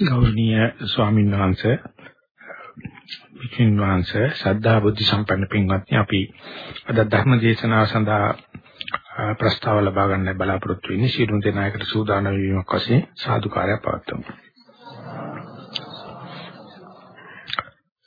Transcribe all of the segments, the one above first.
ගෞරවනීය ස්වාමීන් වහන්සේ විකින් වහන්සේ සද්ධා බුද්ධ සම්පන්න පින්වත්නි අපි අද ධර්ම දේශනාව සඳහා ප්‍රස්තාව ලබා ගන්න බලාපොරොත්තු වෙන්නේ ශීරුන් දෙනායකට සූදානම් වීමක් වශයෙන් සාදුකාරය පවත්වමු.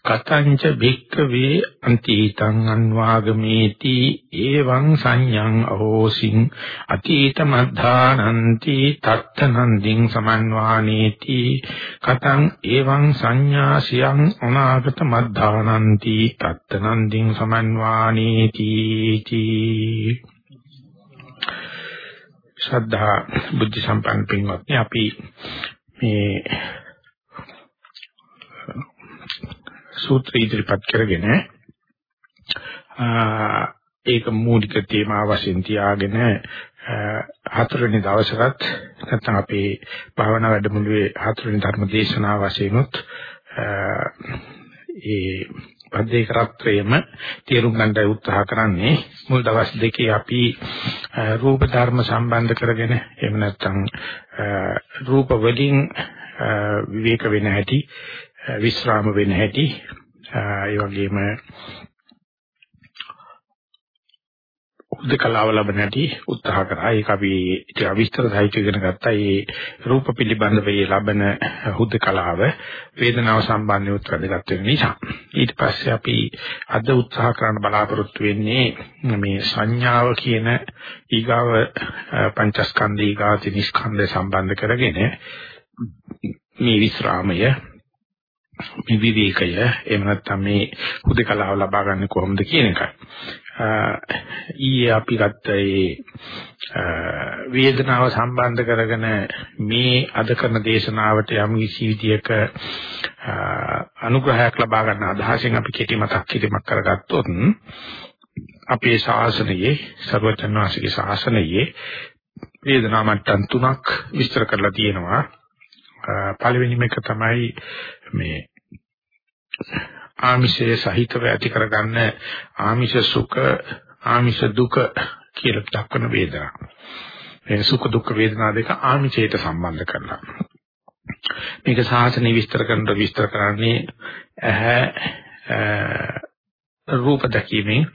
කතංච භික්ඛවේ අන්තිතං අන්වාගමේති එවං සංඤං අහෝසින් අතීත මද්ධානන්ති තත්තනන්දින් සමන්වානේති කතං එවං සංඤාසියං අනාගත මද්ධානන්ති තත්තනන්දින් සමන්වානේති ශ්‍රද්ධා බුද්ධ සම්පන්න පින්වත්නි අපි මේ සූත්‍රය ඉදිරිපත් කරගෙන ඒක මූලික තේමා වශයෙන් තියාගෙන හතරවෙනි දවසට නැත්නම් අපේ භාවනා වැඩමුළුවේ හතරවෙනි ධර්ම දේශනාව වශයෙන් උත් ඒ පද්දේ කරත්‍රයේම තේරුම් ගන්නයි උත්සාහ කරන්නේ. මුල් දවස් දෙකේ අපි රූප ධර්ම සම්බන්ධ කරගෙන එහෙම නැත්නම් රූප වලින් විවේක වෙන හැටි විස්්‍රාම වෙන හැටි ඒ වගේම උද්දකලාව ලබන හැටි උත්සාහ කරා. ඒක අපි ටික විස්තර සහිතව ඉගෙන ගත්තා. මේ රූප පිළිබඳව මේ ලබන උද්දකලාව වේදනාව සම්බන්ධව උත්තරදගත් වෙන නිසා. ඊට පස්සේ අපි අද උත්සාහ කරන්න බලාපොරොත්තු වෙන්නේ මේ සංඥාව කියන ඊගාව පංචස්කන්ධ ඊගාති නිස්කන්ධ සම්බන්ධ කරගෙන මේ විස්රාමය මේ විවේකය එහෙම නැත්නම් මේ හුදකලාව ලබා ගන්න කොහොමද කියන එකයි. ඊයේ අපි ගත්ත ඒ වේදනාව සම්බන්ධ කරගෙන මේ අද කරන දේශනාවට යම් කිසි විදියක අනුග්‍රහයක් ලබා ගන්න අදහසින් අපි කෙටි මතක් කිරීමක් කරගත්තොත් අපේ ශාසනයේ සර්වචන්වාසිකේ ශාසනයේ වේදනා මට්ටම් තුනක් විස්තර කරලා තියෙනවා. පළවෙනිම එක තමයි මේ ආමිෂයේ සහිතව ඇති කරගන්න ආමිෂ සුඛ ආමිෂ දුක කියලා දක්වන වේදනා. මේ සුඛ දුක්ඛ වේදනා දෙක ආමිෂයට සම්බන්ධ කරලා. මේක සාසනෙ විස්තර කරනකොට විස්තර කරන්නේ ඇහැ රූප දැකීමෙන්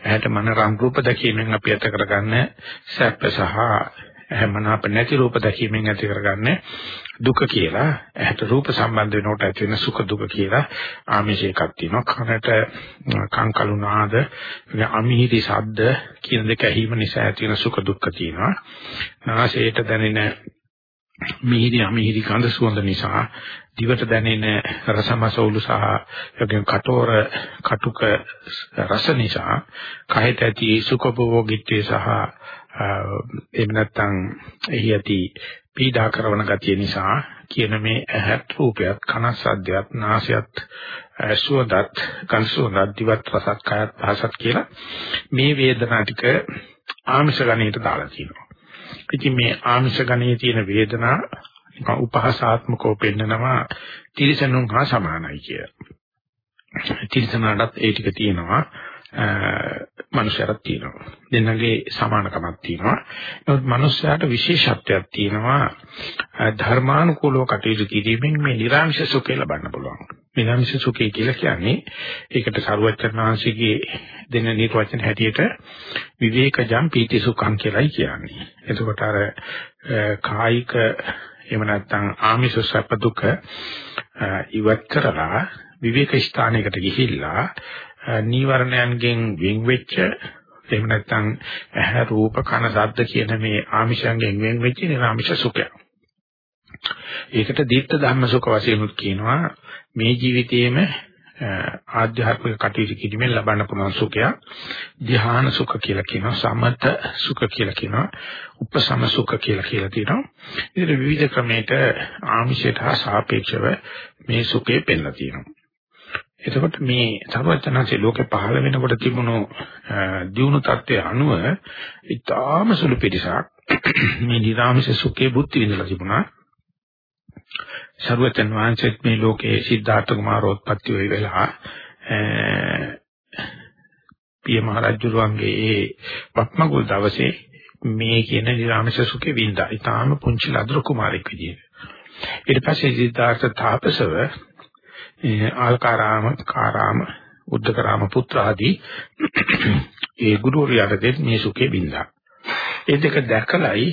ඇහැට මන රම් රූප දැකීමෙන් අපි ඇත කරගන්න සැප සහ හැමනාප නැති රූප දැකීමෙන් ඇති කරගන්නේ දුක කියලා. ඇහැට රූප සම්බන්ධ වෙනකොට ඇති වෙන සුඛ දුක කියලා ආමිෂ එකක් තියෙනවා. කනට කංකලු නාද අමිහිරි ශබ්ද කියන දෙක ඇහිම නිසා ඇති වෙන සුඛ දුක්ඛ තියෙනවා. නාසයට දැනෙන මිහිරි අමිහිරි ගඳ සුවඳ නිසා දිවට දැනෙන රසමසවුලු සහ යකින් කටෝර කටුක රස නිසා කයට ඇති සුඛභෝගීත්වය සහ එහෙම නැත්නම් එහි ඇති පීඩා කරන ගතිය නිසා කියන මේ ඇහත් රූපයත් කන සද්දයත් නාසයත් සුවඳත් කන්සුවඳත් දිවත් රසත් කයත් පහසත් කියලා මේ වේදනා ටික ආමිෂ ගණයට දාලා තියෙනවා. ඉතින් මේ ආමිෂ ගණයේ තියෙන වේදනා උපහාසාත්මකව පෙන්නනවා තිරිසනුන් හා සමානයි කිය. තිරිසනාටත් ඒ ටික තියෙනවා. මනුෂ්‍යරත් තියෙනවා. දෙන්නගේ සමානකමක් තියෙනවා. නමුත් මනුෂ්‍යයාට විශේෂත්වයක් තියෙනවා. ධර්මානුකූලව කටයුතු කිරීමෙන් මේ නිර්ආංශ සුඛය ලබන්න පුළුවන්. නිර්ආංශ සුඛය කියලා කියන්නේ ඒකට සරුවචනාංශිකේ දෙන නිර්වචන හැටියට විවේකජම් පීති සුඛං කියලායි කියන්නේ. එතකොට අර කායික එහෙම නැත්නම් ආමිෂ සැප දුක ඉවත් කරලා විවේක ස්ථානයකට ගිහිල්ලා නීවරණයන්ගෙන් වෙන් වෙච්ච එහෙම නැත්නම් ඇහැ රූප කන ශබ්ද කියන මේ ආමිෂයන්ගෙන් වෙන් වෙච්ච නිර්ආමිෂ සුඛය. ඒකට දීප්ත ධම්ම සුඛ වශයෙන් කියනවා මේ ජීවිතයේම ආධ්‍යාත්මික කටයුතු කිරීමෙන් ලබන්න පුළුවන් සුඛය ධ්‍යාන සුඛ කියලා කියනවා සමත සුඛ කියලා කියනවා උපසම සුඛ කියලා කියලා තියෙනවා. ඉතින් විවිධ ක්‍රමයකට ආමිෂයට හා සාපේක්ෂව මේ සුඛය පෙන්ලා තියෙනවා. එතකොට මේ සර්වඥාන්සේ ලෝකේ පහළ වෙනකොට තිබුණු දියුණු தත්ත්වය අනුව ඊටාම සුළු පිටසක් මේ නිරාමිෂ සුඛේ බුද්ධි විඳලා තිබුණා. සර්වඥ වහන්සේත් මේ ලෝකේ සිද්ධාර්ථ කුමාරෝත්පත්ති වෙයි වෙලා පිය මහරජුරුවන්ගේ ඒ වක්මගුල් දවසේ මේ කියන නිරාමිෂ සුඛේ වින්දා. ඊටාම පුංචි ලදරු කුමාරෙක් විදියට. ඊට පස්සේ සිද්ධාර්ථ තාපසව ආල්කාරාම කාරාම උද්දකරාම පුත්‍ර ආදී ඒ ගුරුවරයාට දෙත් මේ සුඛේ බින්දා. ඒ දෙක දැකලයි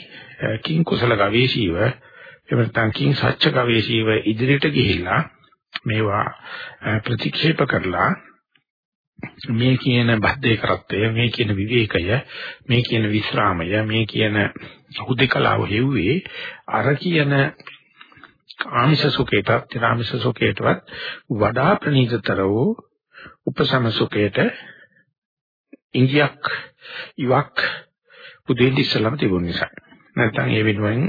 කිං කුසල ගවේෂීව එහෙම නැත්නම් කිං සත්‍ය ගවේෂීව ඉදිරියට ගිහිල්ලා මේවා ප්‍රතික්ෂේප කරලා මේ කියන බද්ධේ කරත්තය මේ කියන විවේකය මේ කියන විස්රාමය මේ කියන හුදකලාව හෙව්වේ අර කියන ආමිෂ සුඛේටත් ත්‍රිාමිෂ සුඛේටවත් වඩා ප්‍රණීතතර වූ උපසම සුඛේට ඉංගියක් ඉවක් පුදෙන් ඉස්සලම තිබුණ නිසා. නැත්නම් ඒ වෙනුවෙන්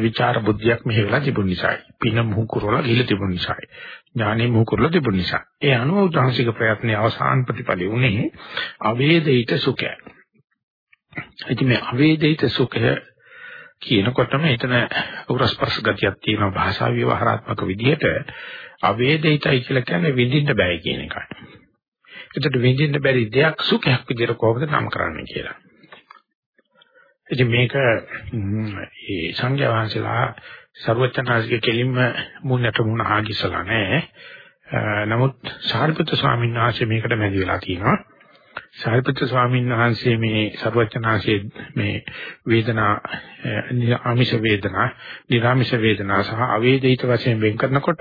විචාර බුද්ධියක් මෙහෙवला තිබුණ නිසායි පින මුහු කරලා ගිහිලා තිබුණ නිසායි ඥානෙ මුහු කරලා තිබුණ නිසා. ඒ අනුව උදාහරණික ප්‍රයත්නයේ අවසාන ප්‍රතිඵලෙ උනේ අවේදිත සුඛය. ඉතින් මේ අවේදිත සුඛය කියනකොටම එතන උරස්පර්ශ ගතියක් තියෙනවා භාෂා විවහාරාත්මක විදිහට අවේදිතයි කියලා කියන්නේ විඳින්න බෑ කියන එකයි. ඒකට විඳින්න බැරි දෙයක් සුඛයක් විදිහට කොහොමද නම් කරන්නේ කියලා. ඉතින් මේක ඒ සංඝයා වහන්සේලා ਸਰවචනාසික කෙලින්ම මුන්නට මුණ ආගිසලා නැහැ. නමුත් සාරිපුත්‍ර ස්වාමීන් වහන්සේ මේකට මැදි වෙලා තියෙනවා. සාරිපුත්‍ර ස්වාමීන් වහන්සේ මේ ਸਰවචනාංශයේ මේ වේදනා ආමිෂ වේදනා, නිර්ආමිෂ වේදනා සහ අවේදිත වශයෙන් වෙන් කරනකොට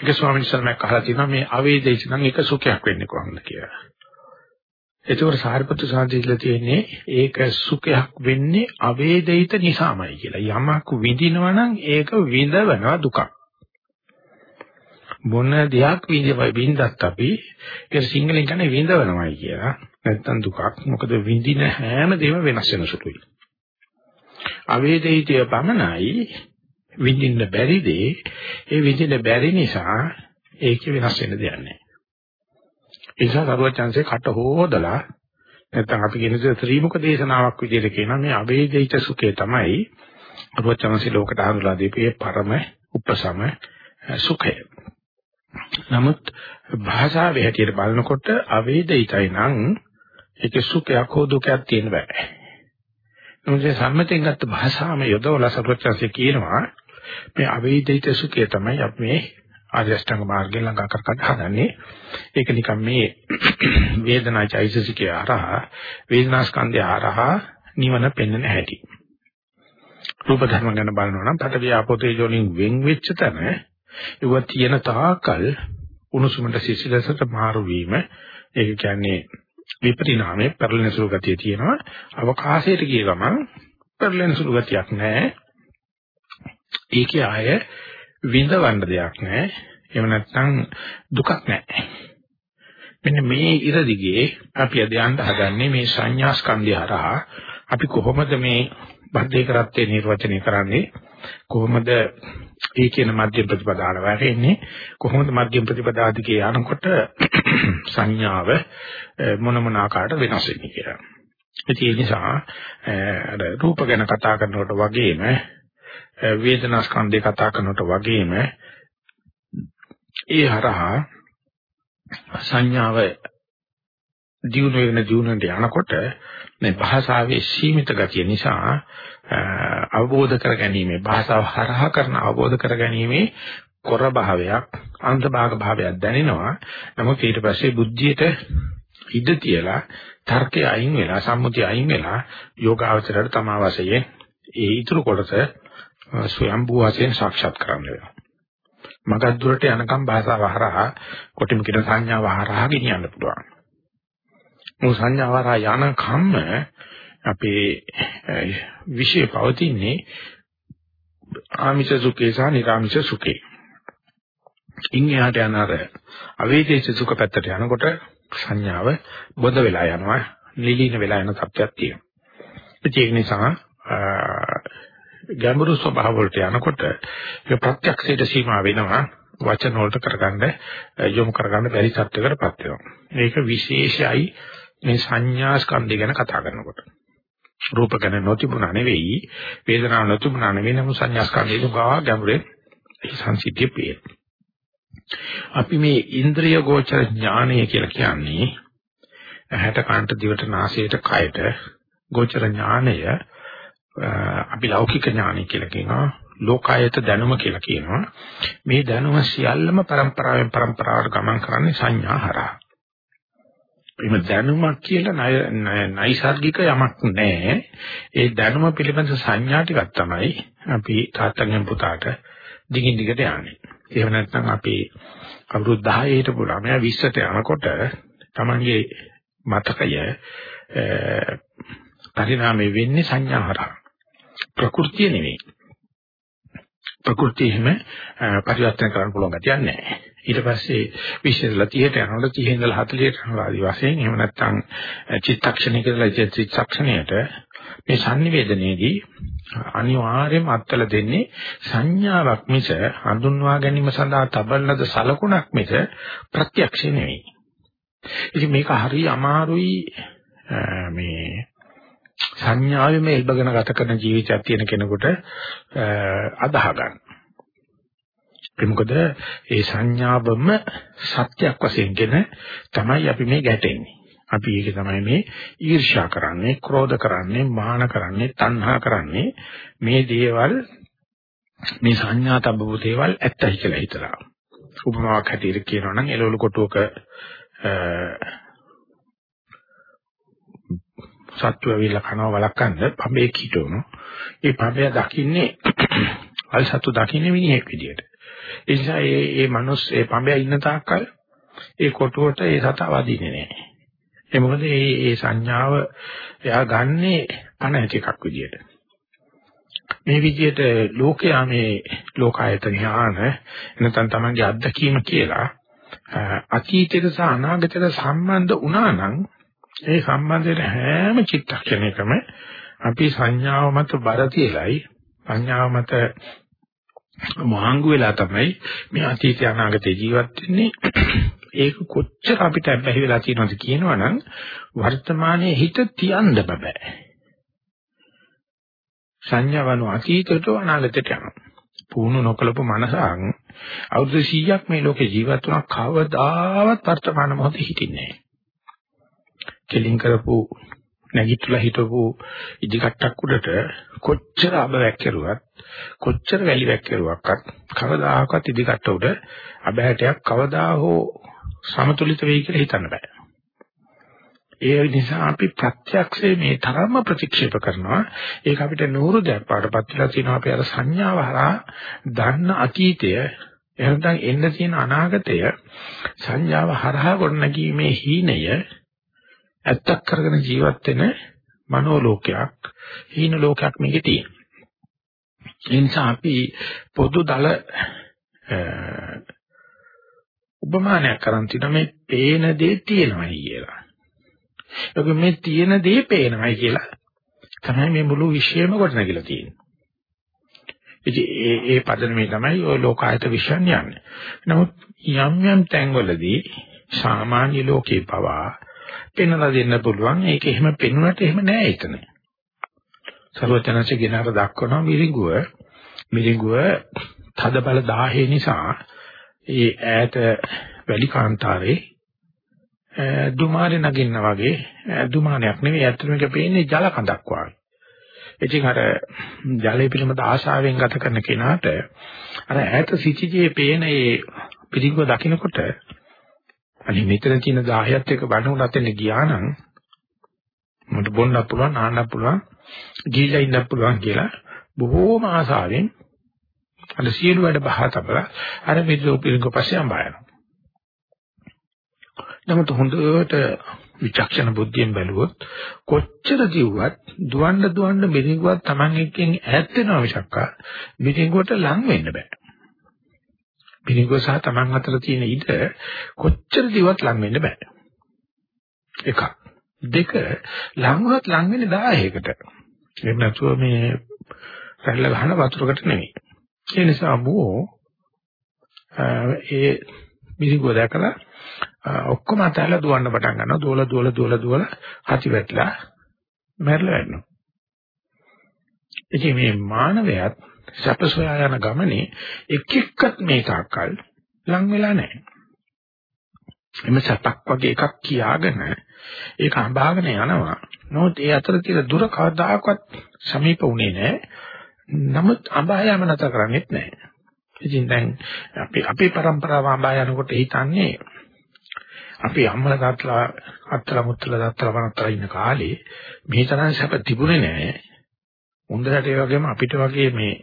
ඒක ස්වාමීන් වහන්සේ කහලා තියෙනවා මේ අවේදිත නම් ඒක සුඛයක් වෙන්නේ කොහොමද කියලා. ඒකවල සාරිපුත්‍ර සාන්තිලා තියෙන්නේ ඒක සුඛයක් වෙන්නේ අවේදිත නිසාමයි කියලා. යමක් විඳිනවා නම් ඒක විඳවනවා දුකක්. මොන දෙයක් විඳින්දත් අපි ඒක සිංහලෙන් කියන්නේ විඳවනවායි කියලා. නැත්තම් දුකක්. මොකද විඳින හැම දෙයක්ම වෙනස් වෙන සුළුයි. අවේදිතය පමණයි විඳින්න බැරි දේ ඒ විඳින්න බැරි නිසා ඒකේ වෙනස් වෙන්න දෙයක් නැහැ. ඒ නිසා සරුවචාන්සේ කට හොදලා නැත්තම් අපි කියන ත්‍රිමුඛ දේශනාවක් විදිහට කියනවා මේ අවේදිත සුඛය තමයි සරුවචාන්සේ ලෝකට හඳුලා දීපේ පරම උපසම සුඛය. නමුත් භාෂාවේ හැටියට බලනකොට අවේදිතයි නම් ඒක සුඛයක් හෝ දුකයක් තියෙන්න බෑ. නමුත් සම්මතෙන් ගත්ත භාෂාවම යොදවලා සර්වඥාන්සේ කියනවා මේ අවේදිත සුඛය තමයි අපි මේ ආර්ය අෂ්ටාංග මාර්ගයෙන් ළඟා කර ගන්න හදන්නේ. ඒක නිකන් මේ වේදනා චෛතසිකය හරහා වේදනා ස්කන්ධය හරහා නිවන පෙන්වන හැටි. රූප ධර්ම ගැන බලනවා නම් පඨවි ආපෝ තේජෝ වලින් වෙන් වෙච්ච තැන ඒව තියෙන තාකල් උණුසුමට සිසිලසට මාරු වීම ඒක කියන්නේ විපරිණාමයේ පෙරලෙන සුළු ගතිය තියෙනවා. අවකාශයට ගිය ගමන් පෙරලෙන සුළු ගතියක් නැහැ. ඒකේ ආය විඳවන්න දෙයක් නැහැ. එහෙම නැත්නම් දුකක් නැහැ. මෙන්න මේ ඉර දිගේ අපි අද යන්න හදන්නේ මේ සංඥා ස්කන්ධය හරහා. අපි කොහොමද මේ බද්ධේ කරත්තේ නිර්වචනය කරන්නේ? කොහොමද ඒ කියන මධ්‍යම ප්‍රතිපදාවට වැටෙන්නේ කොහොමද මධ්‍යම ප්‍රතිපදාදිකේ යනකොට සංඥාව මොන මොන ආකාරයට වෙනස් වෙන්නේ කියලා. ඒ නිසා අර රූප ගැන කතා කරනකොට වගේම වේදනා ස්කන්ධය කතා කරනකොට වගේම ඒ හරහා සංඥාව දියුණු වෙන දියුණුවට යනකොට මේ භාෂාවේ සීමිත ගතිය නිසා අවබෝධ කර ගැනීම භාෂාව හරහා කරන අවබෝධ කර ගැනීමේ කොර භාවයක් අන්තභාග භාවයක් දැනෙනවා නමුත් ඊට පස්සේ බුද්ධියට ඉඩ තියලා තර්කය අයින් වෙලා සම්මුතිය අයින් වෙලා යෝගාවචරයට තමා වශයෙන් ඒ ඊතුරු කොටස ස්වයම්බු වශයෙන් සාක්ෂාත් කරගන්න වෙනවා මගක් දුරට යනකම් භාෂාව හරහා කොටිම කියන සංඥාව හරහා ගෙනියන්න පුළුවන්. මොකද සංඥාව හරහා යන කම්ම අපේ විශේෂ පවතින්නේ ආමිෂ සුඛේ සහ නිර්ආමිෂ සුඛේ. ඉන්හිහට යන අර අවේදේශ සුඛ පැත්තට යනකොට සංඥාව බොද වෙලා යනවා නිලීන වෙලා යන තත්ත්වයක් තියෙනවා. ඒක නිසා ගැඹුරු ස්වභාව වලට යනකොට ඒක ප්‍රත්‍යක්ෂයට සීමා වෙනවා වචන වලට කරගන්න යොමු කරගන්න බැරි තත්යකටපත් වෙනවා. මේක විශේෂයි මේ සංඥා ස්කන්ධය ගැන කතා කරනකොට. රූප ගැන නොතිබුණා නෙවෙයි වේදනාව නොතිබුණා නෙවෙයි. නමුත් සංඥාස්කන්ධය දුකා ගැඹුරේ සංසිද්ධිය පිළ. අපි මේ ඉන්ද්‍රිය ගෝචර ඥානය කියලා කියන්නේ ඇහැට කනට දිවට නාසයට කයට ගෝචර ඥානය අපි ලෞකික ඥානය කියලා කියනවා ලෝකායත දැනුම කියලා කියනවා. මේ දැනුම සියල්ලම પરම්පරාවෙන් પરම්පරාවට ගමන් කරන්නේ සංඥා හරහා එහෙම දැනුමක් කියලා නයිසાર્ගික යමක් නැහැ. ඒ දැනුම පිළිබඳ සංඥා ටිකක් තමයි අපි තාත්තගෙන් පුතාට දිගින් දිගට යන්නේ. එහෙම නැත්නම් අපි අවුරුදු 10 හිට පුරාම 20ට යනකොට Tamange මතකය පරිණාමය වෙන්නේ සංඥා හරහා. ප්‍රകൃතිය නෙවෙයි. ප්‍රകൃතිය එහෙම පරිවර්තනය කරන්න පුළුවන් ගැතියක් නැහැ. ඊට පස්සේ 20 30ට යනකොට 30 ඉඳලා 40ට යනවා ආදි වශයෙන් එහෙම නැත්නම් චිත්තක්ෂණයක ඉඳලා චිත්තක්ෂණයට මේ sannivedanයේදී අනිවාර්යයෙන්ම අත්වල දෙන්නේ සංඥාවක් මිස හඳුන්වා ගැනීම සඳහා තබන්නද සලකුණක් මිස ප්‍රත්‍යක්ෂ නෙවෙයි. ඉතින් මේක හරි අමාරුයි මේ සංඥාවෙම ඉල්බගෙන ගත කරන ජීවිතයක් තියෙන කෙනෙකුට අදාහ ගන්න. ඒ මොකද ඒ සංඥාවම සත්‍යයක් වශයෙන්ගෙන තමයි අපි මේ ගැටෙන්නේ. අපි ඒක තමයි මේ ඊර්ෂ්‍යා කරන්නේ, ක්‍රෝධ කරන්නේ, මාන කරන්නේ, තණ්හා කරන්නේ මේ දේවල් මේ සංඥාතබ්බු දේවල් ඇත්තයි කියලා හිතලා. උපමාවක් හැටියට කියනවා නම් එළවලු කොටුවක සත්ව වෙලා කනවා වළක්වන්න පඹේ කිටවන. ඒ පඹය දකින්නේ අල් සතු දකින්නේ මිනිහෙක් විදියට. ඒ නිසා මේ මේ මනුස්ස ඒ පඹය ඉන්න තාක්කල් ඒ කොටුවට ඒ සතා වදින්නේ නැහැ. ඒ මොකද මේ මේ සංඥාව එයා ගන්නේ අන ඇති එකක් විදියට. මේ විදියට ලෝකයා මේ ලෝකායත ඥාන නැත්නම් තමන්ගේ අත්දැකීම කියලා අතීතයට සහ අනාගතයට සම්බන්ධ වුණා නම් ඒ සම්බන්ධයෙන් හැම චිත්තක්ෂණයකම අපි සංඥාව මත බර තියලයි සංඥාව මත මහාංගු වෙලා තමයි මේ අතීත අනාගතේ ජීවත් වෙන්නේ. ඒක කොච්චර අපිට බැහැ වෙලා තියෙනවද කියනවනම් වර්තමානයේ හිත තියන්න බෑ. සංඥාවන අතීතයට අනාගතයට යනවා. පුහුණු නොකලපු මනසක් අවුරුදු 100ක් මේ ලෝකේ ජීවත් වුණා. කවදාවත් වර්තමාන මොහොතේ හිටින්නේ නැහැ කෙලින් කරපු නැගිටලා හිටපු ඉදිකට්ටක් උඩට කොච්චර අබවැක් කෙරුවත් කොච්චර වැලිවැක් කෙරුවක්වත් කවදාහකවත් ඉදිකට්ට උඩ අබහැටයක් කවදා හෝ සමතුලිත වෙයි කියලා හිතන්න බෑ. ඒ නිසා අපි ප්‍රත්‍යක්ෂයේ මේ තරම්ම ප්‍රතික්ෂේප කරනවා. ඒක අපිට නూరు දෙයක් පාඩපත් වෙලා තියෙනවා. අපි අර සංඥාව හරහා දන්න අතීතය එහෙනම් එන්න තියෙන අනාගතය සංඥාව හරහා ගොඩනැගීමේ හීනය ඇත්තක් කරගෙන ජීවත් වෙන මනෝලෝකයක් හීන ලෝකයක් මේකේ තියෙනවා. ඒ නිසා අපි පොදු දල උපමානයක් කරන් තින මේ පේන දේ තියෙනවයි කියලා. ඒක මේ තියෙන දේ පේනවයි කියලා තමයි මේ මුළු විශ්වයම ගොඩනගලා තියෙන්නේ. ඉතින් ඒ ඒ පදනමේ තමයි ওই ලෝකායත විශ්වයන් යන්නේ. නමුත් යම් යම් තැන්වලදී සාමාන්‍ය ලෝකේ පවා පෙන්වලා දෙන්න පුළුවන්. ඒක එහෙම පෙන්වන්නට එහෙම නෑ එතන. සර්වචනසේ ගෙනාර දක්වනවා මිරිඟුව. මිරිඟුව තද බල 10 නිසා ඒ ඈත වැලි කාන්තාරේ දුමාරේ නගින්න වගේ දුමානයක් නෙවෙයි ඇත්තටම ඒක පේන්නේ ජල කඳක් වගේ. ඉතින් අර ජලය පිළිබඳ ආශාවෙන් ගත කරන කෙනාට අර ඈත සිචිජේ පේන ඒ පිළිගුව දකින්නකොට අනිත් මෙතන තියෙන 10ත් එක බණුණත් එන්න ගියා නම් මට බොන්නත් පුළුවන් නාන්නත් පුළුවන් ගිහිලා ඉන්නත් පුළුවන් කියලා බොහෝම ආසාවෙන් අර සියලු වැඩ බහා තබලා අර මිදෝ පිළිග පස්සේ අඹයනවා. නමුත් හොඳට විචක්ෂණ බුද්ධියෙන් බැලුවොත් කොච්චර දිව්වත් දුවන්න දුවන්න මිරිඟුවක් Taman එක්කෙන් ඈත් වෙනවා මිසක් මිරිඟුවට ලං වෙන්න බෑ. පිළිගො සහ Taman අතර තියෙන ඉඩ කොච්චර දිවත් ලං වෙන්න බෑ. එකක්. දෙක ලංවත් ලං වෙන්නේ 1000කට. එහෙම නැතුව මේ රැල්ල ගහන වතුරකට නෙවෙයි. ඒ නිසා බෝ ඒ මිරිඟුව දැකලා ඔක්කොම අතහැරලා දුවන්න පටන් ගන්නවා. දුවල දුවල දුවල දුවල හති වැටලා මැරලා යනවා. ඉතින් මේ මානවයාත් සැපසොයා යන ගමනේ එක් එක්කත් මේකක්කල් ලං වෙලා නැහැ. එමෙ සැපක් වගේ එකක් කියාගෙන ඒක අඹාගෙන යනවා. නමුත් ඒ අතර තියෙන දුර කවදාකවත් සමීප වුණේ නැහැ. නමුත් අඹා යම නැත කරන්නේත් නැහැ. ඉතින් දැන් අපි අපේ પરම්පරාව අඹා යනකොට හිතන්නේ අපි අම්මලා තාත්තලා අත්තලා මුත්තලා තාත්තලා වනත්තලා ඉන්න කාලේ මේ තරම් සැප තිබුණේ නැහැ. උන්දලට ඒ වගේම අපිට වගේ මේ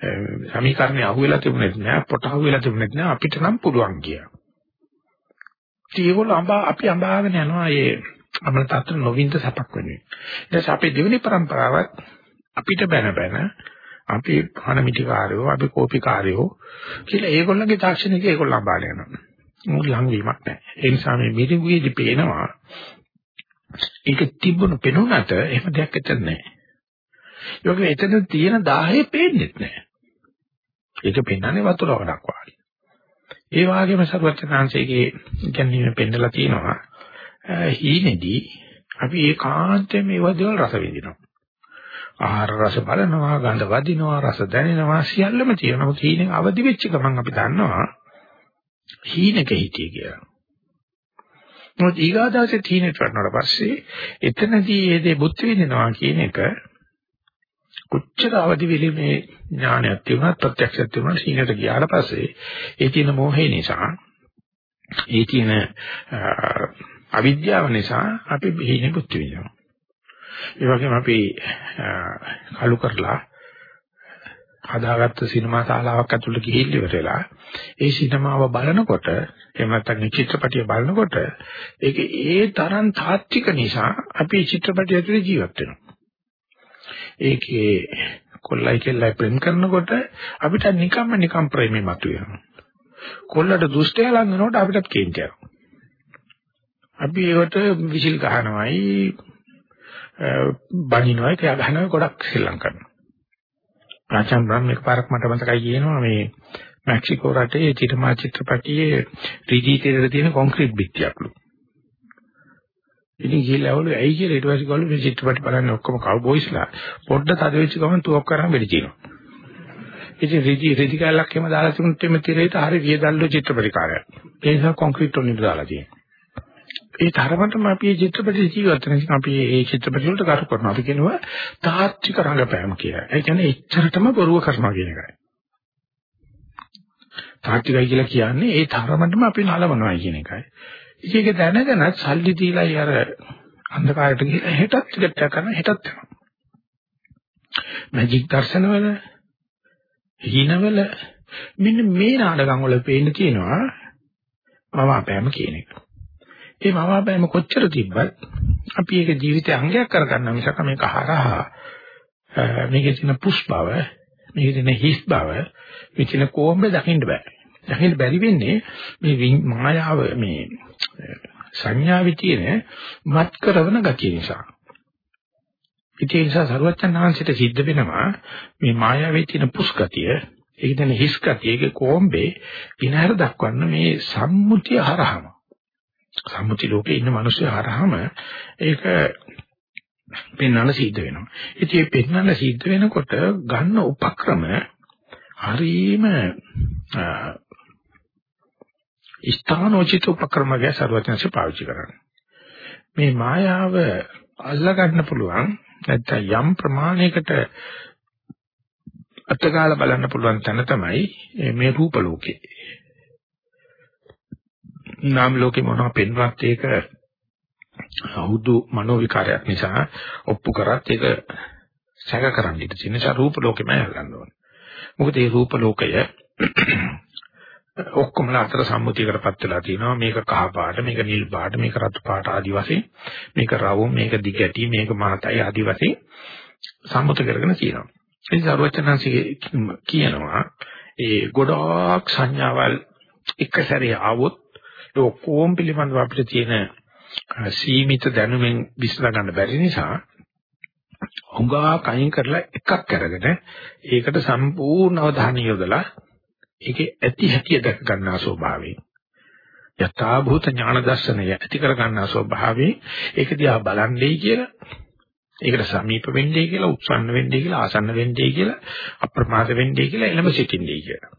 සමීකරණේ අහුවෙලා තිබුණෙත් නෑ පොට අහුවෙලා තිබුණෙත් නෑ අපිට නම් පුළුවන් කියලා. ඒගොල්ලෝ අඹා අපි අඹාගෙන යනවා ඒ අපේ තත්ත්ව නොවින්ද සපක් වෙනුවෙන්. ඊට අපේ දෙවෙනි પરම්පරාවත් අපිට බැන බැන අපි කන මිටිකාරයෝ අපි කෝපිකාරයෝ කියලා ඒගොල්ලන්ගේ තාක්ෂණික ඒගොල්ලෝ අඹාල යනවා. මොකද ලංවීමක් නැහැ. ඒ නිසා මේ මිරිඟුවේදී පේනවා ඒක තිබුණු පෙනුනට එහෙම දෙයක් ඇත්තේ නැහැ. ඒ වගේ එතන තියෙන 10 පේන්නේ නැහැ. ඒක පෙන්වන්නේ වතුර වඩක් වාගේ. ඒ වගේම සර්වඥාන්සේගේ කියන්නේ පෙන්නලා තියෙනවා හීනේදී අපි ඒකාන්තයෙන් මේ වදේවල් රස විඳිනවා. ආහාර රස බලනවා, ගඳ වදිනවා, රස දැනෙනවා සියල්ලම තියෙනවා. නමුත් හීනෙන් අවදි වෙච්ච ගමන් අපි දන්නවා හීනක හිටියේ කියලා. මොකද ඊගාදාසේ හීනෙට වටනට පස්සේ එතනදී ඒ දේ බුද්ධ විඳිනවා කියන එක කොච්චර අවදි වෙලි මේ ඥානයක් තිබුණත් ප්‍රත්‍යක්ෂයක් තිබුණත් සීනට ගියාට පස්සේ ඒ තියෙන මෝහය නිසා ඒ තියෙන අවිද්‍යාව නිසා අපි බිහිනේ පුත් වෙනවා. ඒ වගේම අපි කලු කරලා හදාගත්ත සිනමා ශාලාවක් ඇතුළට ගිහිල්ල ඉවරලා ඒ සිනමාව බලනකොට එහෙම නැත්නම් චිත්‍රපටිය බලනකොට ඒක ඒ තරම් තාත්වික නිසා අපි චිත්‍රපටිය ඇතුළේ ජීවත් වෙනවා. ඒකේ කොල්ලයි කෙල්ලයි ප්‍රේම කරනකොට අපිට නිකම්ම නිකම් ප්‍රේමේ මතුවෙනවා. කොල්ලට දුෂ්ටය ලඟ වෙනකොට අපිටත් කේන්ති යනවා. අපි ඒකට විසිල් ගහනවායි බනිනවායි කියා ගහනවා ගොඩක් ශ්‍රී ලංකනවා. ප්‍රාචාම් බ්‍රහ්ම එකපාරක් මට මතකයි කියනවා මේ මෙක්සිකෝ රටේ චිත්‍රමා චිත්‍රපටියේ රිදී තීරේ තියෙන කොන්ක්‍රීට් බිත්තියක්ලු. ඉතින් ගිහලා අවුල ඇයි කියලා ඊට පස්සේ ගාලු මේ චිත්‍රපට බලන්නේ ඔක්කොම කව්බොයිස්ලා පොඩ්ඩ තද වෙච්ච ගමන් තුවක් කරන් වෙඩි තිනවා. ඉතින් රිදි රිදි කැලක් එහෙම දාලා තිබුණොත් එමෙ තිරේට හරි වියදල්ලු චිත්‍රපටිකාරය. ඒ නිසා කොන්ක්‍රීට් වලින් දාලා තියෙනවා. ඒ තරමටම අපි මේ චිත්‍රපටි ජීවත් වෙන නිසා අපි මේ චිත්‍රපටි වලට කරු කරනවා. අපි කියනවා තාත්වික රංගපෑම කියලා. ඒ කියන්නේ එච්චරටම බොරුව කරනවා කියන එකයි. තාත්විකයි කියලා කියන්නේ ඒ තරමටම අපි නලවනවා කියන එකයි. ඒක දැනගෙන සල්ලි දීලායි අර අන්ධකාරයට ගිහලා හෙටත් ටිකට් එක කරන හෙටත් යනවා. මැජික් දර්ශනවල හිනවල මෙන්න මේ නාටකම් වල පේන්න තියෙනවා මම අපෑම කියන එක. ඒ මම අපෑම කොච්චර තිබ්බත් අපි ඒක ජීවිතයේ අංගයක් කරගන්න මිසක මේක හරහා මේකේ තියෙන පුෂ් බව, මේකේ තියෙන හිස් බව, මේකේ තියෙන කොම්බේ දකින්න බෑ. දකින්න බැරි වෙන්නේ මේ මායාව මේ සංඥාවේ තියෙන මත් කරන ගතිය නිසා. ඒ නිසා සරුවචනාංශයට සිද්ධ වෙනවා මේ මායාවේ තියෙන පුස්ගතිය, ඒ කියන්නේ හිස් ගතිය, ඒක කොම්බේ විනාර දක්වන්න මේ සම්මුතිය හරහම. සම්මුති ලෝකේ ඉන්න මිනිස්සු හරහම ඒක පෙන්වන්න සිද්ධ වෙනවා. ඉතින් මේ පෙන්වන්න සිද්ධ වෙනකොට ගන්න උපක්‍රම හරීම ස්ථානෝචිත උපක්‍රමයක් සර්වඥාන්සේ පාවිච්චි කරන්නේ. මේ මායාව අල්ලා ගන්න පුළුවන් නැත්නම් යම් ප්‍රමාණයකට අත්කාල බලන්න පුළුවන් තැන තමයි මේ රූප ලෝකේ. නාම ලෝකේ මොනවා පෙන්වත් ඒක හුදු මනෝ විකාරයක් නිසා ඔප්පු කරත් ඒක සැක කරන්න ඉඩ තියෙන නිසා රූප ලෝකෙම යන්න ඕනේ. මොකද මේ රූප ලෝකය ඔක්කොම අතර සම්මුතියකටපත් වෙලා තියෙනවා. මේක කහ පාට මේක නිල් පාට මේක රතු පාට ආදි වශයෙන් මේක රවුම් මේක දිගැටි මේක මහතයි ආදි වශයෙන් සම්මුත කරගෙන තියෙනවා. ඉතින් සර්වචනන්සේ කියනවා ඒ ගොඩාක් සංඥාවල් එක සැරේ ආවොත් ඒ ඔක්කොම පිළිබඳව අපිට තියෙන සීමිත දැනුමෙන් විශ්ල ගන්න බැරි නිසා හුඟා කයින් කරලා එකක් අරගෙන ඒකට සම්පූර්ණ අවධානය යොදලා ඒකේ ඇති හැටිය දැක ගන්නා ස්වභාවයෙන් යථා භූත ඥාන දර්ශනය ඇති කර ගන්නා ස්වභාවයෙන් ඒක දිහා බලන්නේ කියලා ඒකට සමීප වෙන්නේ කියලා උත්සන්න වෙන්නේ කියලා ආසන්න වෙන්නේ කියලා අප්‍රමාද වෙන්නේ කියලා එළඹ සිටින්නේ කියලා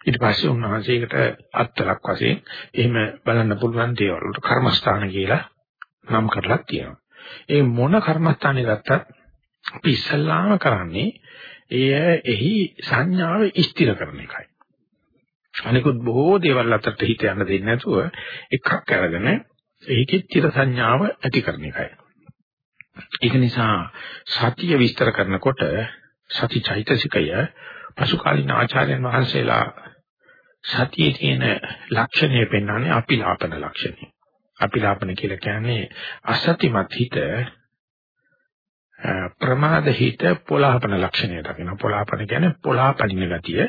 ඊට පස්සේ උන්වහන්සේකට අත්තරක් වශයෙන් එහෙම බලන්න පුළුවන් දේවල් වලට කර්මස්ථාන කියලා නම් කරලා තියෙනවා. ඒ මොන කර්මස්ථානේ ගත්තත් අපි ඉස්සල්ලාම කරන්නේ එය එහි සංඥාව ස්ථිර කරන එකයි. අනිකුත් බොහෝ දේවල් අතරට හිත යන්න දෙන්නේ නැතුව එකක් අරගෙන ඒකේ චිර සංඥාව ඇති කරන එකයි. ඒක නිසා සතිය විස්තර කරනකොට සති චෛතසිකය පසුකාලීන ආචාර්යයන් වහන්සේලා සතියේ තියෙන ලක්ෂණය පෙන්වන්නේ අපිලාපන ලක්ෂණය. අපිලාපන කියලා කියන්නේ අසතිමත් හිත ප්‍රමාද හිත පොලාපන ලක්ෂණය දකින්න. පොලාපන කියන්නේ පොලාපනින ගතිය.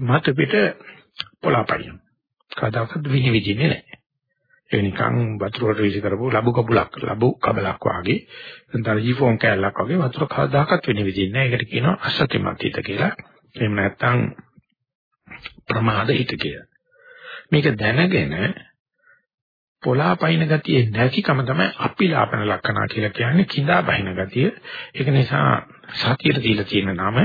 මත පිට පොලාපනින. කදාකත් විනිවිදින්නේ නැහැ. ඒ නිකන් වතුරට විසි කරපු ලබු කබුලක් ලබු කබලක් වාගේ නැත්නම් ජීෆෝන් කෑල්ලක් වගේ වතුර කවදාකවත් විනිවිදින්නේ නැහැ. ඒකට කියනවා අසතිමත් හිත කියලා. එහෙම නැත්නම් ප්‍රමාද හිත කියලා. මේක දැනගෙන පොලාපයින් ගතිය නැතිකම තමයි අපිලාපන ලක්ෂණ කියලා කියන්නේ කිඳා බහින ගතිය. ඒක නිසා සතියට දීලා තියෙන නම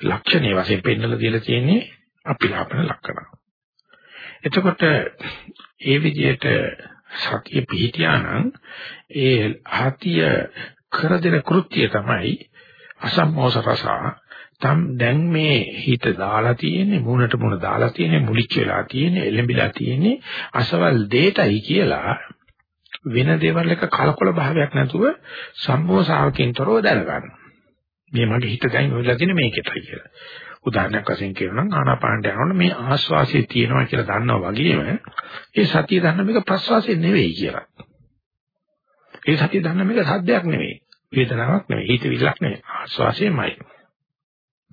ලක්ෂණයේ වශයෙන් පෙන්නලා දීලා තියෙන්නේ අපිලාපන ලක්ෂණ. එතකොට ඒ විදිහට සතිය පිහිටියා නම් ඒ ආතිය කර දෙන කෘත්‍යය තමයි අසම්මෝස රසා තම් දැන් මේ හිත දාලා තියෙන්නේ මුණට මුණ දාලා තියෙන්නේ මුලිච්ච වෙලා තියෙන්නේ එළඹිලා තියෙන්නේ අසවල් දෙයටයි කියලා වෙන දේවල් එක කලකොල භාවයක් නැතුව සම්මෝසාවකින්තරව දැනගන්න. මේ මගේ හිත දැන් වෙලා තියෙන්නේ මේකටයි කියලා. උදාහරණයක් වශයෙන් කියනවා නම් ආනාපානට යනකොට මේ ආස්වාසිය තියෙනවා කියලා දන්නවා වගේම ඒ සතිය දන්න මේක ප්‍රස්වාසය නෙවෙයි කියලා. ඒ සතිය දන්න මේක සද්දයක් නෙවෙයි. වේදනාවක් නෙවෙයි. හිතවිල්ලක් නෙවෙයි. ආස්වාසියමයි.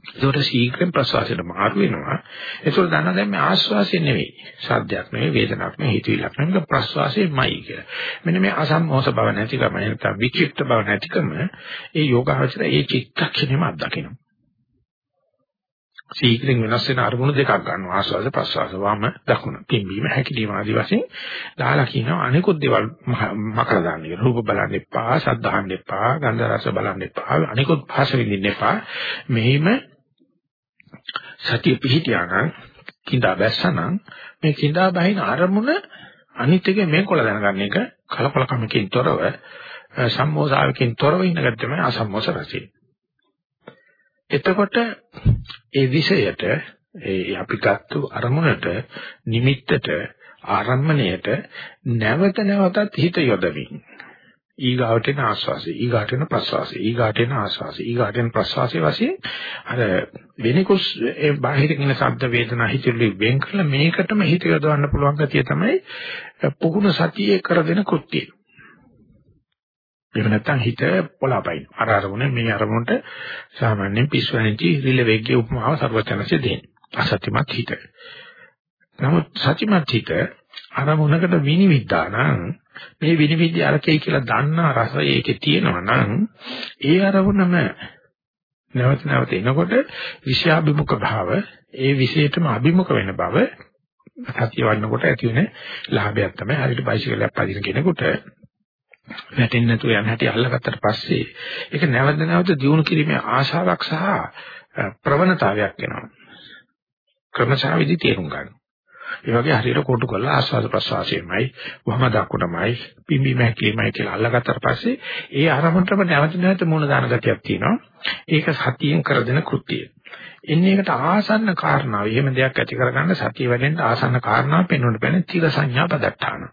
ඒකට ශීඝ්‍රයෙන් ප්‍රසවාසයට මාරු වෙනවා. ඒකෝල දන්නා දැන් මේ ආශ්වාසය නෙවෙයි. සාධ්‍යයක් නෙවෙයි, වේදනාවක් නෙවෙයි, හිතවිල්ලක් නෙවෙයි. මේක ප්‍රසවාසයමයි කියලා. මෙන්න මේ අසම්මෝස බව නැතිකම නැත්නම් විචිත්ත බව නැතිකම ඒ යෝගාවචර ඒ චිත්තක්ෂණයම අත්දකිනවා. ශීඝ්‍රයෙන් වෙනස් වෙන අරමුණු දෙකක් ගන්නවා ආස්වාද ප්‍රසවාස වම දකුණ පිම්බීම හැකිලිම ආදි වශයෙන් දාලා කියනවා අනිකුත් දේවල් මකලා දාන්න කියලා රූප බලන්න එපා ශබ්ද අහන්න එපා ගන්ධ රස බලන්න එපා අනිකුත් භාෂ විඳින්න එපා මෙහිම සතිය පිහිටියානම් කිඳා බැස්සනම් මේ කිඳා බහින අරමුණ අනිත් එකේ මේ කොල දැනගන්න එක කලකොලකමකින් තොරව සම්මෝසාවකින් තොරව ඉන්න ගැත්තම අසම්මෝස රසය. එතකොට ඒ විෂයට ඒ අපි ගත්තු අරමුණට නිමිත්තට ආරම්මණයට නැවත නැවතත් හිත යොදමින් ඊගාවට එන ආස්වාසය ඊගාට එන ප්‍රස්වාසය ඊගාට එන ආස්වාසය ඊගාට එන ප්‍රස්වාසය වශයෙන් අර වෙනිකුස් ඒ බාහිරින් එන ශබ්ද වේදනා හිතෙලි වෙන් කරලා මේකටම හිත යොදවන්න පුළුවන් ගතිය තමයි පුහුණු සතියේ කරගෙන කෘත්‍යය. එහෙම නැත්නම් හිත පොළාපයින් අර අරමුණ මේ අරමුණට සාමාන්‍යයෙන් පිස්සුවැනිච්චි රිලෙවෙක්ගේ උපමාව සර්වචනසේ දෙන්නේ. අසත්‍යමත් හිත. නමුත් සත්‍යමත් හිත අරමුණකට විනිවිදා නම් මේ විනිවිද අරකේ කියලා දන්නා රසය ඒකේ තියෙනවා නම් ඒ අරමුණම නැවත නැවත එනකොට විෂයාභිමුඛ භාව ඒ විශේෂයටම අභිමුඛ වෙන බව සතිය වඩනකොට ඇති වෙන ලාභයක් තමයි හරියට බයිසිකලයක් පදින කෙනෙකුට වැටෙන්නේ නැතුව යන හැටි අල්ලගත්තට පස්සේ ඒක නැවත නැවත දියුණු කිරීමේ ආශාවක් සහ ප්‍රවණතාවයක් එනවා ක්‍රමශාවිදි තේරුම් ගන්න. ඒ වගේ හරියට කොටු කරලා ආස්වාද ප්‍රසවාසයමයි වහම දකුණමයි පිම්බීම හැකිලිමයි කියලා අල්ලගත්තට පස්සේ ඒ ආරම්භතම නැවත නැවත මුණ දාන ගතියක් තියෙනවා. ඒක සතියෙන් කර දෙන කෘත්‍යය. එන්නේ එකට ආසන්න කාරණාව. එහෙම දෙයක් ඇති කරගන්න සතිය වැඩෙන්න ආසන්න කාරණාව පෙන්වන්න බෑනේ තිර සංඥා පදට්ටාන.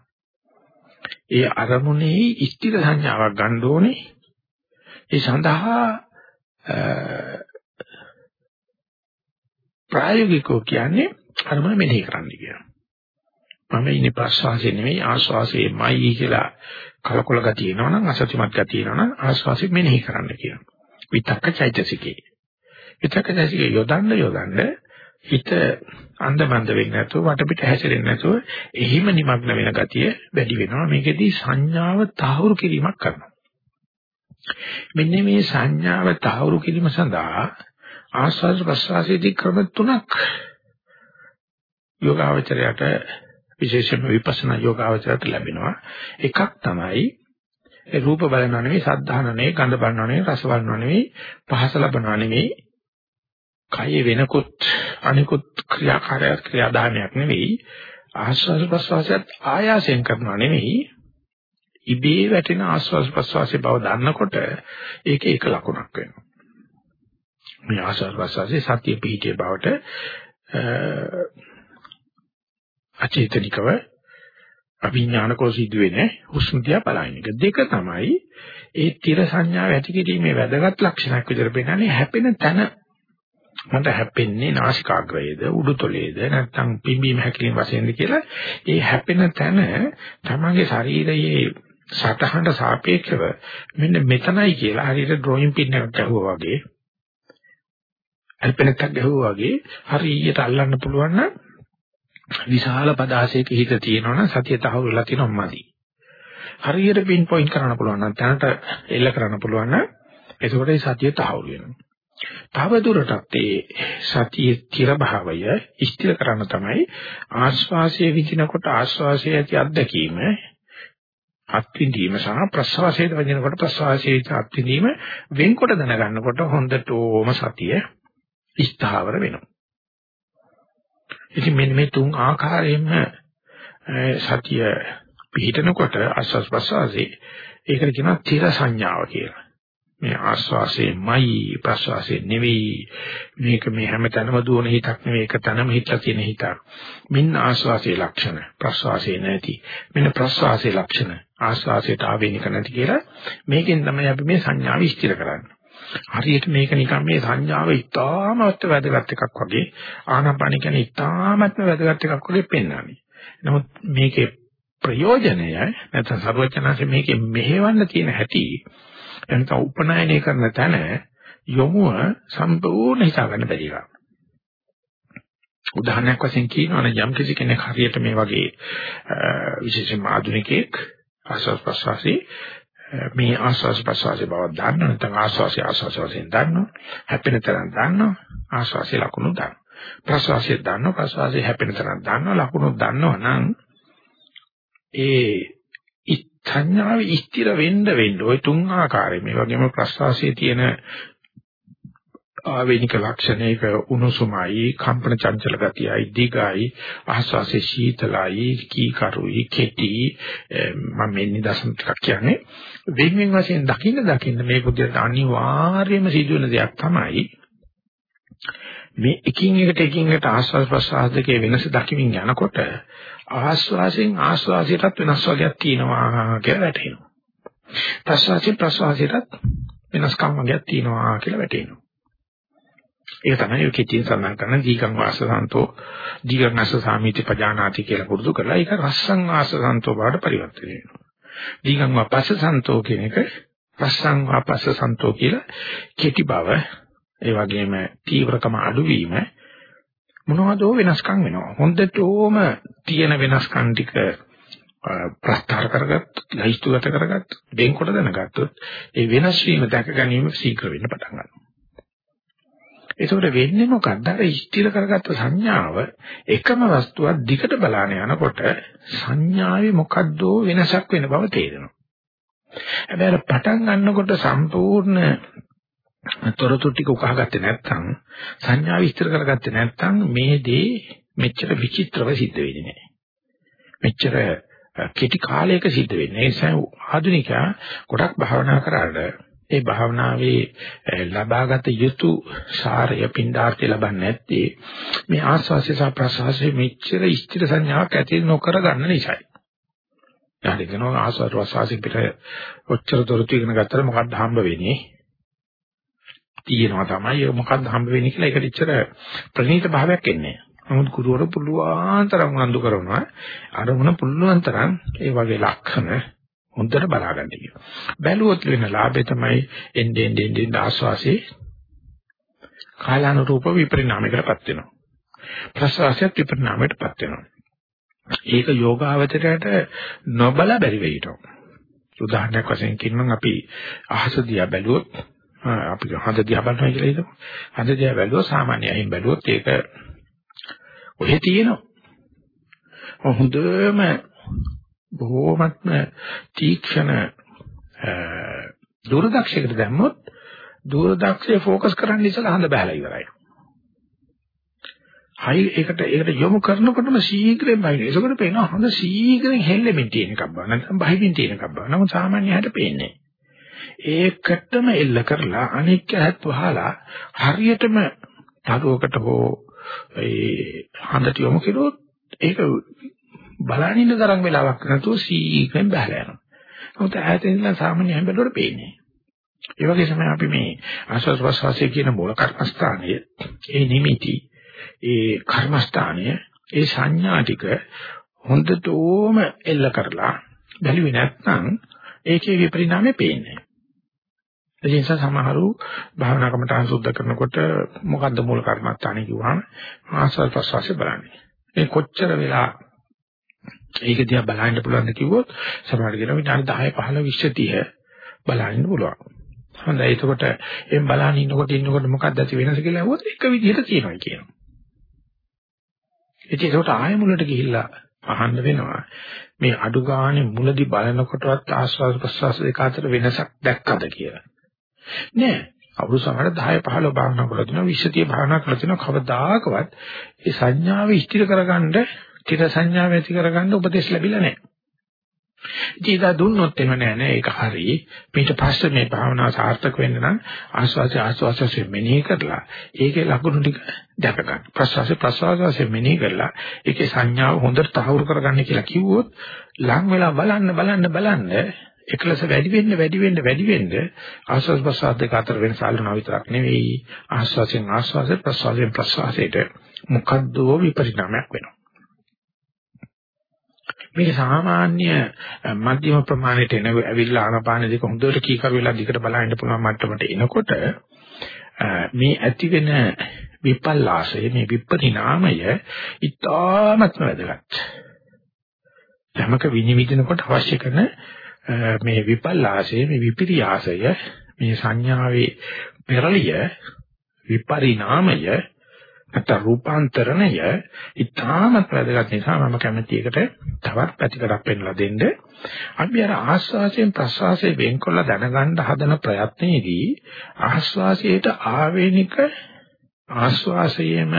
ඒ අරමුණේ ස්ථිර සංඥාවක් ගන්න ඕනේ. ඒ සඳහා ප්‍රායෝගිකව කියන්නේ අරමුණ මෙනෙහි කරන්න කියනවා. මම ඉන්නේ ප්‍රශ්වාසයේ නෙවෙයි ආශ්වාසයේමයි කියලා කලකොල ගතිය එනවනම් අසත්‍යමත් ගතිය එනවනම් ආශ්වාසය මෙනෙහි කරන්න කියනවා. විතක්ක චෛතසිකේ. විතක්ක චෛතසිකේ යොදන්න යොදන්න හිත අන්දමන්ද වෙන්නේ නැතුව වටපිට හැසිරෙන්නේ නැතුව එහිම নিমগ্ন වෙන ගතිය වැඩි වෙනවා. මේකෙදී සංඥාව තහවුරු කිරීමක් කරනවා. මෙන්න මේ සංඥාව තහවුරු කිරීම සඳහා ආස්වාද ප්‍රසවාසයේදී ක්‍රම තුනක් යෝගාවචරයට විශේෂයෙන්ම විපස්සනා යෝගාවචරයට ලැබෙනවා. එකක් තමයි ඒ රූප බලනවා නෙවෙයි, සද්ධාන නෙවෙයි, ගඳ බලනවා නෙවෙයි, රස බලනවා නෙවෙයි, පහස ලබනවා නෙවෙයි. කය වෙනකොත් අනිකුත් ක්‍රියාකාරයක් ක්‍රියාදාමයක් නෙවෙයි. ආස්වාද ප්‍රසවාසයත් ආයාසයෙන් කරනවා නෙවෙයි. ඉබේ වැටෙන ආස්වාද ප්‍රසවාසයේ බව දන්නකොට ඒක එක ලකුණක් වෙනවා. මේ ආස්වාද ප්‍රසවාසයේ සතිය පිහිටිය බවට අචේතනිකව අවිඥානිකව සිදුවෙන හුස්ම දිහා බලන එක. දෙක තමයි ඒ තිර සංඥාව ඇති කිරීමේ වැදගත් ලක්ෂණයක් විදිහට පෙන්නන්නේ හැපෙන තැන. මට හැපෙන්නේ නාසිකාග්‍රයේද උඩුතොලේද නැත්නම් පිම්බීම හැකිලිම වශයෙන්ද කියලා. ඒ හැපෙන තැන තමගේ ශරීරයේ සතහනට සාපේක්ෂව මෙන්න මෙතනයි කියලා හරියට ඩ්‍රොයින් පින් එකක් ගහුවා වගේ අල්පෙනක් ගහුවා වගේ හරියට අල්ලන්න පුළුවන් නම් විශාල පදාසයක හිත තියෙනවනම් සතිය තහවුරු වෙලා තියෙනවමදි. හරියට පින් පොයින්ට් කරන්න පුළුවන් නම් තැනට එල්ල කරන්න පුළුවන් නම් එතකොට ඒ සතිය තහවුරු වෙනවා. තව දුරටත් ඒ සතියේ ස්ථිර භාවය ස්ථිර කරන්න තමයි ආස්වාසයේ විඳිනකොට ආස්වාසයේ ඇති අත්දැකීම අත්විඳීම සහ ප්‍රසවාසයේ වදිනකොට ප්‍රසවාසයේ අත්විඳීම වෙන්කොට දැනගන්නකොට හොඳටම සතිය ස්ථාවර වෙනවා. ඉතින් මෙන්න මේ තුන් ආකාරයෙන්ම සතිය පිහිටනකොට ආස්වාස් ප්‍රසවාසයේ ඒකට කියනවා තිර සංඥාව කියලා. මේ ආස්වාසේමයි ප්‍රසවාසයේ නෙවෙයි මේක මේ හැමතැනම දුවන හිතක් නෙවෙයි එක තැනම හිටලා තියෙන හිතක්. මෙන්න ආස්වාසයේ ලක්ෂණ ප්‍රසවාසයේ නැති. මෙන්න ප්‍රසවාසයේ ලක්ෂණ ආස්වාසයට ආවේනික නැති කියලා මේකෙන් තමයි අපි මේ සංඥාව ස්ථිර කරන්නේ. හරියට මේක නිකන් මේ සංඥාව ඉතාමත් වැදගත් එකක් වගේ ආනාපාන කියන්නේ ඉතාමත්ම වැදගත් එකක් වගේ පෙන්වන්නේ. නමුත් මේකේ ප්‍රයෝජනය නැත්නම් සර්වඥාන්සේ මේකේ මෙහෙවන්න තියෙන හැටි එතන උපනායනය කරන තැන යොමුව සම්පූර්ණ හිතා ගන්න බැරි එකක්. උදාහරණයක් වශයෙන් කියනවනේ යම් කිසි කෙනෙක් හරියට මේ වගේ විශේෂයෙන්ම ආධුනිකයෙක් ආස්වාද ප්‍රසවාසී මේ ආස්වාස් ප්‍රසවාසයේ බව දන්න නැත්නම් ආස්වාසිය ආස්වාස වශයෙන් දන්න හැපෙන තරම් දන්න ආස්වාසිය ලකුණු දන්න ප්‍රසවාසයේ දන්න ප්‍රසවාසයේ හැපෙන තරම් දන්න ලකුණු දන්නවා නම් ඒ සංඥාවේ ස්ථිර වෙන්න වෙන්න ওই තුන් ආකාරය මේ වගේම ප්‍රසවාසයේ තියෙන ආවේනික ලක්ෂණයක උණුසුමයි කම්පන චංචල ගතියයි දිගයි ආස්වාසේ සීතලයි කීකරුයි කෙටි. මම මේ නිදර්ශන ටිකක් කියන්නේ. වෙන වෙන වශයෙන් දකින්න දකින්න මේ බුද්ධයට අනිවාර්යයෙන්ම සිදුවෙන දෙයක් තමයි මේ එකින් එකට එකින් එකට ආස්වාස් ප්‍රසආස දෙකේ වෙනස දකිමින් යනකොට ආස්වාසෙන් ආස්වාසයටත් වෙනස් වර්ගයක් තියෙනවා කියලා වැටහෙනවා. ප්‍රසවාසයෙන් ප්‍රසවාසයටත් වෙනස්කම් වර්ගයක් තියෙනවා කියලා වැටහෙනවා. ඒක තමයි ඔය කෙටියෙන් සඳහන් කරන දීගං වාසසන්තෝ දීගං අස්ස සාමීති පජානාති කියලා පුරුදු කරලා ඒක රස්සං වාසසන්තෝ බවට පරිවර්තනය වෙනවා. දීගං වාපස්සසන්තෝ කියන එක රස්සං වාපස්සසන්තෝ කියලා කෙටි බව ඒ වගේම තීව්‍රකම අඩුවීම මොනවදෝ වෙනස්කම් වෙනවා. හොඳටම තියෙන වෙනස්කම් ටික ප්‍රස්තාර කරගත්, ලයිස්තුගත කරගත්, වෙන්කොට දැනගත්තොත් ඒ වෙනස් වීම දැක ගැනීම ශීඝ්‍ර වෙන්න පටන් ගන්නවා. ඒකෝට වෙන්නේ මොකද්ද? අර ස්ථිර කරගත්ත සංඥාව එකම වස්තුවක් දිගට බලාන යනකොට සංඥාවේ මොකද්ද වෙනසක් වෙන බව තේරෙනවා. හැබැයි පටන් ගන්නකොට සම්පූර්ණ තොරතුරු ටික උකහාගත්තේ නැත්නම් සංඥාව විස්තර කරගත්තේ නැත්නම් මේ දේ මෙච්චර විචිත්‍රව සිද්ධ වෙන්නේ නැහැ. මෙච්චර කෙටි කාලයක සිද්ධ වෙන්නේ. ඒ නිසා ආධුනිකයා ගොඩක් භාවනා කරාට ඒ භාවනාවේ ලබාගත යුතු සාරය පින්ඩාර්ථය ලබන්නේ නැත්තේ මේ ආස්වාස්ය සහ ප්‍රසවාසයේ මෙච්චර ස්ථිර සංඥාවක් ඇති නොකර ගන්න නිසායි. යාලි කරනවා ආස්වාද ප්‍රසවාසයේ පිට ඔච්චර දොරටු ඉගෙන ගත්තට මොකක්ද හම්බ වෙන්නේ? තියෙනවා තමයි මොකක්ද හම්බ වෙන්නේ කියලා ඒකට ඉච්චර ප්‍රණීත භාවයක් එන්නේ. නමුත් ගුරුවරු පුළුවන් තරම් උනන්දු කරනවා අරමුණ පුළුවන් තරම් ඒ වගේ ලක්ෂණ හොඳට බලාගන්න කියනවා. බැලුවොත් වෙන ලාභය තමයි එන්නේ එන්නේ එන්නේ ආස්වාසේ කාලානුරූප විපරිණාමයකටපත් වෙනවා. ප්‍රසවාසයත් විපරිණාමයකටපත් වෙනවා. ඒක යෝගාවචරයට නොබල බැරි වෙයිට. උදාහරණයක් වශයෙන් කියනනම් අපි අහස දිහා බැලුවොත් අපි හඳ දිහා බලනවා කියලා හිතමු. හඳ දිහා බැලුවොත් සාමාන්‍ය අයින් බැලුවොත් ඒක ඔහෙ තියෙනවා. හොඳම බොහෝමත්ම තීක්ෂණ දුරදක්ෂයකට දැම්මොත් දුරදක්ෂයේ ફોકસ කරන්න ඉස්සලා හඳ බහලා ඉවරයි. හයි ඒකට ඒකට යොමු කරනකොටම ශීඝ්‍රයෙන් බහින. ඒකකට පේනවා හොඳ ශීඝ්‍රයෙන් හෙල්ලෙමින් තියෙන එකක් බව. නැත්නම් බහිමින් තියෙන එකක් බව. නමුත් සාමාන්‍ය හැට පේන්නේ. ඒකටම එල්ල කරලා අනික් ඇහත් වහලා හරියටම තරුවකට හෝ ඒ හඳට යොමු කළොත් ඒක බලන්න ඉන්න තරම් වෙලාවක් නැතුව ශීඝ්‍රයෙන් බහලා යනවා. නමුත් ඈතින් ඉඳලා සාමාන්‍ය හැඹලුවට පේන්නේ. ඒ වගේ තමයි අපි මේ ආස්වාද ප්‍රසවාසයේ කියන මූල කර්මස්ථානයේ ඒ නිමිති ඒ කර්මස්ථානය ඒ සංඥා ටික හොඳටම එල්ල කරලා බැලුවේ නැත්නම් ඒකේ විපරිණාමය පේන්නේ. ඒ නිසා සමහරු භාවනා කමටහන් සුද්ධ කරනකොට මොකද්ද මූල කර්මස්ථානේ කිව්වහම ආස්වාද ප්‍රසවාසය බලන්නේ. මේ කොච්චර වෙලා ඒක දිහා බලන්න පුළුවන්ද කිව්වොත් සමහරවිට කියන විනාඩි 10 15 20 30 බලන්න පුළුවන්. හොඳයි එතකොට එම් බලන්න ඉන්නකොට ඉන්නකොට මොකක්ද ඇති වෙනස කියලා අහුවොත් එක විදිහට කියනවා කියනවා. ඉතින් ඒකට ආයෙ මුලට ගිහිල්ලා අහන්න වෙනවා. මේ අඩු ගානේ මුලදි බලනකොටවත් ආස්වාද ප්‍රසවාස දෙක අතර වෙනසක් දැක්කද කියලා. නෑ. අවුරුදු සමහර 10 15 භාවනා කරලා තිනවා 20 භාවනා කරලා තිනවා කවදාකවත් ඒ සංඥාව ස්ථිර කරගන්න, තිර සංඥාව ඇති කරගන්න උපදෙස් ලැබිලා නෑ. ඉතින් ඒක දුන්නොත් එහෙම නෑ නේ ඒක හරි. ඊට පස්සේ මේ භාවනාව සාර්ථක වෙන්න නම් ආස්වාද ආස්වාදයෙන් මෙනෙහි කරලා ඒකේ ලක්ෂණ ටික දැක ගන්න. ප්‍රසවාස ප්‍රසවාසයෙන් මෙනෙහි කරලා ඒකේ සංඥාව හොඳට තහවුරු කරගන්න කියලා කිව්වොත් ලං වෙලා බලන්න බලන්න බලන්න එකලස වැඩි වෙන්න වැඩි වෙන්න වැඩි වෙන්න ආස්වාද ප්‍රසවාස දෙක අතර වෙනස අල්ලනවා විතරක් නෙවෙයි ආස්වාදයෙන් ආස්වාද ප්‍රසවාසයෙන් ප්‍රසවාසයට මොකද්ද විපරිණාමයක් වෙනවා. මේක සාමාන්‍ය මධ්‍යම ප්‍රමාණයට එන ඇවිල්ලා ආනපාන දෙක හොඳට කීකරු වෙලා දිගට බලන්න පුළුවන් මට්ටමට එනකොට මේ ඇති වෙන විපල්ලාසය මේ විපරිණාමය ඉතාමත්ම වැදගත්. යමක විනිවිදිනකොට අවශ්‍ය කරන මේ විපල්ලාසය මේ විපිරියාසය මේ සංඥාවේ පෙරලිය විපරිණාමය නැත්නම් රූපාන්තරණය ඉතාමත් වැදගත් නිසා මම කැමති එකට තවත් පැතිකඩක් පෙන්ලා දෙන්න. අපි අර ආස්වාසයෙන් ප්‍රස්වාසයෙන් වෙන්කොල්ල දැනගන්න හදන ප්‍රයත්නයේදී ආස්වාසයට ආවේනික ආස්වාසයේම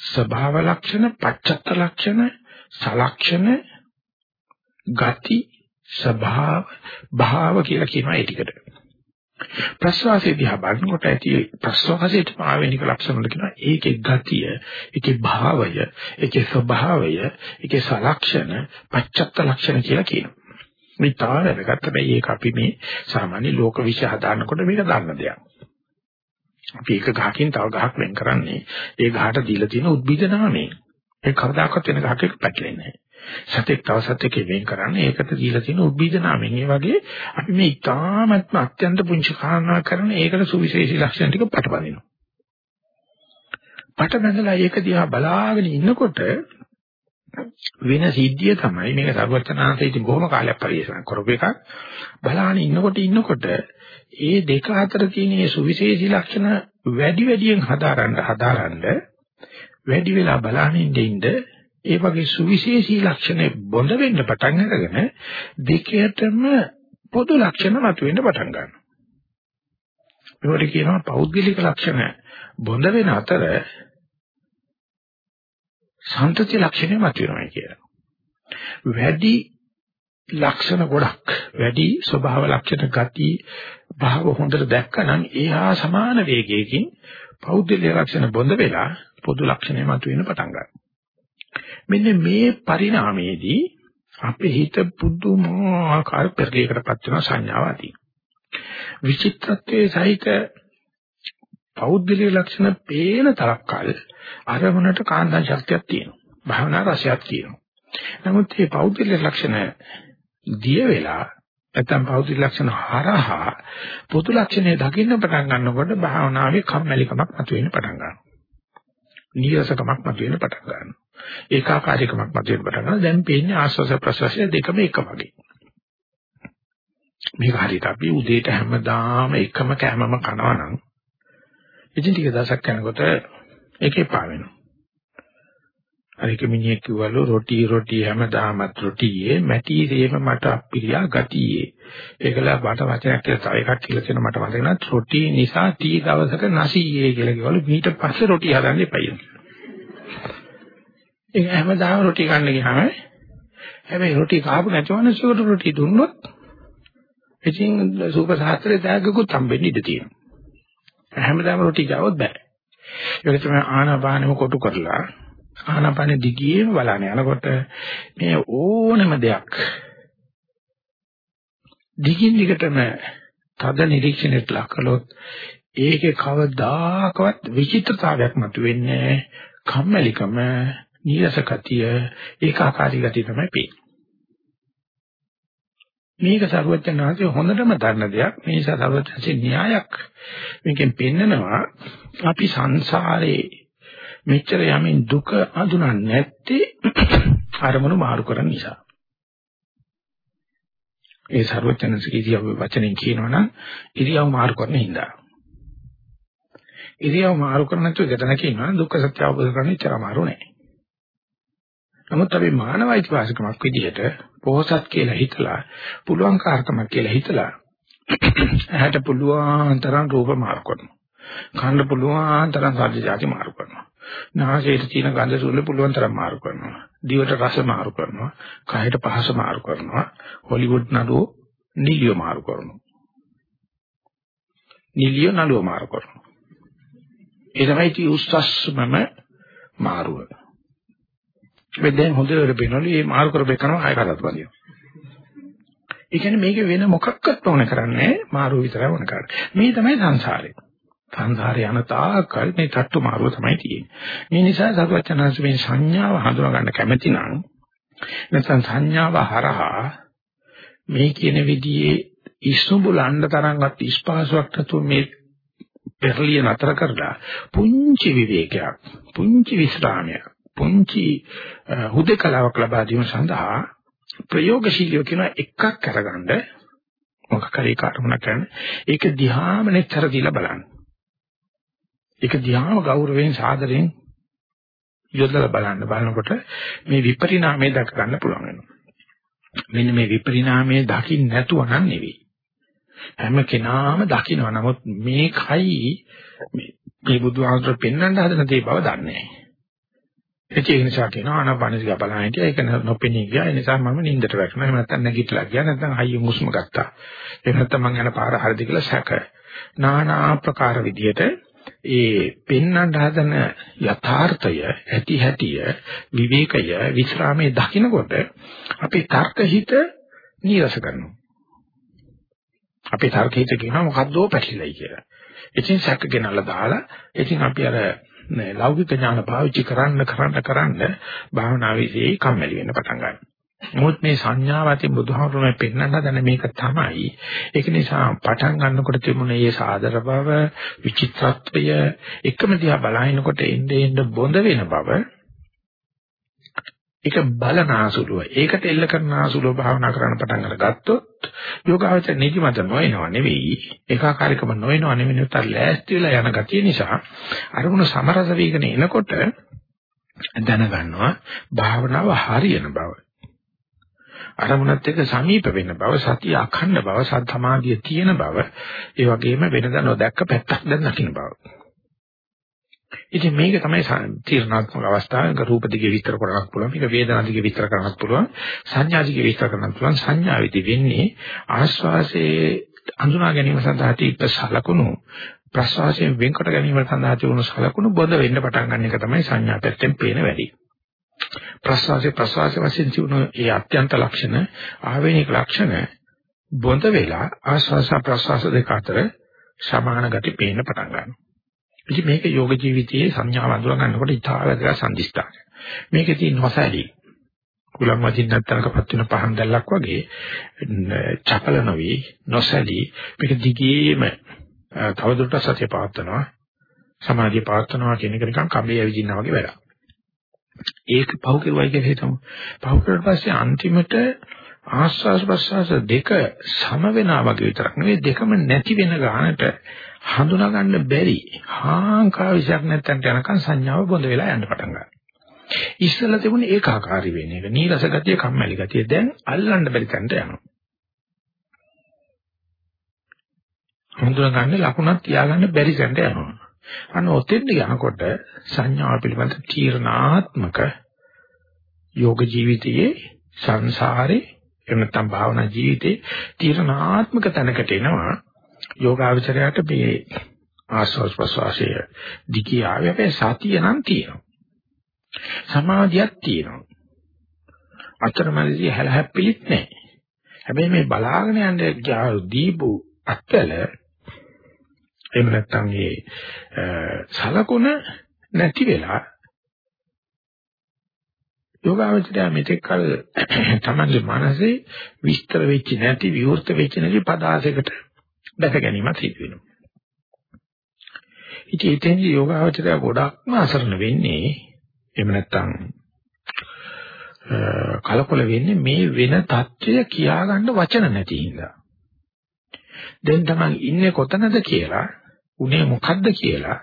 ස්වභාව ලක්ෂණ, පච්චත්ත ලක්ෂණ, සලක්ෂණ, ගති, ස්වභාව, භාව කියලා කියනවා ඒ ටිකට. ප්‍රස්වාසයේ දිහා බලනකොට ඇති ප්‍රස්වාසයට ආවේනික ලක්ෂණ වල කියනවා ඒකේ ගතිය, ඒකේ භාවය, ඒකේ ස්වභාවය, ඒකේ සලක්ෂණ, පච්චත්ත ලක්ෂණ කියලා කියනවා. මේ තාරයකට හැබැයි ඒක අපි මේ සාමාන්‍ය ලෝක විශ්ය හදානකොට මේක දන්න දෙයක්. අපි එක ගහකින් තව ගහක් වෙන් කරන්නේ ඒ ගහට දීලා තියෙන උද්භිද නාමයෙන්. ඒ කවදාකවත් වෙන ගහක පැටලෙන්නේ නැහැ. සතෙක් තව සතෙක් වෙන් කරන්නේ ඒකට දීලා තියෙන උද්භිද නාමයෙන්. ඒ වගේ අපි මේ ඊටාත්ම අත්‍යන්ත පුංචි කාරණා කරන ඒකට සුවිශේෂී ලක්ෂණ ටික පටබඳිනවා. පටබඳලා ඒක දිහා බලාගෙන ඉන්නකොට වෙන සිද්ධිය තමයි මේක සර්වඥාන්සේ ඉතින් බොහොම කාලයක් පරිශන කරපු එකක්. බලාගෙන ඉන්නකොට ඉන්නකොට ඒ දෙක අතර තියෙන මේ සුවිශේෂී ලක්ෂණ වැඩි වැඩියෙන් හදාරන්න හදාරන්න වැඩි වෙලා බලහින් ඉඳින්ද ඒ වගේ සුවිශේෂී ලක්ෂණ බොඳ වෙන්න පටන් අරගෙන දෙකේටම පොදු ලක්ෂණ මතුවෙන්න පටන් ගන්නවා. ඒවට කියනවා පෞද්ගලික ලක්ෂණ බොඳ වෙන අතර සම්තති ලක්ෂණය මතුවෙනවා කියලා. වැඩි ලක්ෂණ ගොඩක් වැඩි ස්වභාව ලක්ෂණ ගති භාව හොඳට දැක්කනම් ඒහා සමාන වේගයකින් පෞද්ගලික ලක්ෂණ බොඳ වෙලා පොදු ලක්ෂණය මතුවෙන්න පටන් ගන්නවා. මෙන්න මේ පරිණාමයේදී අපේ හිත පුදුමාකාර පෙරලියකටපත් වෙන සංඥාවාදී. විචිත්‍රත්වයේ සහිත පෞද්ගලික ලක්ෂණ පේන තරක්කල් අරමුණට කාන්දන් ශක්තියක් තියෙනවා. භාවනා රසයක් තියෙනවා. නමුත් මේ පෞද්ගලික ලක්ෂණ දිය වෙලා නැත්නම් පෞද්ගලික ලක්ෂණ හරහා පොදු ලක්ෂණය දකින්න පටන් ගන්නකොට භාවනාවේ කම්මැලිකමක් මතුවෙන්න පටන් ගන්නවා. නීරසකමක් මතුවෙන්න පටන් ගන්නවා. ඒකාකාරීකමක් මතුවෙන්න පටන් ගන්නවා. දැන් පේන්නේ ආස්වාස ප්‍රසවාසය දෙකම එක වගේ. මේක හරියට අපි උදේට හැමදාම එකම කෑමම කනවා නම් ඉතින් ටික දවසක් යනකොට ඒකේ පා වෙනවා. අර එක මිනිහෙක් කිව්වලු රොටි රොටි හැමදාමත් රොටියේ මැටි රේම මට අප්පිරියා ගතියේ. ඒකලා බට වචනයක් කියලා තව එකක් කියලා කියන මට මතක නැහැ රොටි නිසා තී දවසක නැසීයේ කියලා කිව්වලු ඊට පස්සේ රොටි හදන්න එපයි. ඒක හැමදාම රොටි කන්න ගියාම හැබැයි රොටි කාපු නැතිවනසුකට රොටි දුන්නොත් ඉතින් සූප සාත්‍රයේ දාගකුත් හම්බෙන්න ඉඩ තියෙනවා. හැමදාම රොටි ගාවොත් බෑ. ඒක තමයි ආනාපානෙම කොටු කරලා ආනාපානෙ දිගියම බලන්න යනකොට මේ ඕනම දෙයක් දිගින් දිගටම තද නිරීක්ෂණයට ලක් කළොත් ඒකේ කවදාකවත් විචිත්‍රතාවයක් මතුවෙන්නේ කම්මැලිකම නීරසකතිය ඒකාකාරී ගතිය තමයි පේන්නේ මේක සරුවචනාංශය හොඳටම දන්න දෙයක්. මේ නිසා සරුවචනාංශේ න්‍යායක් මේකෙන් පෙන්නනවා අපි සංසාරේ මෙච්චර යමින් දුක අඳුනන්නේ නැත්තේ අරමුණු මාරු කරන නිසා. ඒ සරුවචනාංශයේ ඉරියව් වචනෙන් කියනවනම් ඉරියව් මාරු කරන හින්දා. ඉරියව් මාරු කරන නැතුව ගතන කියනවා දුක්ඛ සත්‍ය අවබෝධ කරගන්න ඉච්චර අමාරු නෑ. නමුත් අපි මානව අයිතිවාසිකමක් විදිහට පොහසත් කියලා හිතලා පුළුවන් කාර්කමක් කියලා හිතලා ඇහැට පුළුවන් තරම් රූප මාරු කරනවා. කන්න පුළුවන් තරම් සාධ්‍ය જાති මාරු කරනවා. නාසයට තියෙන ගඳ සුවඳ පුළුවන් තරම් මාරු කරනවා. දිවට රස මාරු කරනවා. කයට පහස මාරු කරනවා. හොලිවුඩ් නළුව නිලිය මාරු කරනවා. නිලිය නළුව මාරු කරනවා. ඒ තමයි ති උස්සස්මම මාරුව. මේ දැන් හොඳට පේනවලු මේ මාරු කරපේකම ආය කතාත් බඳිනවා. ඒ කියන්නේ මේක වෙන මොකක්වත් ඕන කරන්නේ මාරු විතරයි ඕන කරන්නේ. මේ තමයි සංසාරේ. සංසාරේ යන තාකල් මේ තට්ටු මාරුව තමයි තියෙන්නේ. මේ නිසා සතුටචනංශ මේ සංඥාව හඳුනා ගන්න කැමැති නම් නැත්නම් සංඥාව හරහා මේ කියන විදිහේ ඉස්නුබුලන්න තරම්වත් ඉස්පාසුවක් නැතුව මේ පෙරලිය නතර කරලා පුංචි විවේකයක් පුංචි විස්රාමයක් පුංචි හුදකලාවක් ලබා දීම සඳහා ප්‍රයෝගශීලීව කියන එකක් අරගන්න මොකක් හරි කාර්යමක් කරන ඒක දිහාම නෙතර දීලා බලන්න. ඒක දිහාම ගෞරවයෙන් සාදරයෙන් යොදලා බලන්න බලනකොට මේ විපරිණාමය දක ගන්න පුළුවන් වෙනවා. මෙන්න මේ විපරිණාමය දකින්න නැතුව නම් නෙවෙයි. හැම කෙනාම දකිනවා. නමුත් මේකයි මේ බුදුහාමුදුරු පෙන්වන්න හදන දේ බව දන්නේ නැහැ. ඒක නිසා කියනවා ආනාපානසික බලන හිටියා. ඒක නොපෙනී ගියා. ඒ නිසා මම නිින්දට වැටුණා. එහෙම නැත්නම් නැගිටලා ගියා. නැත්නම් හයිය මුස්ම ගත්තා. එහෙම නැත්නම් මං යන පාර හරිද කියලා සැක. নানা ආකාර විදියට ඒ පෙන්වන්න හදන යථාර්ථය ඇති හැටිය විවේකය විස්රාමයේ දකින්නකොට අපේ තර්ක හිත නීරස කරනවා අපේ තර්ක හිත කියනවා මොකද්දෝ පැටලිලයි කියලා. ඉතින් සැක ගෙනල්ලා දාලා ඉතින් අපි අර නෑ ලෞකික ඥාන පාවිච්චි කරන්න කරන්න කරන්න භාවනාවේදී කම්මැලි වෙන්න පටන් ගන්නවා. මොහොත් මේ සංඥාව අතින් බුදුහාමුදුරුවෝ පෙන්වන්න හදන මේක තමයි. ඒක නිසා පටන් ගන්නකොට තිබුණේ මේ සාදර බව, විචිත්‍රත්වය එකම දිහා බලනකොට එන්නේ එන්න බොඳ වෙන බව ඒක බලනාසුලුව. ඒකට එල්ල කරනාසුලුව භාවනා කරන්න පටන් අරගත්තොත් යෝගාවචර නිදිමත නොයනව නෙවෙයි. ඒකාකාරීකම නොයනව නෙවෙයි උතර ලෑස්ති වෙලා යන ගතිය නිසා අරමුණ සමරස වීගෙන එනකොට දැනගන්නවා භාවනාව හරියන බව. අරමුණත් එක්ක සමීප වෙන බව, සතිය අඛණ්ඩ බව, සත්‍යමාදිය තියෙන බව, ඒ වගේම වෙනදා නොදැක්ක පැත්තක් දැන් දකින්න බව. ඉතින් මේක තමයි තීරණාත්මක අවස්ථාවක රූප දිගේ විස්තර කරන්නත් පුළුවන්. මේක වේදනා දිගේ විස්තර කරන්නත් පුළුවන්. සංඥා දිගේ විස්තර කරන්නත් පුළුවන්. සංඥාවේදී වෙන්නේ ආස්වාසේ අඳුනා ගැනීම සඳහා තීප සලකුණු ප්‍රසවාසයෙන් වෙන්කොට ගැනීම සඳහා තියුණු සලකුණු බොඳ වෙන්න පටන් ගන්න එක තමයි සංඥා පැත්තෙන් පේන වැඩි. ප්‍රසවාසයේ ප්‍රසවාසයේ වශයෙන් තියුණු ඒ අත්‍යන්ත ලක්ෂණ ආවේනික ලක්ෂණ බොඳ වෙලා ආස්වාස ප්‍රසවාස දෙක අතර සමාන ගති පේන්න පටන් ගන්නවා. ඉතින් මේක යෝග ජීවිතයේ සංඥාව අඳුර ගන්නකොට ඉතා වැදගත් සම්දිස්ථානය. මේකේ තියෙන නොසැලී කුලම් වදින්න නැත්නම්කපත් වෙන පහන් දැල්ලක් වගේ චපල නොවි නොසැලී මේක දිගේම තවදුරටත් සතිය පවත්නවා සමාධිය පවත්නවා කියන එක නිකන් කඹේ ඇවිදිනා වගේ වැඩක්. ඒක පහු කෙරුවයි කියලා හිතමු. පහු කරුවාට පස්සේ අන්තිමට ආස්වාස් ප්‍රස්වාස දෙක සම වෙනා වගේ විතරක් නෙවෙයි දෙකම නැති වෙන ගානට හඳුනා ගන්න බැරි හාංකා විශයක් නැත්තන්ට යනකන් සංඥාව බොඳ වෙලා යන්න පටන් ගන්නවා. ඉස්සෙල්ලා තිබුණේ ඒකාකාරී වෙන එක. නීරස ගතිය, කම්මැලි ගතිය. දැන් අල්ලන්න බැරි තැනට යනවා. හඳුනා ගන්න ලකුණක් තියාගන්න බැරි තැනට යනවා. අන්න ඔතෙන්ට යනකොට සංඥාව පිළිබඳ තීරණාත්මක යෝග ජීවිතයේ සංසාරේ එහෙම නැත්නම් භාවනා ජීවිතේ තීරණාත්මක තැනකට එනවා යෝගාවචරයට මේ ආස්වාස් ප්‍රසවාසය දිගිය ආවේ. අපේ සතිය නම් තියෙනවා. සමාධියක් තියෙනවා. අතරමැදි හැල හැප්පිලිත් නැහැ. හැබැයි මේ බලාගෙන යන දීපු අත්වල එහෙම නැත්නම් ඒ සලකුණ නැති වෙලා යෝගාවචරය මෙතෙක් කල තමන්ගේ මනසේ විස්තර වෙච්ච නැති විවෘත වෙච්ච නැති පදාසයකට දැක ගැනීමක් සිදු වෙනවා. ඉතින් එතෙන්දී යෝගාවචරය ගොඩක්ම අසරණ වෙන්නේ එහෙම නැත්නම් කලකොල වෙන්නේ මේ වෙන தත්ත්වය කියාගන්න වචන නැති හින්දා. දැන් තමන් ඉන්නේ කොතනද කියලා, උනේ මොකද්ද කියලා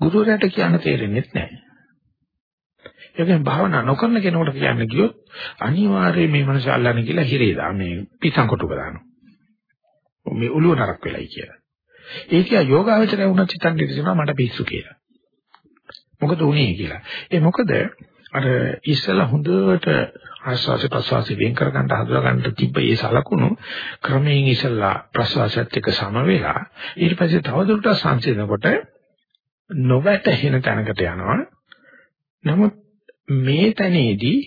ගුරුවරයාට කියන්න තේරෙන්නේ නැහැ. ඒකෙන් භාවනා නොකරන කෙනෙකුට කියන්න ගියොත් අනිවාර්යයෙන් මේ මනස අල්ලන්නේ කියලා හිරේ දා මේ පිටං කොටුක දානවා. මේ ඔළුව නරක් වෙලයි කියලා. ඒක යෝගාවචරය වුණත් හිතන්න ඉතිසනවා මට පිස්සු කියලා. මොකද උනේ කියලා. ඒ මොකද අර ඉස්සලා හොඳට ආස්වාස ප්‍රසවාස වෙන් කර ගන්න හදලා ගන්න තිබ්බ ඒ සලකුණු ක්‍රමයෙන් ඉස්සලා ප්‍රසවාසයත් එක්ක සම වෙලා ඊට පස්සේ තවදුරටත් සංසිඳනකොට නොවැටහෙන තැනකට යනවා. නමුත් මේ තැනේදී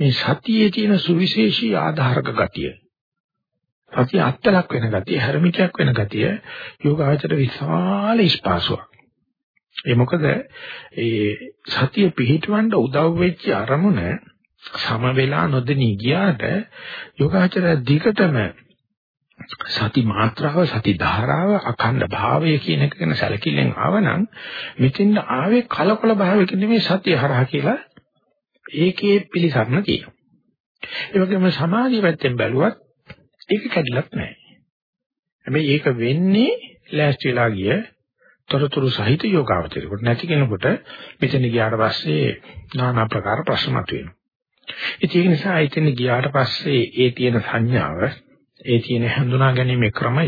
මේ සතියේ තියෙන සුවිශේෂී ආධාරක ගතිය සතිය අත්ලක් වෙන ගතිය හැරමිකයක් වෙන ගතිය යෝගාචර විශාල ස්පාසුවක් ඒ මොකද ඒ සතිය පිහිටවන්න උදව් වෙච්ච අරමුණ සම වෙලා නොදෙනී ගියාට යෝගාචර දිගටම සති මාත්‍රාව සති ධාරාව අඛණ්ඩ භාවය කියන එක ගැන සැලකිල්ලෙන් ආවනම් මෙතෙන් ආවේ කලකොල භාවයක නෙමෙයි සතිය හරහා කියලා ඒකේ පිළිසරණ කියනවා. ඒ වගේම සමාධිය පැත්තෙන් බැලුවත් ඒක කැඩිලක් නැහැ. හැබැයි ඒක වෙන්නේ ලෑස්තිලා ගිය තොරතුරු සහිත යෝගාවචරයකට නැති කෙනෙකුට මෙතන ගියාට පස්සේ নানা ප්‍රකාර ප්‍රශ්න මතුවෙනවා. ඒක නිසා එතන ගියාට පස්සේ ඒ තියෙන සංඥාව ඒ තියෙන හඳුනා ගැනීමේ ක්‍රමය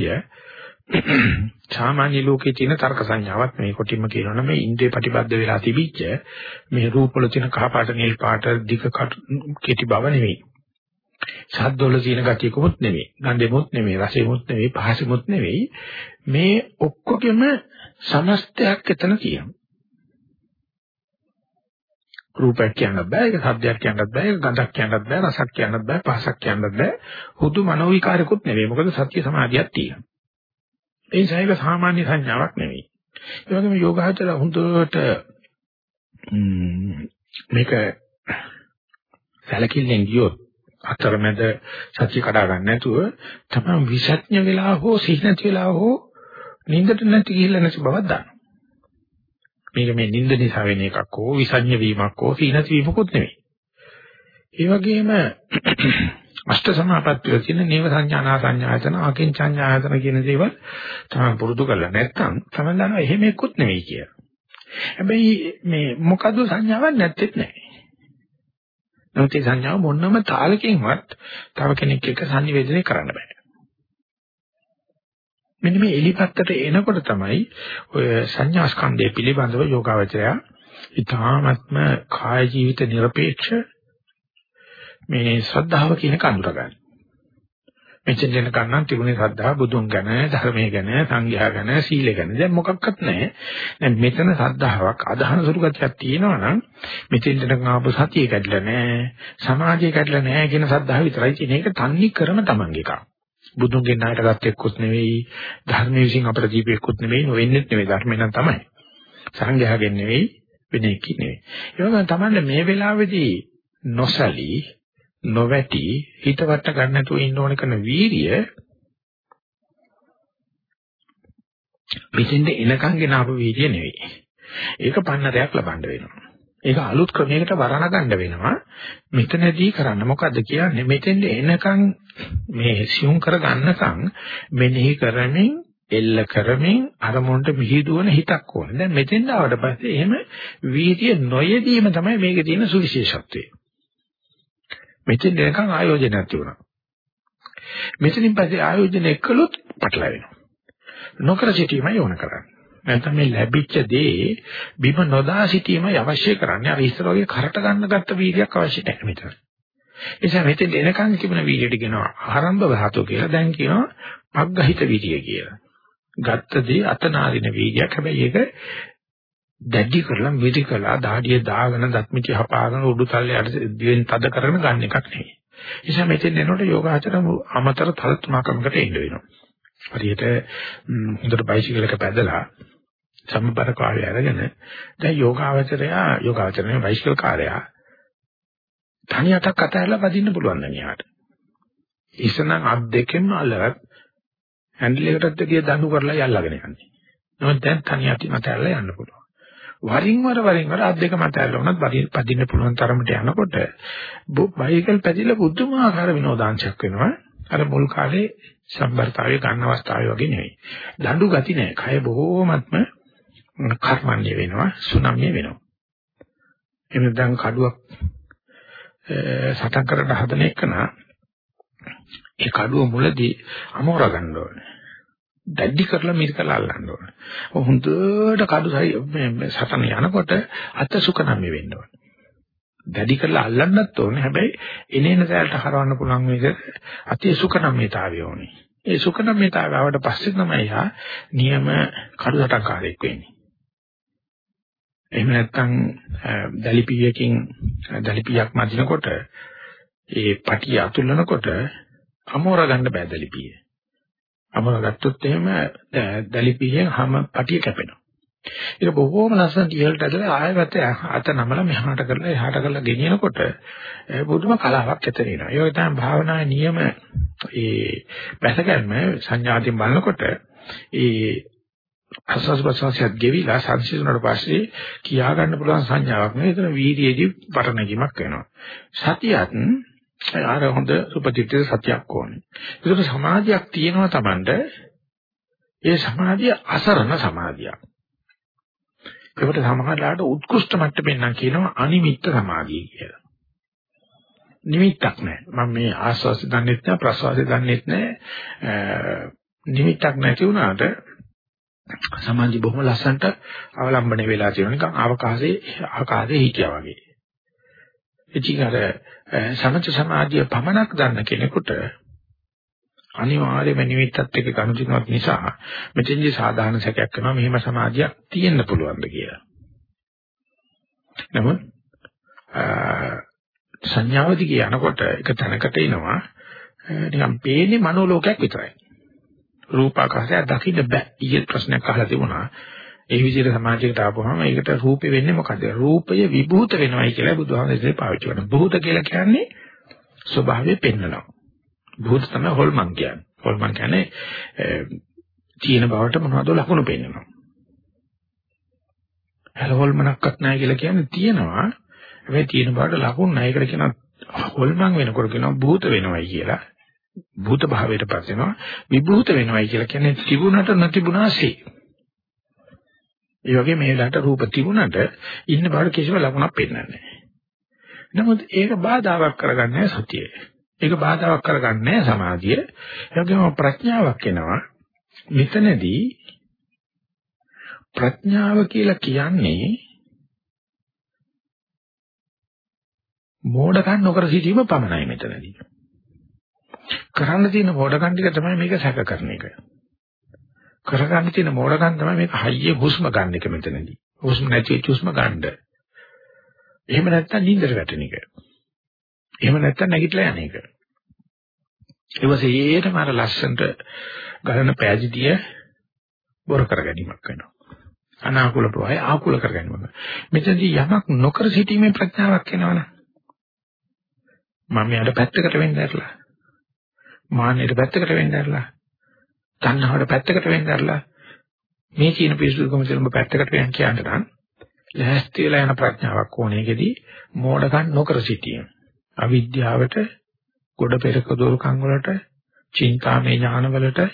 සාමාන්‍ය ලෝකයේ තියෙන තර්ක සංඥාවක් මේ කොටින්ම කියනවනම් මේ ඉන්ද්‍රිය ප්‍රතිබද්ධ වෙලා තිබිච්ච මේ රූපවල තියෙන කහ පාට නිල් පාට දිග කෙටි බව නෙවෙයි. ශබ්දවල තියෙන ගතියකමුත් නෙවෙයි. ගන්ධෙමුත් නෙවෙයි. රසෙමුත් නෙවෙයි. පහසෙමුත් නෙවෙයි. මේ ඔක්කොගෙම සමස්තයක් එතන තියෙනවා. රූපයක් කියන්නත් බෑ, ඒක ශබ්දයක් කියන්නත් බෑ, ඒක ගඳක් කියන්නත් බෑ, රසක් කියන්නත් බෑ, පහසක් කියන්නත් බෑ. හුදු මනෝ විකාරකුත් නෙවෙයි. මොකද සත්‍ය සමාධියක් තියෙනවා. ඒ නිසා ඒක සාමාන්‍ය සංඥාවක් නෙවෙයි. ඒ වගේම යෝගාචර හොඳට මේක සැලකිල්ලෙන් ගියොත් අතරමැද සත්‍ය කඩා ගන්න නැතුව තමයි විසඥ වෙලා හෝ සිහිනති වෙලා හෝ නින්දට නැති ගිහිල්ලා නැති බවක් දානවා. මේක මේ නිින්ද නිසා වෙන එකක් හෝ විසඤ්ඤ වීමක් හෝ සීනති වීමකුත් නෙමෙයි. ඒ වගේම අෂ්ට සමාපත්තිය කියන නේව සංඥානා සංඥායතන අකින් සංඥායතන කියන දේවල් තමයි පුරුදු කරලා නැත්නම් තමයි දන්නවා එහෙම එක්කුත් නෙවෙයි කිය. හැබැයි මේ මොකද්ද සංඥාවක් නැත්තේත් නැහැ. නමුත් මේ සංඥාව මොනම තාලකින්වත් තව කෙනෙක් එක්ක sannivedanaya කරන්න බෑ. මෙන්න මේ එලිපත්තට එනකොට තමයි ඔය සංඥා ස්කන්ධය පිළිබඳව යෝගාවචරය ඊ타ත්ම කාය ජීවිත নিরপেক্ষ මේ ශ්‍රද්ධාව කියන කඳුර ගන්න. මෙච්චර දෙන කන්නම් තිබුණේ ශ්‍රද්ධාව බුදුන් ගැන, ධර්මයේ ගැන, සංඝයා ගැන, සීලය ගැන. දැන් මොකක්වත් නැහැ. දැන් මෙතන ශ්‍රද්ධාවක් අදහන සුළු ගතියක් තියෙනවා නම් මෙතෙන් දෙන ආපු සතිය කැඩලා නැහැ, සමාධිය කැඩලා නැහැ කියන ශ්‍රද්ධාව විතරයි තියෙන. ඒක තන්නේ කරම තමන්ගේ එකක්. බුදුන්ගෙන් ණයට ගත්ත එක්කුත් නෙවෙයි ධර්මයේ විසින් අපට දීපු එක්කුත් නෙවෙයි නොවෙන්නෙත් නෙවෙයි ධර්මේ නම් තමයි සංඝයාගෙන් නෙවෙයි වෙන එකකින් නෙවෙයි ඒ වගේම තමයි මේ වෙලාවේදී නොසලී නොවැටි හිතවට ගන්න නැතුව ඉන්න ඕන කරන වීරිය පිටින්ද එනකන් ගෙන ආපු වීර්ය නෙවෙයි. ඒක පන්නරයක් ලබන්න වෙනවා. ඒක අලුත් ක්‍රමයකට වරණ ගන්න වෙනවා. මෙතනදී කරන්න මොකද්ද කියන්නේ? මෙතෙන්ද එනකන් මේ සියුම් කර ගන්නකම් මෙනෙහි කරමින් එල්ල කරමින් අරමුණට මිහිදුවන හිතක් ඕනේ. දැන් මෙතෙන් ආවට පස්සේ එහෙම වීර්ය නොයෙදීම තමයි මේකේ තියෙන සුවිශේෂත්වය. මෙතෙන් එනකන් ආයෝජනයක් තිබුණා. මෙතනින් පස්සේ ආයෝජනය කළොත් පටලැවෙනවා. නොකර සිටීමයි ඕන කරන්නේ. නැත්නම් මේ ලැබිච්ච දේ බිම නොදා සිටීමයි අවශ්‍ය කරන්නේ. අර ඉස්සර වගේ කරට ගන්න ගත්ත වීර්යයක් අවශ්‍ය නැහැ මෙතන. ඒ නිසා මෙතෙන් එනකන් තිබුණ වීර්යයට කියනවා ආරම්භ ධාතු කියලා. දැන් කියනවා පග්ගහිත වීර්ය කියලා. ගත්ත දේ අතනාරින වීර්යයක්. හැබැයි ඒක දැඩි කරලා මිදි කළා දාඩිය දාගෙන දත්මිටි හපාගෙන උඩු තල්ලේ අර දිවෙන් තද කරගෙන ගන්න එකක් නෙවෙයි. ඒ නිසා මෙතෙන් එනකොට යෝගාචර අමතර තල තුනකමකට එන්න වෙනවා. හරියට හොඳට බයිසිකල් එක පැදලා සම්බර කාර්යය අරගෙන දැන් යෝගාචරයා යෝගාචරනේ බයිසිකල් කාර්යයා තනි අතක් අතහැරලා වදින්න පුළුවන් දැන් යාට. ඉස්සනම් අත් දෙකෙන්ම අල්ලවත් හැන්ඩල් එකටත් දෙවිය දඬු කරලා යල්ලාගෙන යන්නේ. නමුත් දැන් තනි අතින් අතහැරලා යන්න පුළුවන්. වරින් වර වරින් වර අත් දෙක මත ඇල්ල වුණත් පදින්න පුළුවන් තරමට යනකොට බයිකල් පැදිලා බුදුමාකාර විනෝදාංශයක් වෙනවා. අර මුල් කාලේ සම්බරතාවයේ ගන්න අවස්ථාවේ වගේ නෙවෙයි. දඬු ගති නෑ. කය බොහෝමත්ම කර්මන්නේ වෙනවා, සුනම්‍ය වෙනවා. එමෙන්න දැන් කඩුවක් සටන් කරන්න හදන එකන ඒ කඩුව මුලදී අමෝර ගන්න ඕනේ. දැඩි කරලා මිරිකලා අල්ලන්න ඕනේ. හොඳට කඩු මේ සටන යනකොට අත සුකනම්ය වෙන්න ඕනේ. දැඩි කරලා අල්ලන්නත් ඕනේ. හැබැයි එනේන සෑල්ට හරවන්න පුළුවන් මේක අති සුකනම්යතාවය ඕනේ. ඒ සුකනම්යතාවය ආවට පස්සේ තමයි යා නියම කඩු සටන්කාරයෙක් වෙන්නේ. එහෙම නැත්නම් දැලිපියකින් දැලිපියක් මදිනකොට ඒ පටිය අතුල්ලනකොට අමෝර ගන්න බෑ දැලිපිය. අමෝර ගත්තොත් එහෙම දැලිපියෙන් හැම පටිය කැපෙනවා. ඒක බොහෝම ලස්සනට ඉහළට ඇදලා ආයෙත් අත නමලා මෙහාට කරලා එහාට කරලා ගෙනියනකොට බුදුම කලාවක් ඇතර වෙනවා. ඒක තමයි භාවනාවේ නියම ඒ බැසගැන්ම සංඥාතින් බලනකොට ඒ අසස් ප්‍රසවාසයත් ගෙවිලා සංසිඳුණාට පස්සේ කියා ගන්න පුළුවන් සංඥාවක් නෙවෙයි. ඒතර වීර්යයේදී පටනැගීමක් වෙනවා. සතියත් අර හොඳ සුපතිත්‍ය සතියක් ඕනේ. ඒකට සමාධියක් තියෙනවා Tamanට. ඒ සමාධිය අසරණ සමාධියක්. ඒකට සමහරලාට උත්කෘෂ්ඨ මට්ටමින් නම් කියනවා අනිමිත්ත සමාධිය කියලා. නිමිත්තක් නැහැ. මම මේ ආස්වාසි දන්නෙත් නැහැ ප්‍රසවාසි දන්නෙත් නැහැ. නිමිත්තක් නැති වුණාට සමාධි බොහොම ලස්සනට අවලම්බන වෙලා තියෙනවා නිකන් අවකාශයේ ආකාශයේ හිටියා වගේ. ඉතින් අර සමථ සමාධිය පමණක් ගන්න කෙනෙකුට අනිවාර්යයෙන්ම නිමිත්තත් එක්ක ගනුදෙනුවක් නිසා මෙතෙන්දී සාධාරණ සැකයක් කරනවා මෙහෙම සමාධියක් තියෙන්න පුළුවන්ද කියලා. නමුත් සංඥාවදි කියනකොට එක තැනකට එනවා නිකන් පේන්නේ මනෝලෝකයක් විතරයි. රූපාකාශය දකින්න බෑ. ඊයේ ප්‍රශ්නයක් අහලා තිබුණා. ඒ විදිහට සමාජයකට ආපුවම ඒකට රූපේ වෙන්නේ මොකද? රූපය විභූත වෙනවයි කියලා බුදුහාමරේ පාවිච්චි කරනවා. භූත කියලා කියන්නේ ස්වභාවය පෙන්නනවා. භූත තමයි හොල්මන් කියන්නේ. හොල්මන් කියන්නේ තියෙන බවට මොනවද ලකුණු පෙන්නනවා. හැල හොල්මනක්වත් නැහැ කියලා කියන්නේ තියෙනවා. හැබැයි තියෙන බවට ලකුණු නැහැ. ඒකට කියනවා හොල්මන් වෙනකොට කියනවා භූත වෙනවයි කියලා. භූත භාවයටපත් වෙනවා. විභූත වෙනවයි කියලා කියන්නේ තිබුණට නැතිබුණාසේ. ඒ වගේ මේ වෙලාවට රූප තිබුණට ඉන්න බවට කිසිම ලකුණක් පෙන්වන්නේ නැහැ. නමුත් ඒක බාධාවක් කරගන්නේ සතිය. ඒක බාධාවක් කරගන්නේ සමාධිය. ඒ වගේම ප්‍රඥාවක් එනවා. මෙතනදී ප්‍රඥාව කියලා කියන්නේ මෝඩකම් නොකර සිටීම පමණයි මෙතනදී. කරන්න තියෙන මෝඩකම් ටික තමයි මේක සැක කරන එක. කරගන්න තියෙන මෝඩකම් තමයි මේක හයියේ හුස්ම ගන්න එක මෙතනදී. හුස්ම නැති හුස්ම ගන්න. එහෙම නැත්නම් නිින්දට වැටෙන එක. එහෙම නැත්නම් නැගිටලා යන එක. ඊවසේටම අර ලස්සන්ට ගලන පෑදිතිය බොර කර ගැනීමක් වෙනවා. අනාකූල ප්‍රවාහය ආකූල කර ගැනීමක්. මෙතනදී යමක් නොකර සිටීමේ ප්‍රඥාවක් එනවනේ. මම යාට පැත්තකට වෙන්න ඇරලා. මාන්නයට පැත්තකට වෙන්න ඇරලා. තණ්හාවට පැත්තකට වෙන්න ඇරලා. මේ කියන පිසුදුකම දෙලඹ පැත්තකට වෙන්න කියන්න නම් ලැහැස්ති වෙලා යන ප්‍රඥාවක් ඕනේකෙදී මෝඩකම් නොකර සිටීම. අවිද්‍යාවට, ගොඩ පෙරක දොරකම් වලට, චින්තාමේ ඥාන වලට,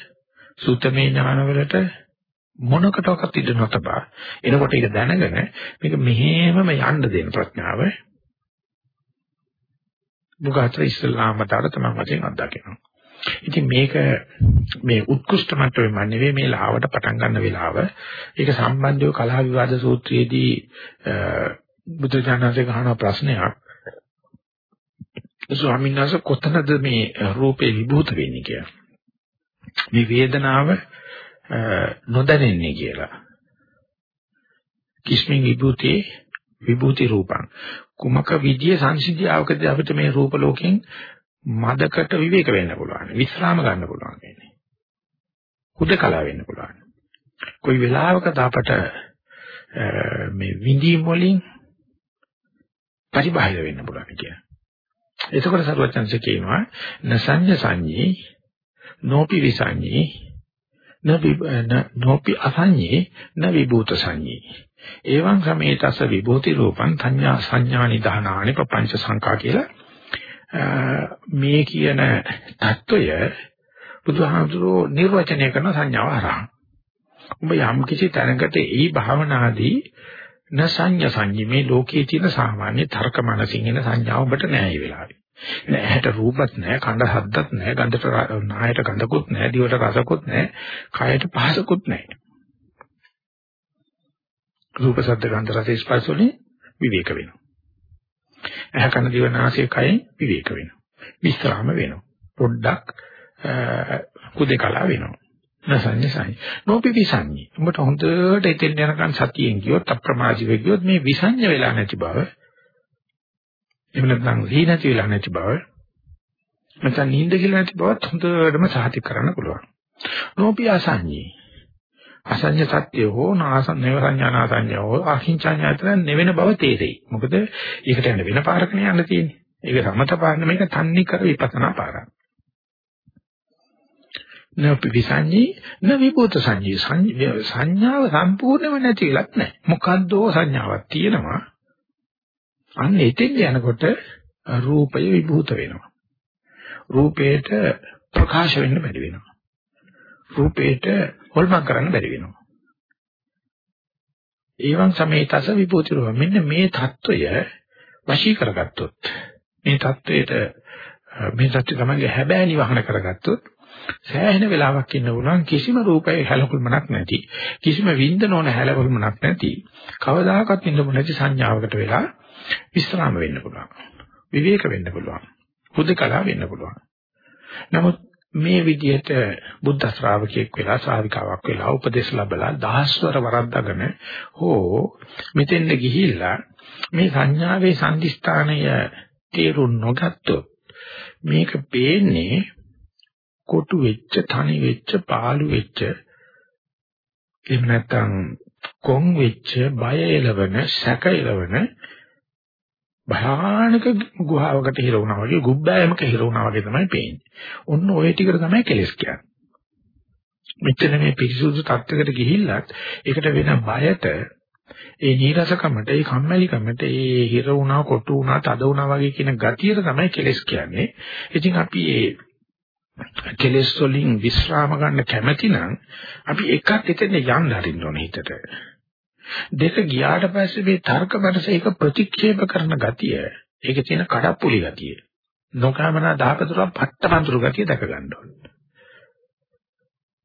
සුතමේ ඥාන වලට මොනකටවත් ඉඩ නොතබා එනකොට ඒක දැනගෙන මේක මෙහෙමම යන්න දෙන ප්‍රඥාව බුගාතර ඉස්ලාම මතර තමයි වශයෙන් අත්දකිනවා. ඉතින් මේක මේ උත්කෘෂ්ඨ මට්ටමේ නෙවෙයි මේ ලාවට පටන් ගන්න වෙලාව. ඒක සම්බන්ධව කලහ විවාද සූත්‍රයේදී බුදුජානකසේ අහන ප්‍රශ්නයක්. ස්වාමීන් වහන්සේ කොතනද මේ රූපේ විභූත වෙන්නේ කියලා. මේ වේදනාව නොදැනෙන්නේ කියලා. කිස්මින් විභූති විභූති රූපං කුමක විදිය සංසිද්ධියවකදී අපිට මේ රූප ලෝකෙන් මදකට විවේක වෙන්න පුළුවන්. විස්රාම ගන්න පුළුවන් කියන්නේ හුදකලා වෙන්න පුළුවන්. කොයි වෙලාවකද අපට මේ විඳීම් වලින් පරිබාහිර වෙන්න පුළුවන් කියන එතකොට සරුවචන්සේ කියනවා නසඤ්ඤ සංඤේ නෝපි විසඤ්ඤේ නෝපි අසඤ්ඤේ න විභූත සංඤේ එවං සමේතස විභූති රූපං සංඥා සංඥා නිදානානි ප්‍රපංච සංකා කියලා මේ කියන தত্ত্বය බුදුහාමුදුරෝ නිර්වචනය කරන සංඥාව හරහා. ඔබ යම් කිසි තැනකට ඒ භාවනාදී න සංඥ සංඥේ ලෝකයේ තියෙන සාමාන්‍ය තර්ක මනසින් එන සංඥාව ඔබට නෑ මේ වෙලාවේ. නෑ හැට රූපත් නෑ කඳ හද්දත් නෑ ගඳට නායට ගඳකුත් නෑ දිවට රසකුත් නෑ කයට පහසකුත් නෑ. රූප ශබ්ද ගන්ධ රස ස්පර්ශ වලින් විවේක වෙනවා. ඇහ කන දිව නාසය කයෙන් විවේක වෙනවා. විස්රාම වෙනවා. පොඩ්ඩක් කුදේකලා වෙනවා. නසඤ්ඤ සංඤ. නොපි විසඤ්ඤ. උඹට හොඳට එතෙන් යනකන් සතියෙන් ගියොත් අප්‍රමාදීව ගියොත් මේ විසඤ්ඤ වෙලා නැති බව එහෙම නැත්නම් සී නැති වෙලා නැති බව නැත්නම් නිින්ද කියලා නැති බවත් හොඳටම සාහිත කරන්න පුළුවන්. නොපි අසඤ්ඤී. අසඤ්ඤ සත්‍ය හෝ නාසන නේව සංඥානා සංඥා හෝ අහිංසඤ්ඤාතන නෙවෙන බව තේරෙයි. මොකද ඒකට යන්න වෙන පාරකනේ යන්න තියෙන්නේ. ඒක සමත පාරනේ මේක තන්නේ කර විපස්සනා පාරක්. නපි විසඤ්ඤී න විභූත සංඤී සංඥාව සම්පූර්ණව නැතිලත් නැහැ. මොකද්දෝ සංඥාවක් තියෙනවා. අන්න එතෙන් යනකොට රූපය විභූත වෙනවා. රූපේට ප්‍රකාශ වෙන්න බැරි වෙනවා. රූපේට හොල්මන් කරන්න බැරි වෙනවා. ඒවන් සමේතස විභූතිරෝ මෙන්න මේ தত্ত্বය වශී කරගත්තොත් මේ தത്വයට මේ தত্ত্বය තමයි හැබෑ නිවහන කරගත්තොත් සෑහෙන වෙලාවක් ඉන්න උනන් කිසිම රූපයේ හැලකුල්මක් නැති කිසිම විඳ නොන හැලකුල්මක් නැති කවදාකවත් ඉන්න නැති සංඥාවකට වෙලා විස්රාම වෙන්න පුළුවන්. විවේක වෙන්න පුළුවන්. හුදකලා වෙන්න පුළුවන්. නමුත් මේ විදිහට බුද්ධ ශ්‍රාවකයෙක් වෙලා ශ්‍රාවිකාවක් වෙලා උපදේශ ලැබලා දහස්වර වරද්දාගෙන හෝ මෙතෙන්ද ගිහිල්ලා මේ සංඥාවේ සම්දිස්ථානය තේරුම් නොගත්තොත් මේක පේන්නේ කොටු වෙච්ච තනි වෙච්ච පාළු වෙච්ච එහෙම නැත්නම් කොන් වෙච්ච බය එළවන සැක එළවන භයානක ගුහාවකට හිර වුණා වගේ ගුබ්බෑයමක හිර වුණා වගේ තමයි පේන්නේ. ඔන්න ওই ටිකට තමයි කෙලස් කියන්නේ. මෙච්චර මේ පිරිසුදු තත්ත්වයකට ගිහිල්ලත් ඒකට වෙන බයට ඒ නීරසකමට ඒ කම්මැලිකමට ඒ හිර වුණා කොටු වුණා තද වුණා වගේ කියන ගතියට තමයි කෙලස් කියන්නේ. ඉතින් අපි ඒ කෙලස් වලින් විස්රාම ගන්න කැමති නම් අපි එකක් එතන යන්න හරින්න ඕනේ හිතට. දෙක ගියාට පස්සේ මේ තර්ක මනස ඒක ප්‍රතික්ෂේප කරන ගතිය. ඒකේ තියෙන කඩප්පුලි ගතිය. නොකමනා දහපතුරක් පට්ටමන්තුරු ගතිය දැක ගන්න ඕනේ.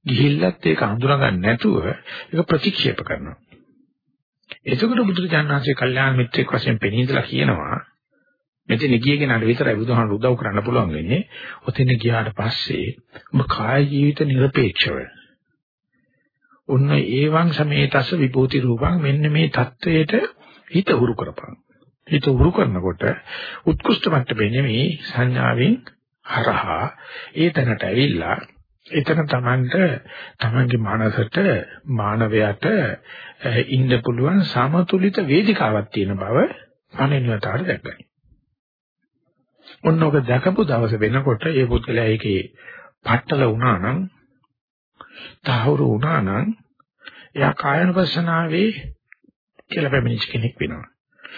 ගිහිල්ලත් ඒක හඳුනාගන්න නැතුව ඒක ප්‍රතික්ෂේප කරනවා. එතකොට බුදුරජාණන් වහන්සේ කල්යාණ මිත්‍රෙක් වශයෙන් පෙනී ඉඳලා කියනවා මෙතන ගිය කෙනාට විතරයි බුදුහාමුදුරුවෝ උදව් කරන්න පුළුවන් වෙන්නේ. ඔතෙන් ගියාට පස්සේ ඔබ කාය ජීවිත নিরপেক্ষව ඔන්න ඒවං සමේතස විභූති රූපං මෙන්න මේ தത്വයට හිත හුරු කරපන්. හිත හුරු කරනකොට උත්කෘෂ්ඨ මට්ටමේ නෙමෙයි සංඥාවෙන් හරහා ඒ තැනට ඇවිල්ලා එතන තමන්ට තමන්ගේ මනසට මානවයට ඉන්න පුළුවන් සමතුලිත වේදිකාවක් තියෙන බව අනිවාර්යතාවය දැක්කයි. ඔන්නෝක දැකපු දවස වෙනකොට ඒ පුද්ගලයා ඒකේ පట్టල වුණා නම් තහවුරු වුණා නම් එයා කායනුපස්සනාවේ කියලා පැමිණිච්ච කෙනෙක් වෙනවා.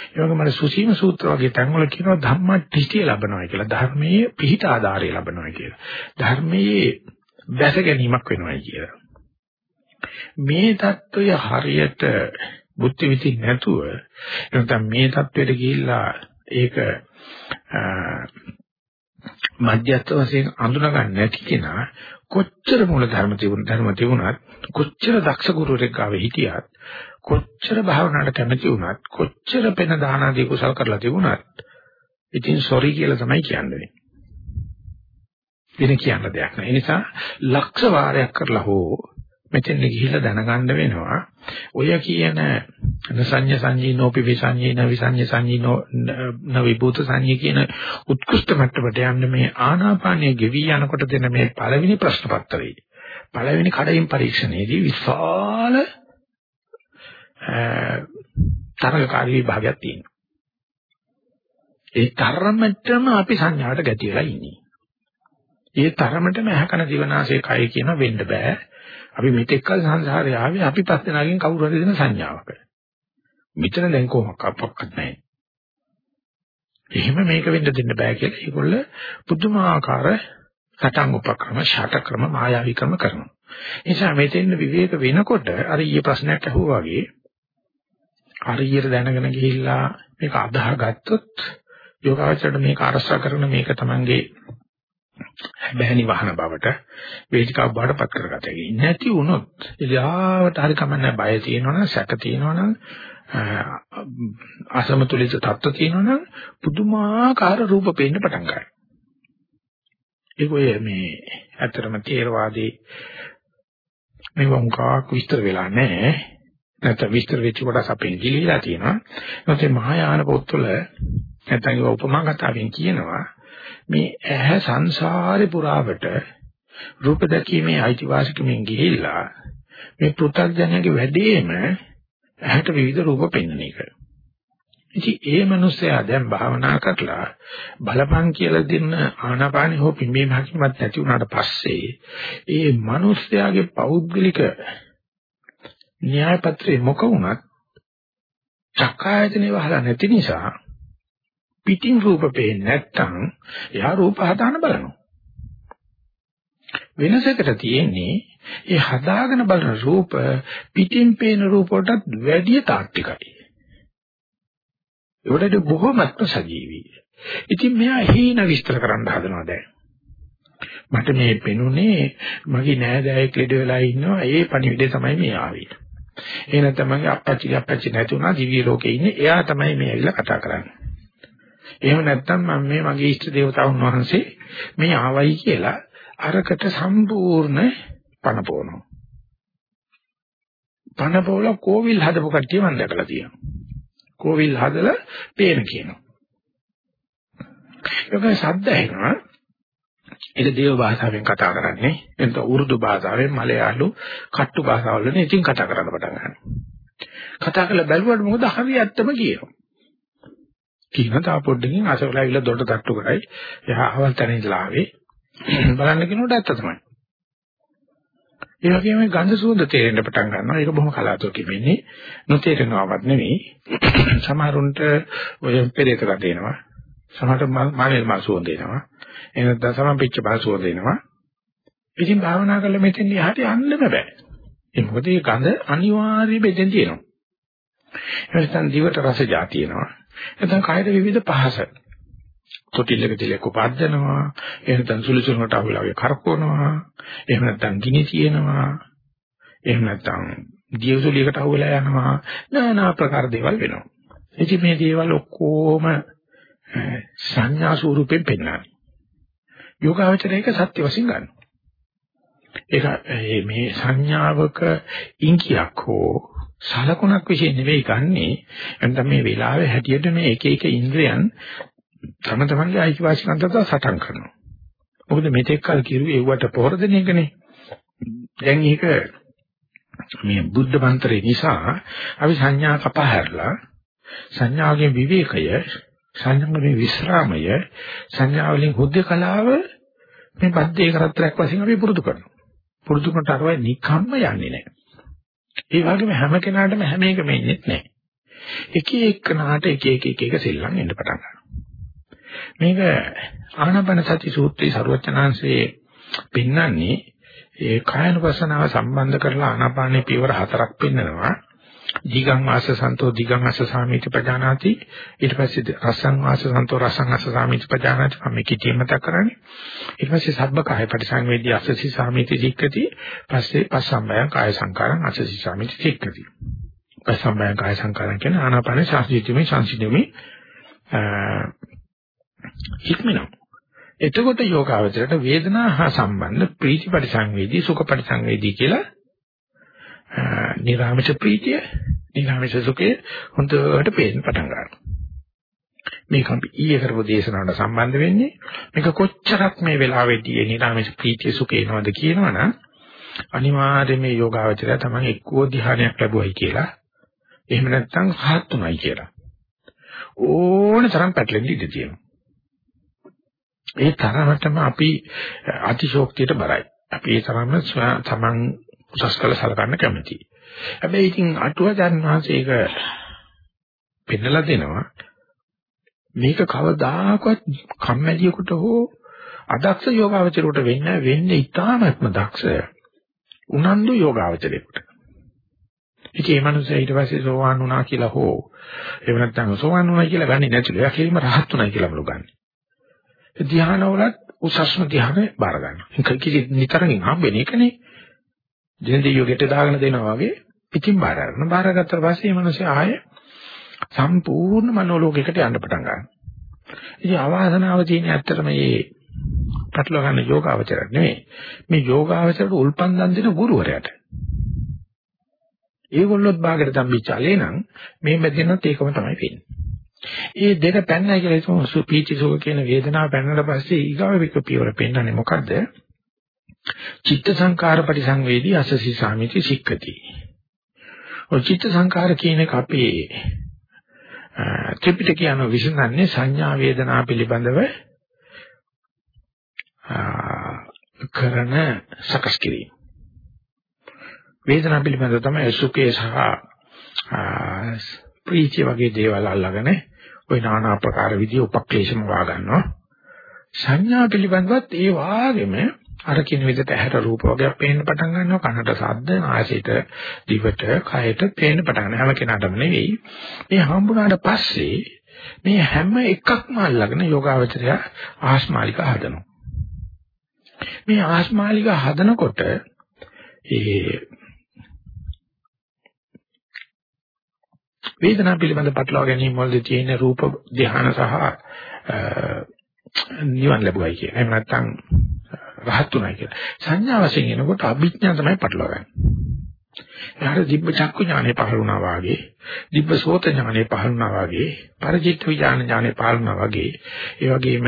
ඒ වගේම අර සුසීම සූත්‍ර වගේ තැන්වල කියනවා ධම්මටිඨිය ලැබනවා කියලා. ධර්මයේ පිහිට ආධාරය ලැබනවා කියලා. ධර්මයේ දැස ගැනීමක් වෙනවා කියලා. මේ தত্ত্বය හරියට බුද්ධ විදි නැතුව එතන මේ தത്വෙට ගිහිල්ලා ඒක මධ්‍යස්ථ වශයෙන් අඳුනගන්න නැති කෙනා කොච්චර මූල ධර්ම තිබුණ ධර්ම තිබුණත් කොච්චර දක්ෂ ගුරුවරයෙක් ගාවේ හිටියත් කොච්චර භාවනාවට කැමති වුණත් කොච්චර පෙන දාන ආදී කුසල් කරලා තිබුණත් ඉතින් සෝරි කියලා තමයි කියන්නේ. වෙන කියන්න දෙයක් නැහැ. ඒ නිසා ලක්ෂ වාරයක් කරලා හෝ මෙතෙන් ගිහිල්ලා දැනගන්න වෙනවා ඔය කියන නසඤ්ඤ සංජීනෝපි විසඤ්ඤේන විසඤ්ඤ සංජීනෝ න විභූත සංජී කියන උත්කෘෂ්ඨ මට්ටමට යන්න මේ ආනාපානයේ ගෙවි යනකොට දෙන මේ පළවෙනි ප්‍රශ්න පත්‍රයේ පළවෙනි කඩින් පරීක්ෂණයේදී විශාල තරගකාරී විභාගයක් තියෙනවා. ඒ තරමටම අපි සංඥාවට ගැටිලා ඉන්නේ. ඒ තරමටම ඇහකන දිවනාසය කය කියන වෙන්න බෑ. අපි මෙතෙක් කල සංසාරේ ආවේ අපි පස් දෙනාගෙන් කවුරු හරි දෙන සංඥාවක. මෙතන දැන් කොහොමක් අපක්වත් නැහැ. එහෙම මේක වෙන්න දෙන්න බෑ කියලා ඒගොල්ල පුදුමාකාර සටන් උපක්‍රම, ෂටක්‍රම, මායාවී ක්‍රම කරනවා. ඒ නිසා මෙතෙන් විවේක වෙනකොට අර ඊයේ ප්‍රශ්නයක් අහුවා වගේ හරියට දැනගෙන ගිහිල්ලා මේක අදාහගත්තොත් යෝගාචරයට මේක අරසා කරන මේක තමංගේ බෑනි වහන බවට වේදිකාව බවට පත් කරගත හැකි. නැති වුණොත් ඉලාවට හරි කමන්නේ බය තියෙනවනම් සැක තියෙනවනම් අසමතුලිත තත්ත්ව තියෙනවනම් පුදුමාකාර රූප පේන්න පටන් ගන්නවා. ඒක ඔය මේ ඇත්තටම තේරවාදී මේ වංකාක් විස්තර වෙලා නැහැ. නැත්නම් විස්තර වෙච්ච කොටස් අපෙන් ගිලිලා තියෙනවා. ඒත් මේ මහායාන පොත්වල නැත්නම් ඒ උපමා කතාවෙන් කියනවා මේ ඇහැ සංසාරේ පුරාවට රූප දැකීමේ අයිතිවාසිකමෙන් ගිහිල්ලා මේ පෘථග්ජනයාගේ වැඩේම ඇහැට විවිධ රූප පෙන්වන එක. ඉතින් ඒ මනුස්සයා දැන් භාවනා කරලා බලපං කියලා දෙන්න ආනාපානෙ හෝ පිම්බීම හැකියාවක් නැති වුණාට පස්සේ ඒ මනුස්සයාගේ පෞද්ගලික න්‍යාය පත්‍රේ මොක වුණත් චක්කායතනේ වහලා නැති නිසා පිටින් රූප පේන්නේ නැත්තම් එයා රූප හදාන බලනවා. වෙනසකට තියෙන්නේ ඒ හදාගෙන බලන රූප පිටින් පේන රූප වලටත් වැඩිය තාත්විකයි. ඒවලට බොහොමත්ම සජීවී. ඉතින් මෙයා හීන විස්තර කරන්න හදනවා දැන්. මට මේ පෙනුනේ මගේ නෑදෑයෙක් ලෙඩ වෙලා ඉන්නවා ඒ පණිවිඩය තමයි මේ ආවේ. ඒ නැත්නම් මගේ අප්පච්චි අප්පච්චි නැති වුණා දිව්‍ය ලෝකේ ඉන්නේ එයා තමයි මේ ඇවිල්ලා කතා කරන්නේ. එහෙම නැත්නම් මම මේ මගේ ඉෂ්ට දේවතාවුන් වහන්සේ මේ ආවයි කියලා අරකට සම්පූර්ණ පණ පොනවා. පණ පොවල කෝවිල් හදපු කට්ටිය මම දැකලා තියෙනවා. කෝවිල් හදලා පේන කියනවා. ඒක සද්ද ඇහෙනවා. ඒක දේව භාෂාවෙන් කතා කරන්නේ. එතන උර්දු භාෂාවෙන් මලයාලු කට්ටු භාෂාවලනේ ඉතින් කතා කරන්න පටන් ගන්නවා. කතා කරලා බැලුවට මොකද හරියටම කියනවා. කියන තා පොඩ්ඩකින් අසවලා ඇවිල්ලා දොඩ තට්ටු කරයි. එහා අවල් තැන ඉඳලා ආවේ. බලන්න කිනුට ඇත්ත තමයි. ඒ වගේම ගන්ධ සුවඳ තේරෙන්න පටන් ගන්නවා. ඒක බොහොම කලාතුරකින් වෙන්නේ. නොතේරෙනවවත් නෙවෙයි. සමහරුන්ට ඔය පෙරේත රදේනවා. සමහරට මානෙල් මල් සුවඳ එනවා. එනදා සමපිච්ච බල සුවඳ එනවා. ඉතින් භාවනා කරලා මෙතෙන් එහාට යන්න බෑ. ඒ මොකද මේ ගඳ අනිවාර්යයෙන් මෙතෙන් තියෙනවා. එනිසා දිවට රස જાතියනවා. නැත්නම් කායද විවිධ පහස. තොටිල්ලක තිලක උපද්දනවා. එහෙම නැත්නම් සුළුසුළුකට අහුලාගේ කරකවනවා. එහෙම නැත්නම් ගිනි තියෙනවා. එහෙම නැත්නම් දියසුලියකට අහුවලා යනවා. নানা ප්‍රකාර දේවල් වෙනවා. ඉතින් මේ දේවල් ඔක්කොම සංඥා ස්වරූපයෙන් පෙන්වන්නේ. යෝගාවචරයක සත්‍ය වශයෙන් ගන්නවා. ඒක මේ සංඥාවක ඉංගියක් හෝ සලකුණක් විශේෂ නෙවෙයි ගන්නෙ එතන මේ වෙලාවේ හැටියට මේ එක එක ඉන්ද්‍රයන් තම තමන්ගේ අයිතිවාසිකම් දත සටන් කරනවා. මොකද මෙතෙක් කල කිරුවේ ඒවට පොහොර දෙන එකනේ. දැන් ඒක මේ බුද්ධ මන්ත්‍රේ නිසා අපි සංඥා කපහැරලා සංඥාවගේ විවේකය සංඥාවේ විස්රාමය සංඥාවලින් හුද්ද කලාව මේ බද්ධේ කරත්‍රයක් වශයෙන් අපි පුරුදු කරනවා. පුරුදු කරනට අරවයි නිකම්ම යන්නේ නැහැ. ඒ වගේම හැම කෙනාටම හැම එකම ඉන්නේ නැහැ. එක එකනාට එක එක එක එක සෙල්ලම් එන්න පටන් ගන්නවා. මේක ආනාපාන සති සූත්‍රයේ ਸਰවචනාංශයේ පෙන්වන්නේ ඒ කායනුපසනාව සම්බන්ධ කරලා ආනාපානේ පියවර හතරක් පෙන්නනවා. දීගං වාස සන්තෝ දීගං වාස සාමිති පජානාති. ඊට පස්සේ රසං වාස සන්තෝ රසං වාස සාමිති පජානාති. මම කිතිය මතක් කරන්නේ. ඊට පස්සේ සබ්බ කාය පරිසංවේදී අසසි සාමිති සික්කති පස්සේ පස්සම්බයං කාය සංකාරං අසසි සාමිති සික්කති පස්සම්බයං කාය සංකාරං කියන ආනාපාන ශාස්ත්‍රීයමේ සංසිද්ධිමේ හික්මිනවා එතකොට යෝගාවචරයට වේදනා හා සම්බන්ධ ප්‍රීති පරිසංවේදී සුඛ පරිසංවේදී කියලා නිරාමිෂ ප්‍රීතිය, නිරාමිෂ සුඛය හොඳට පේන්න පටන් ගන්නවා. මේක අපි ඊයේ කරපු දේශනාවට සම්බන්ධ වෙන්නේ මේක කොච්චරක් මේ වෙලාවේදී නිරාමිෂ ප්‍රීතිය සුඛය එනවද කියනවනම් අනිවාර්යයෙන් මේ යෝගාවචරය තමයි එක්කෝ ධ්‍යානයක් ලැබුවයි කියලා එහෙම නැත්නම් හත් උනායි කියලා ඕන තරම් පැටලෙන්න ඉඩ තියෙනවා. ඒ තරමටම අපි අතිශෝක්තියට බරයි. අපි ඒ තරම්ම තමන් උසස් කළ සලකන්න කැමතියි. හැබැයි ඉතින් අටුවාචාර්ය වහන්සේ ඒක පෙන්නලා දෙනවා. මේක කවදාකවත් කම්මැලියෙකුට හෝ අදක්ෂ යෝගාවචරයට වෙන්නේ වෙන්නේ ඊටාත්ම දක්ෂ උනන්දු යෝගාවචරයෙකුට. ඉතින් මේ මනුස්සයා ඊට පස්සේ සෝවාන් වුණා කියලා හෝ එහෙම නැත්නම් සෝවාන් වුණා කියලා ගන්නේ නැතිලු. එයා කෙලින්ම රහත් වුණා කියලා බලු ගන්න. ධ්‍යානවලත් උසස්ම ධ්‍යානෙ බාර ගන්නවා. ඒක කිසි නිතරම හම්බෙන්නේ එකනේ. දිනදී ගෙට දාගෙන දෙනවා වගේ පිටින් බාර ගන්න. බාරගත්තට පස්සේ මේ මිනිස්සේ ආයේ සම්පූර්ණ මනෝලෝකයකට යන්න පටන් ගන්නවා. ඉතින් අවාසනාව තියෙන ඇත්තටම මේ පැටලව ගන්න යෝගාවචරයක් නෙමෙයි. මේ යෝගාවචරයට උල්පන් දන් දෙන ගුරුවරයාට. ඒගොල්ලොත් භාගයට තම්බිච්චාලේ නම් මේ මෙදිනත් ඒකම තමයි වෙන්නේ. ඒ දෙක පැන්නයි කියලා හිතමු සුපීචි සෝක කියන වේදනාව පැනනට පස්සේ ඊගාව වික පියවර පෙන්වන්නේ මොකද්ද? චිත්ත සංකාර පරිසංවේදී අසසි සාමිති සික්කති. ඔය චිත්ත සංකාර කියන එක අපේ ත්‍රිපිටකය අනුව විසඳන්නේ සංඥා වේදනා පිළිබඳව කරන සකස් කිරීම. වේදනා පිළිබඳව තමයි සුඛේ සහ ප්‍රීතිය වගේ දේවල් අල්ලගෙන ওই নানা ආකාර විදිහ උපක්ලේශම වා ගන්නවා. සංඥා පිළිබඳවත් ඒ වාගෙම අර කියන විදිහට ඇහැට රූප වර්ගයක් පේන්න පටන් ගන්නවා කනට ශබ්ද නාසයට දිවට කයට පේන්න පටන් ගන්නවා. හැම කෙනාටම නෙවෙයි. මේ හම්බුනාට පස්සේ මේ හැම එකක්ම අල්ලගෙන යෝගාවචරය ආස්මාලික හදනවා. මේ ආස්මාලික හදනකොට ඒ වේදනාව පිළිබඳ පටලවා ගැනීම වලදී තියෙන රූප ධ්‍යාන සහ නිවන් ලැබුවයි කියන. එහෙම නැත්නම් රහත් උනායි කියලා. සංඥා වශයෙන් එනකොට අභිඥා තමයි පටලවගන්නේ. එයාට දිබ්බ චක්කු ඥානෙ පහළ වුණා වාගේ, දිබ්බ සෝත ඥානෙ පහළ වුණා වාගේ, පරිචිත්ත විඥාන ඥානෙ පහළ වුණා වාගේ, ඒ වගේම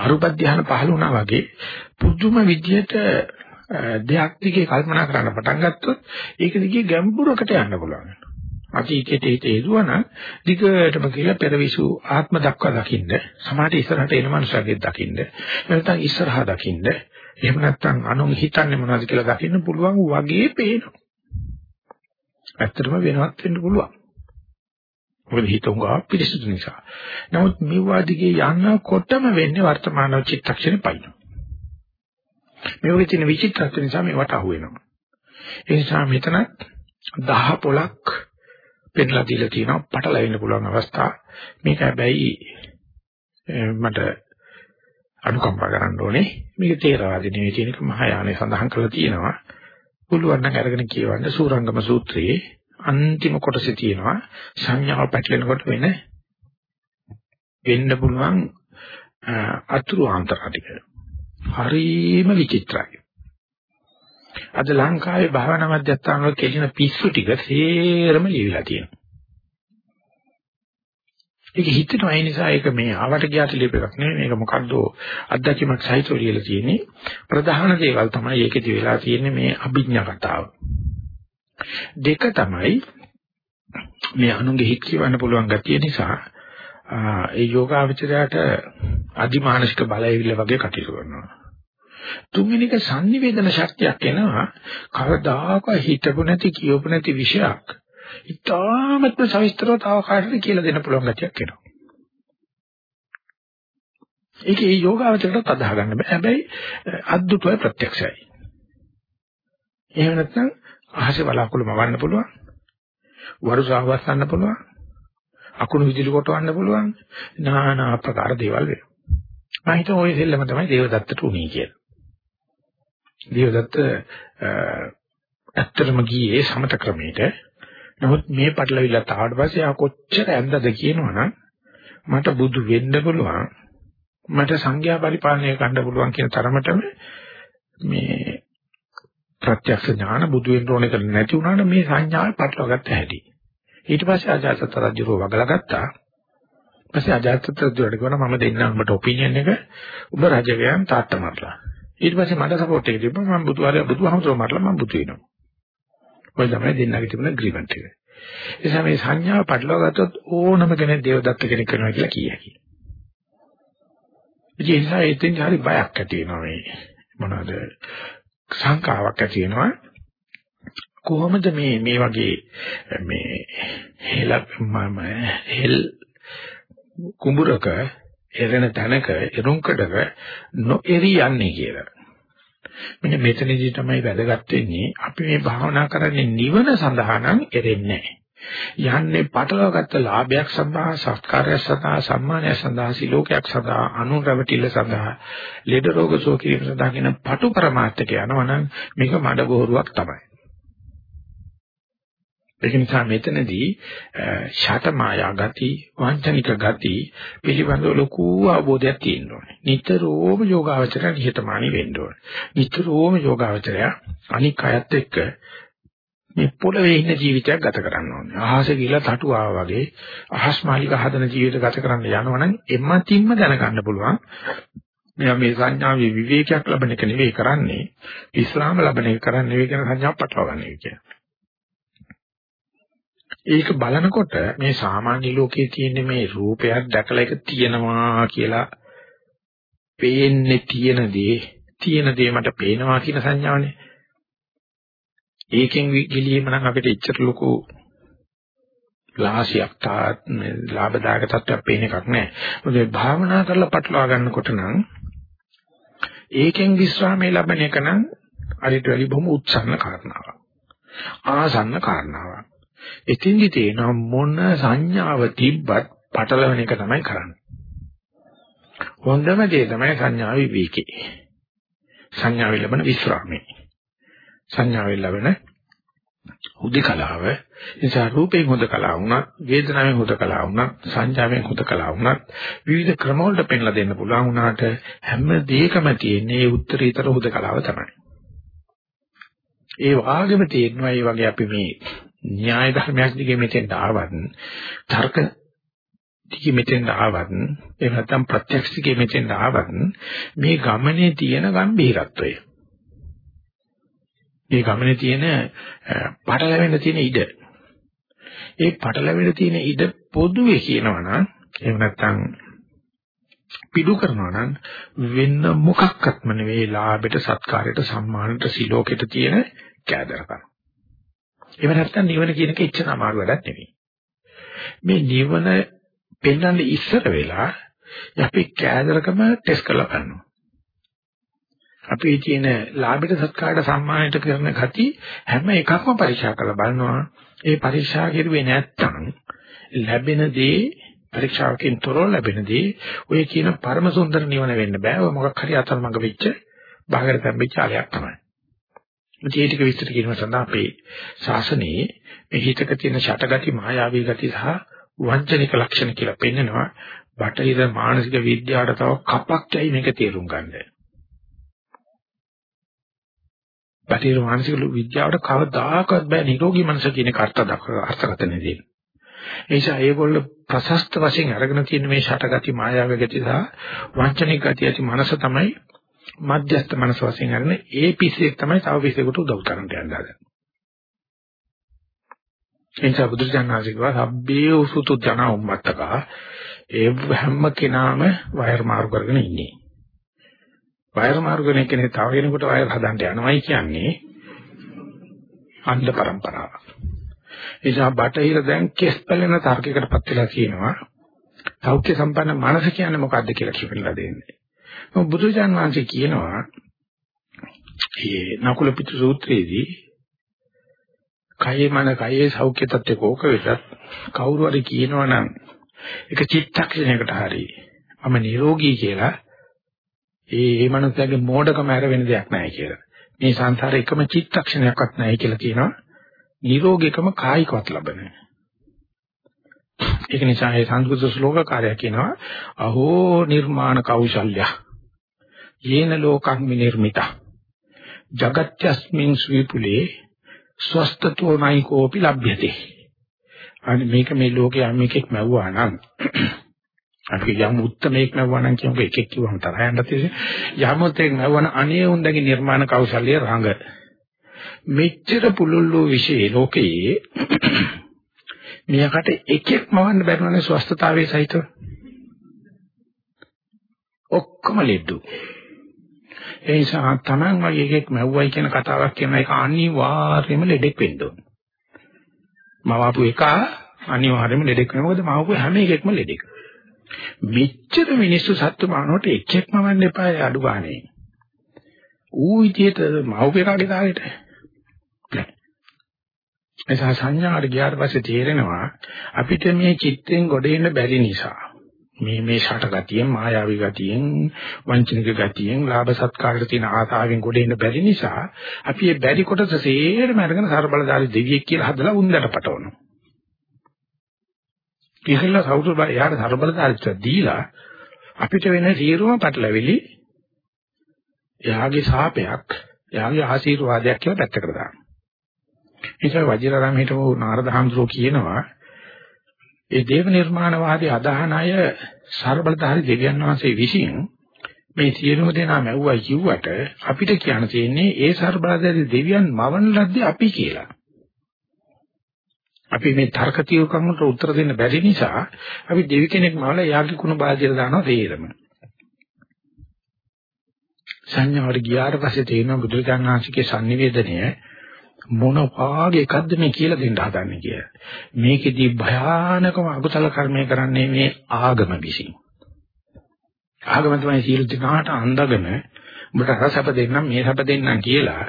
අරුප ධානය පහළ වුණා වගේ පුදුම විදියට දෙයක් දිගේ කල්පනා කරන්න පටන් ගත්තොත් ඒක දිගේ ගැඹුරකට යන්න පුළුවන්. අතීතයට හිත හේතුවනම් දිගටම කියලා පෙරවිසු ආත්ම දක්වා දකින්න සමාධි ඉස්සරහට එන මනුස්සයෙක් දකින්න නැත්නම් ඉස්සරහා දකින්න එහෙම නැත්නම් අනුන් හිතන්නේ මොනවද කියලා දකින්න පුළුවන් වගේ පේනවා. ඇත්තටම වෙනවත් වෙන්න පුළුවන්. මොකද හිත උඟා පිරිසුදු නිසා. නමුත් මෙවුවා දිගේ යනකොටම වෙන්නේ වර්තමාන චිත්තක්ෂණේ පයින් මේ වගේ තියෙන විචිත්‍රත්ව නිසා මේවට අහු වෙනවා. ඒ නිසා මෙතන දහ පොලක් පෙන්ලා දීලා තියෙනවා පටලැවෙන්න පුළුවන් අවස්ථා. මේක හැබැයි මට අනුකම්පා කරන්න ඕනේ. මේක තේරවාදී නෙවෙයි කියන එක මහායානේ සඳහන් කරලා තියෙනවා. පුළුවන් නම් අරගෙන කියවන්න සූරංගම සූත්‍රයේ අන්තිම කොටසේ තියෙනවා සංඥාව පැටලෙනකොට වෙන වෙන්න පුළුවන් අතුරු ආන්තර ටික. හරිම විචිත්‍රයි. අද ලංකාවේ භාවනා මධ්‍යස්ථාන වල කෙලින පිස්සු ටික සේරම ලියවිලා තියෙනවා. ඒක හිතෙනවා. ඒ නිසා ඒක මේ ආවට ගියාට ලියප එකක් නෙවෙයි. මේක මොකද්ද? අත්දැකීමක් සහිතව ලියලා තියෙන්නේ. ප්‍රධාන දේවල් තමයි ඒකෙදි වෙලා තියෙන්නේ මේ අභිඥා කතාව. දෙක තමයි මේ අනුන්ගේ හිත කියවන්න පුළුවන් ගතිය නිසා ඒ යෝගාවචරයට අධිමානසික බලයවිල්ල වගේ කටයුතු කරනවා. තුන්වෙනි එක sannivedana ශක්තියක් එනවා කවදාක හිතපු නැති කියවපු නැති විෂයක් ඉතාමත්ම සවිස්තරව තව කාටද කියලා දෙන්න පුළුවන් ගැටියක් එනවා. ඒක ඒ යෝගාවචරයට අදාහ ගන්න බෑ. හැබැයි අද්දුතයි ප්‍රත්‍යක්ෂයි. එහෙම නැත්නම් අහසේ බලාකුළු මවන්න පුළුවන්. වරුසාව වස්සන්න පුළුවන්. අකුණු විදුලි කොටවන්න පුළුවන්. নানা ආකාර දේවල් වෙනවා. මම හිතුවා ওই දෙල්ලම තමයි දේවදත්තට උනේ කියලා. දේවදත්ත ඇත්තටම ගියේ සමත ක්‍රමයට. නමුත් මේ පටලවිල්ල තාවට පස්සේ ආ කොච්චර ඇන්දද කියනවනම් මට බුදු වෙන්න පුළුවන්. මට සංඥා පරිපාලනය කරන්න පුළුවන් කියන තරමටම මේ ප්‍රත්‍යක්ෂ ඥාන බුදු වෙන්න ඕනේ කියලා නැති වුණාට මේ සංඥාව පටලවා ගත්ත හැටි. ඊට පස්සේ අජාසත් රජුව වගලා ගත්තා. ඊපස්සේ අජාසත් රජුට කිව්වා මම දෙන්නම් ඔබට ඔපිනියන් එක ඔබ රජවයන් තාත්තා මරලා. ඊට පස්සේ මට සපෝට් එක දීපුවා මම බුදුහාරය බුදුහමතුරු මරලා මම බුදු වෙනවා. ඔය තමයි දෙන්නගේ තිබුණ ඇග්‍රීමන්ට් එක. ඒ නිසා මේ සංඥාව පටලවා ගත්තොත් ඕනම කෙනෙක් දේවදත්ත කෙනෙක් වෙනවා කියලා කිය හැකියි. ඉතින් ඒ නිසා එතෙන් හරි බයක් ඇති වෙනවා මේ මොනවාද සංකාවක් ඇති වෙනවා කොහොමද මේ මේ වගේ මේ හෙල මම හෙල් කුඹරක එරෙන තැනක එරුම්කඩක නොඑරි යන්නේ කියලා. මෙන්න මෙතනදී තමයි වැදගත් වෙන්නේ අපි මේ භාවනා කරන්නේ නිවන සඳහා නම් එරෙන්නේ නැහැ. යන්නේ පටලවාගත්ත ලාභයක් සඳහා සත්කාරයක් සඳහා සම්මානයක් සඳහා සිලෝකයක් සඳහා අනුරවටිල්ල සඳහා ලෙඩ රෝග සුව කිරීම සඳහා කියන පටු પરමාර්ථක යනවනම් මේක මඩ බොරුවක් තමයි. ඒක නිසා මෙතනදී ෂට මායා ගති වංචනික ගති පිළිබඳව ලොකු අවබෝධයක් තියෙන්න ඕනේ. නිතරම යෝගාවචරය නිහතමානී වෙන්න ඕනේ. නිතරම යෝගාවචරය අනික් අයත් එක්ක මේ පොළවේ ඉන්න ජීවිතයක් ගත කරන්න ඕනේ. අහස ගිහලා තටු ආවා වගේ අහස් මාලික හදන ජීවිත ගත කරන්න යනවනම් එම්මතින්ම දැනගන්න පුළුවන්. මෙයා මේ සංඥාවේ විවේකයක් ලබන එක නෙවෙයි කරන්නේ. විස්රාම ලබන එක කරන්නේ නෙවෙයි කියන සංඥාව පටලවා ගන්න එක කියන්නේ. ඒක බලනකොට මේ සාමාන්‍ය ලෝකයේ තියෙන මේ රූපයක් දැකලා ඒක තියෙනවා කියලා පේන්නේ තියෙන දේ තියෙන දේ මට පේනවා කියන සංඥාවනේ. ඒකෙන් ගිලීම නම් අපිට එච්චර ලොකු ලාසියක් තාත් ලාභදායක තත්ත්වයක් පේන එකක් නෑ. මොකද භාවනා කරලා පටලවා ගන්නකොට නම් ඒකෙන් විස්රාමයේ ලැබෙන එක නම් අරිට වැඩි බොහොම උත්සන්න කාරණාවක්. ආසන්න කාරණාවක්. එතින්දි තේනවා මොන සංඥාව තිබ්බත් පටලවන එක තමයි කරන්නේ. හොඳම දේ තමයි සංඥා විවේකේ. සංඥාවේ ලැබෙන විස්රාමයේ. සංඥාවෙන් ලැබෙන හුදකලාව නිසා රූපයෙන් හුදකලාව වුණත් වේදනාවෙන් හුදකලාව වුණත් සංඥාවෙන් හුදකලාව වුණත් විවිධ ක්‍රම වලට පෙන්ලා දෙන්න පුළුවන් වුණාට හැම දෙයකම තියෙන්නේ උත්තරීතර හුදකලාව තමයි. ඒ වාගෙම තියෙනවා මේ වගේ අපි මේ න්‍යාය ධර්මයක් දිගේ මෙතෙන් ආවත් තර්ක දිගේ මෙතෙන් ආවත් එහෙම නැත්නම් ප්‍රත්‍යක්ෂ දිගේ මෙතෙන් ආවත් මේ ගමනේ තියෙන ගැඹීරත්වය මේ ගමනේ තියෙන පටලැවෙන්න තියෙන ඉඩ. ඒ පටලැවෙන්න තියෙන ඉඩ පොදුවේ කියනවනම් එහෙම නැත්නම් පිටු කරනවා නම් වෙන මොකක්වත්ම නෙවෙයි ලාභයට සත්කාරයට සම්මානයට සිලෝකෙට තියෙන කෑදරකම. එහෙම නැත්නම් නිවන කියන එක එච්චර අමාරු වැඩක් නෙවෙයි. මේ නිවන පෙන්වන්න ඉස්සර වෙලා අපි කෑදරකම ටෙස්ට් කරලා බලනවා. අපේ තියෙන ලාභයට සත්කාරයට සම්මානයට කරන ගති හැම එකක්ම පරීක්ෂා කරලා බලනවා. ඒ පරීක්ෂා කරුවේ නැත්තම් ලැබෙන දේ පරීක්ෂාවකින් තොරව ලැබෙන දේ ඔය කියන පරම සුන්දර නිවන වෙන්න බෑ. ඔය මොකක් හරි අතරමඟ වෙච්ච බාහිර තැම්බෙච්ච ආලයක් තමයි. මේ ටික විස්තර කිරීම සඳහා අපේ ශාසනයේ මේ හිතක තියෙන ෂටගති මායාවී ගති සහ වංචනික ලක්ෂණ කියලා පෙන්නනවා. බටහිර මානසික විද්‍යාවට තව කපක් ඇයි මේක තේරුම් ගන්නේ. බටහිර මානසික විද්‍යාවට කවදාකවත් බෑ නිරෝගී මනස කියන කාර්ත අර්ථකථනය දෙන්න. ඒ නිසා ඒගොල්ල ප්‍රශස්ත වශයෙන් අරගෙන තියෙන මේ ෂටගති මායාව ගති සහ වංචනික ගති ඇති මනස තමයි මධ්‍යස්ථ මනස වශයෙන් අරගෙන ඒ පිස්සෙක් තමයි තව පිස්සෙකුට උදව් කරන්න යන්න හදන්නේ. එනිසා බුදුරජාණන්සේ කිව්වා සබ්බේ උසුතු ජන උම්මත්තක ඒ හැම කෙනාම වයර් මාරු කරගෙන ඉන්නේ. වයර් මාර්ගනේ කෙනෙක් තව කෙනෙකුට වයර් හදන්න යනවයි කියන්නේ අන්ධ પરම්පරාවක්. නිසා බටහිර දැන් කෙස් පැලෙන තර්කයකටපත් වෙලා කියනවා. සෞඛ්‍ය සම්පන්න මනස කියන්නේ මොකක්ද කියලා කියලා දෙන්නේ. මොකද බුදුචාන් වහන්සේ කියනවා මේ නකුල පිටු සූත්‍රයේදී කයේ මන කයේ සෞඛ්‍ය තත්ත්වය කෝක වෙතත් කවුරු හරි කියනවා නම් ඒක චිත්තක්ෂණයකට හරි මම නිරෝගී කියලා ඒ ඒ මනසගේ මෝඩකම ඇර වෙන දෙයක් නැහැ කියලා. මේ සංසාරේ එකම චිත්තක්ෂණයක්වත් නැහැ කියලා කියනවා. නිරෝගීකම කායිකවත් ලබන. ඒක නිසා ඒ සංස්කෘත ශ්ලෝකකාරය කියනවා අහෝ නිර්මාණ කෞශල්‍ය. යේන ලෝකං විනිර්මිතා. జగත්‍යස්මින් ස්විපුලේ ස්වස්තතෝ නයිකෝපි ලබ්ධ්‍යති. අනේ මේක මේ ලෝකේ යම් එකෙක් මැව්වා නම් අපි යම් උත්තරමයක් නැවුවා නම් කියමුකෝ එකෙක් කිව්වම තරහ යන්න තියෙන්නේ යම් උත්තරයක් නැවුවන අනේ උන්දගේ නිර්මාණ කෞශල්‍ය රඟ මෙච්චර පුළුල්ලෝ විශේෂ ලෝකයේ මෙයකට එකෙක් මවන්න බැරිවනේ ස්වස්ථතාවයේ සහිතව ඔක්කොම ලෙඩු ඒ නිසා Taman වගේ එකෙක් මැව්වයි කියන කතාවක් කියන එක අනිවාර්යයෙන්ම ලෙඩෙක් වෙන්න ඕන මවාපු එක අනිවාර්යයෙන්ම ලෙඩෙක් වෙනවා මොකද මවාපු හැම එකෙක්ම ලෙඩෙක් මෙච්චර මිනිස්සු සත්තු මානවට එකෙක්ම වන්න එපා අඩු ගානේ. ඌ විදියට මව්පියකාගේ දාගෙට. එසා සංඥාට ගියාට පස්සේ තේරෙනවා අපිට මේ චිත්තෙන් ගොඩ එන්න බැරි නිසා. මේ මේ ෂට ගතියෙන් මායාවී ගතියෙන් වංචනික ගතියෙන් ලාභ සත්කාරයට තියෙන ආසාවෙන් ගොඩ එන්න බැරි නිසා අපි මේ බැරි කොටස සේරම අරගෙන සර්බලදාරි දෙවියෙක් කියලා හදලා උන්දට පටවනවා. ඉතින්ලා සෞතු බල යාට සර්බලතාරිත්‍ය දීලා අපිට වෙන සියලුම පැටලෙවිලි එයාගේ ශාපයක් එයාගේ ආශිර්වාදයක් කියලා පැත්තකට දානවා. නිසා වජිරාරාම හිටපු නාරද හඳුරෝ කියනවා ඒ දේව නිර්මාණවාදී අදහන අය සර්බලතාරි දෙවියන් වහන්සේ විසින් මේ සියලුම දෙනා මැව්වයි කිව්වට අපිට කියන්න තියෙන්නේ ඒ සර්බලතාරි දෙවියන් මවන ලද්දේ අපි කියලා. අපි මේ තර්ක తీවකම් වලට උත්තර දෙන්න බැරි නිසා අපි දෙවි කෙනෙක් මවලා යාගේ කුණ බාධියට දානවා තේරම. සංඥාවට ගියාට පස්සේ තේරෙනවා බුදුරජාණන්සේගේ sannivedanaya මොන වාගේ එකක්ද මේ කියලා දෙන්න හදන්නේ කියලා. මේකෙදී භයානකම අකුසල කර්මය කරන්නේ මේ ආගම විසින්. ආගම තමයි සීල දිනාට අඳගෙන උඹට රසප දෙන්නම් මේ සප දෙන්නම් කියලා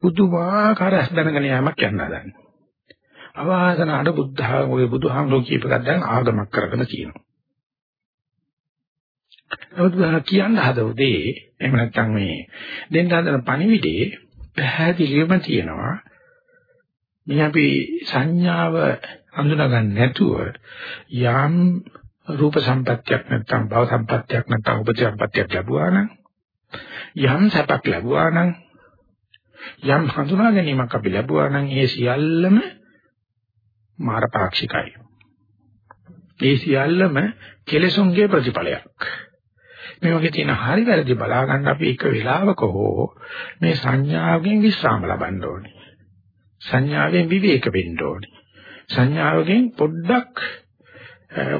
පුදුමාකාර දැනගෙන යamak යන්න හදන්නේ. අවාසනාට බුද්ධහා ඔය බුදුහාමුදුරුවෝ කියප එකක් දැන් ආගමක් කරගෙන කියනවා. නමුත් කියන්න හදවදී එහෙම නැත්නම් මේ දෙන්න හදන පණිවිඩේ පැහැදිලිවම තියෙනවා. මේ අපි සංඥාව හඳුනාගන්න නැතුව යම් රූප සම්පත්තියක් නැත්නම් භව සම්පත්තියක් නැත්නම් උපජ සම්පත්තියක් ලැබුවා නම් යම් සැපක් ලැබුවා නම් යම් හඳුනා ගැනීමක් අපි ලැබුවා නම් ඒ සියල්ලම මාර පාක්ෂිකයි. ඒ සියල්ලම කෙලෙසුන්ගේ ප්‍රතිඵලයක්. මේ වගේ තියෙන හරි වැරදි බලා ගන්න අපි එක වෙලාවක හෝ මේ සංඥාවෙන් විශ්‍රාම ලබන්න ඕනේ. සංඥාවෙන් විවේක වෙන්න ඕනේ. සංඥාවකින් පොඩ්ඩක්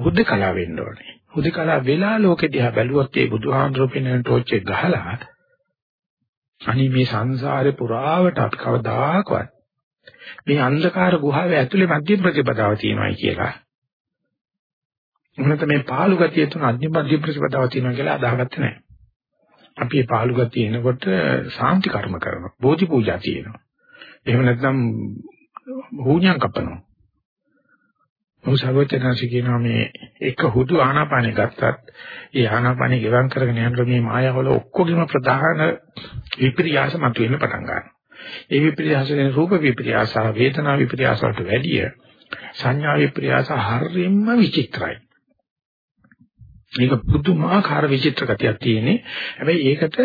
හුදකලා වෙන්න ඕනේ. හුදකලා වෙලා ලෝකෙ දිහා බැලුවොත් ඒ බුදුහාමුදුරුවෝ පෙන්වන ටෝච් එක ගහලා අනි මේ සංසාරේ පුරාවට අපි කවදාකවත් මේ අන්ධකාර ගුහාවේ ඇතුලේ මධ්‍ය ප්‍රතිපදාව තියෙනවායි කියලා. මොනත මේ පාළු ගතිය තුන අධ්‍ය මධ්‍ය ප්‍රතිපදාව තියෙනවා කියලා අදාහගත්තේ නැහැ. අපි මේ පාළු ගතිය එනකොට සාන්ති කර්ම කරනවා. බෝධි පූජා තියෙනවා. එහෙම නැත්නම් හුණ්‍යම් කපනවා. මොහු සර්වචනසි කියනවා මේ එක හුදු ආනාපානෙ ගත්තත් ඒ ආනාපානෙ ගෙවම් කරගෙන යනකොට මේ මායාවල ඔක්කොගෙම ප්‍රධාන විපර්යාස මතුවෙන්න පටන් ගන්නවා. ඒ විපර්යාසයෙන් රූප විපර්යාස වේදනා විපර්යාස වලට වැඩිය සංඥා විපර්යාස හරියම විචිත්‍රයි. මේක පුදුමාකාර විචිත්‍ර ගතියක් තියෙන්නේ. හැබැයි ඒකට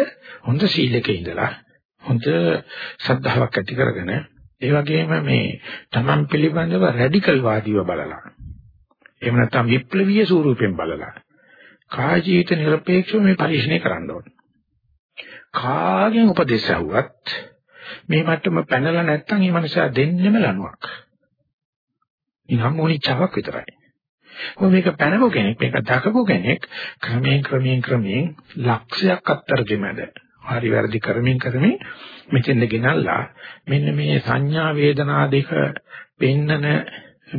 හොඳ සීලක ඉඳලා හොඳ ශ්‍රද්ධාවක් ඇති කරගෙන ඒ වගේම මේ තමන් පිළිබඳව රැඩිකල් වාදීව බලලා එහෙම නැත්නම් විප්ලවීය ස්වරූපයෙන් බලලා කාය ජීවිත නිර්පේක්ෂව මේ පරිශ්‍රණය කරන්න ඕනේ. කාගෙන් උපදේශ ඇහුවත් මේ මට්ටම පැනලා නැත්නම් මේ මනුස්සයා දෙන්නෙම ලණුවක්. නිකම් මොනිච්චාවක් විතරයි. මොකද මේක පැනපු කෙනෙක් මේක දකපු කෙනෙක් ක්‍රමයෙන් ක්‍රමයෙන් ක්‍රමයෙන් ලක්ෂයක් අත්තර දෙමැද. හරි වැරදි කරමින් කරමින් මෙතෙන්ද ගෙනල්ලා මෙන්න මේ සංඥා වේදනා දෙක පෙන්නන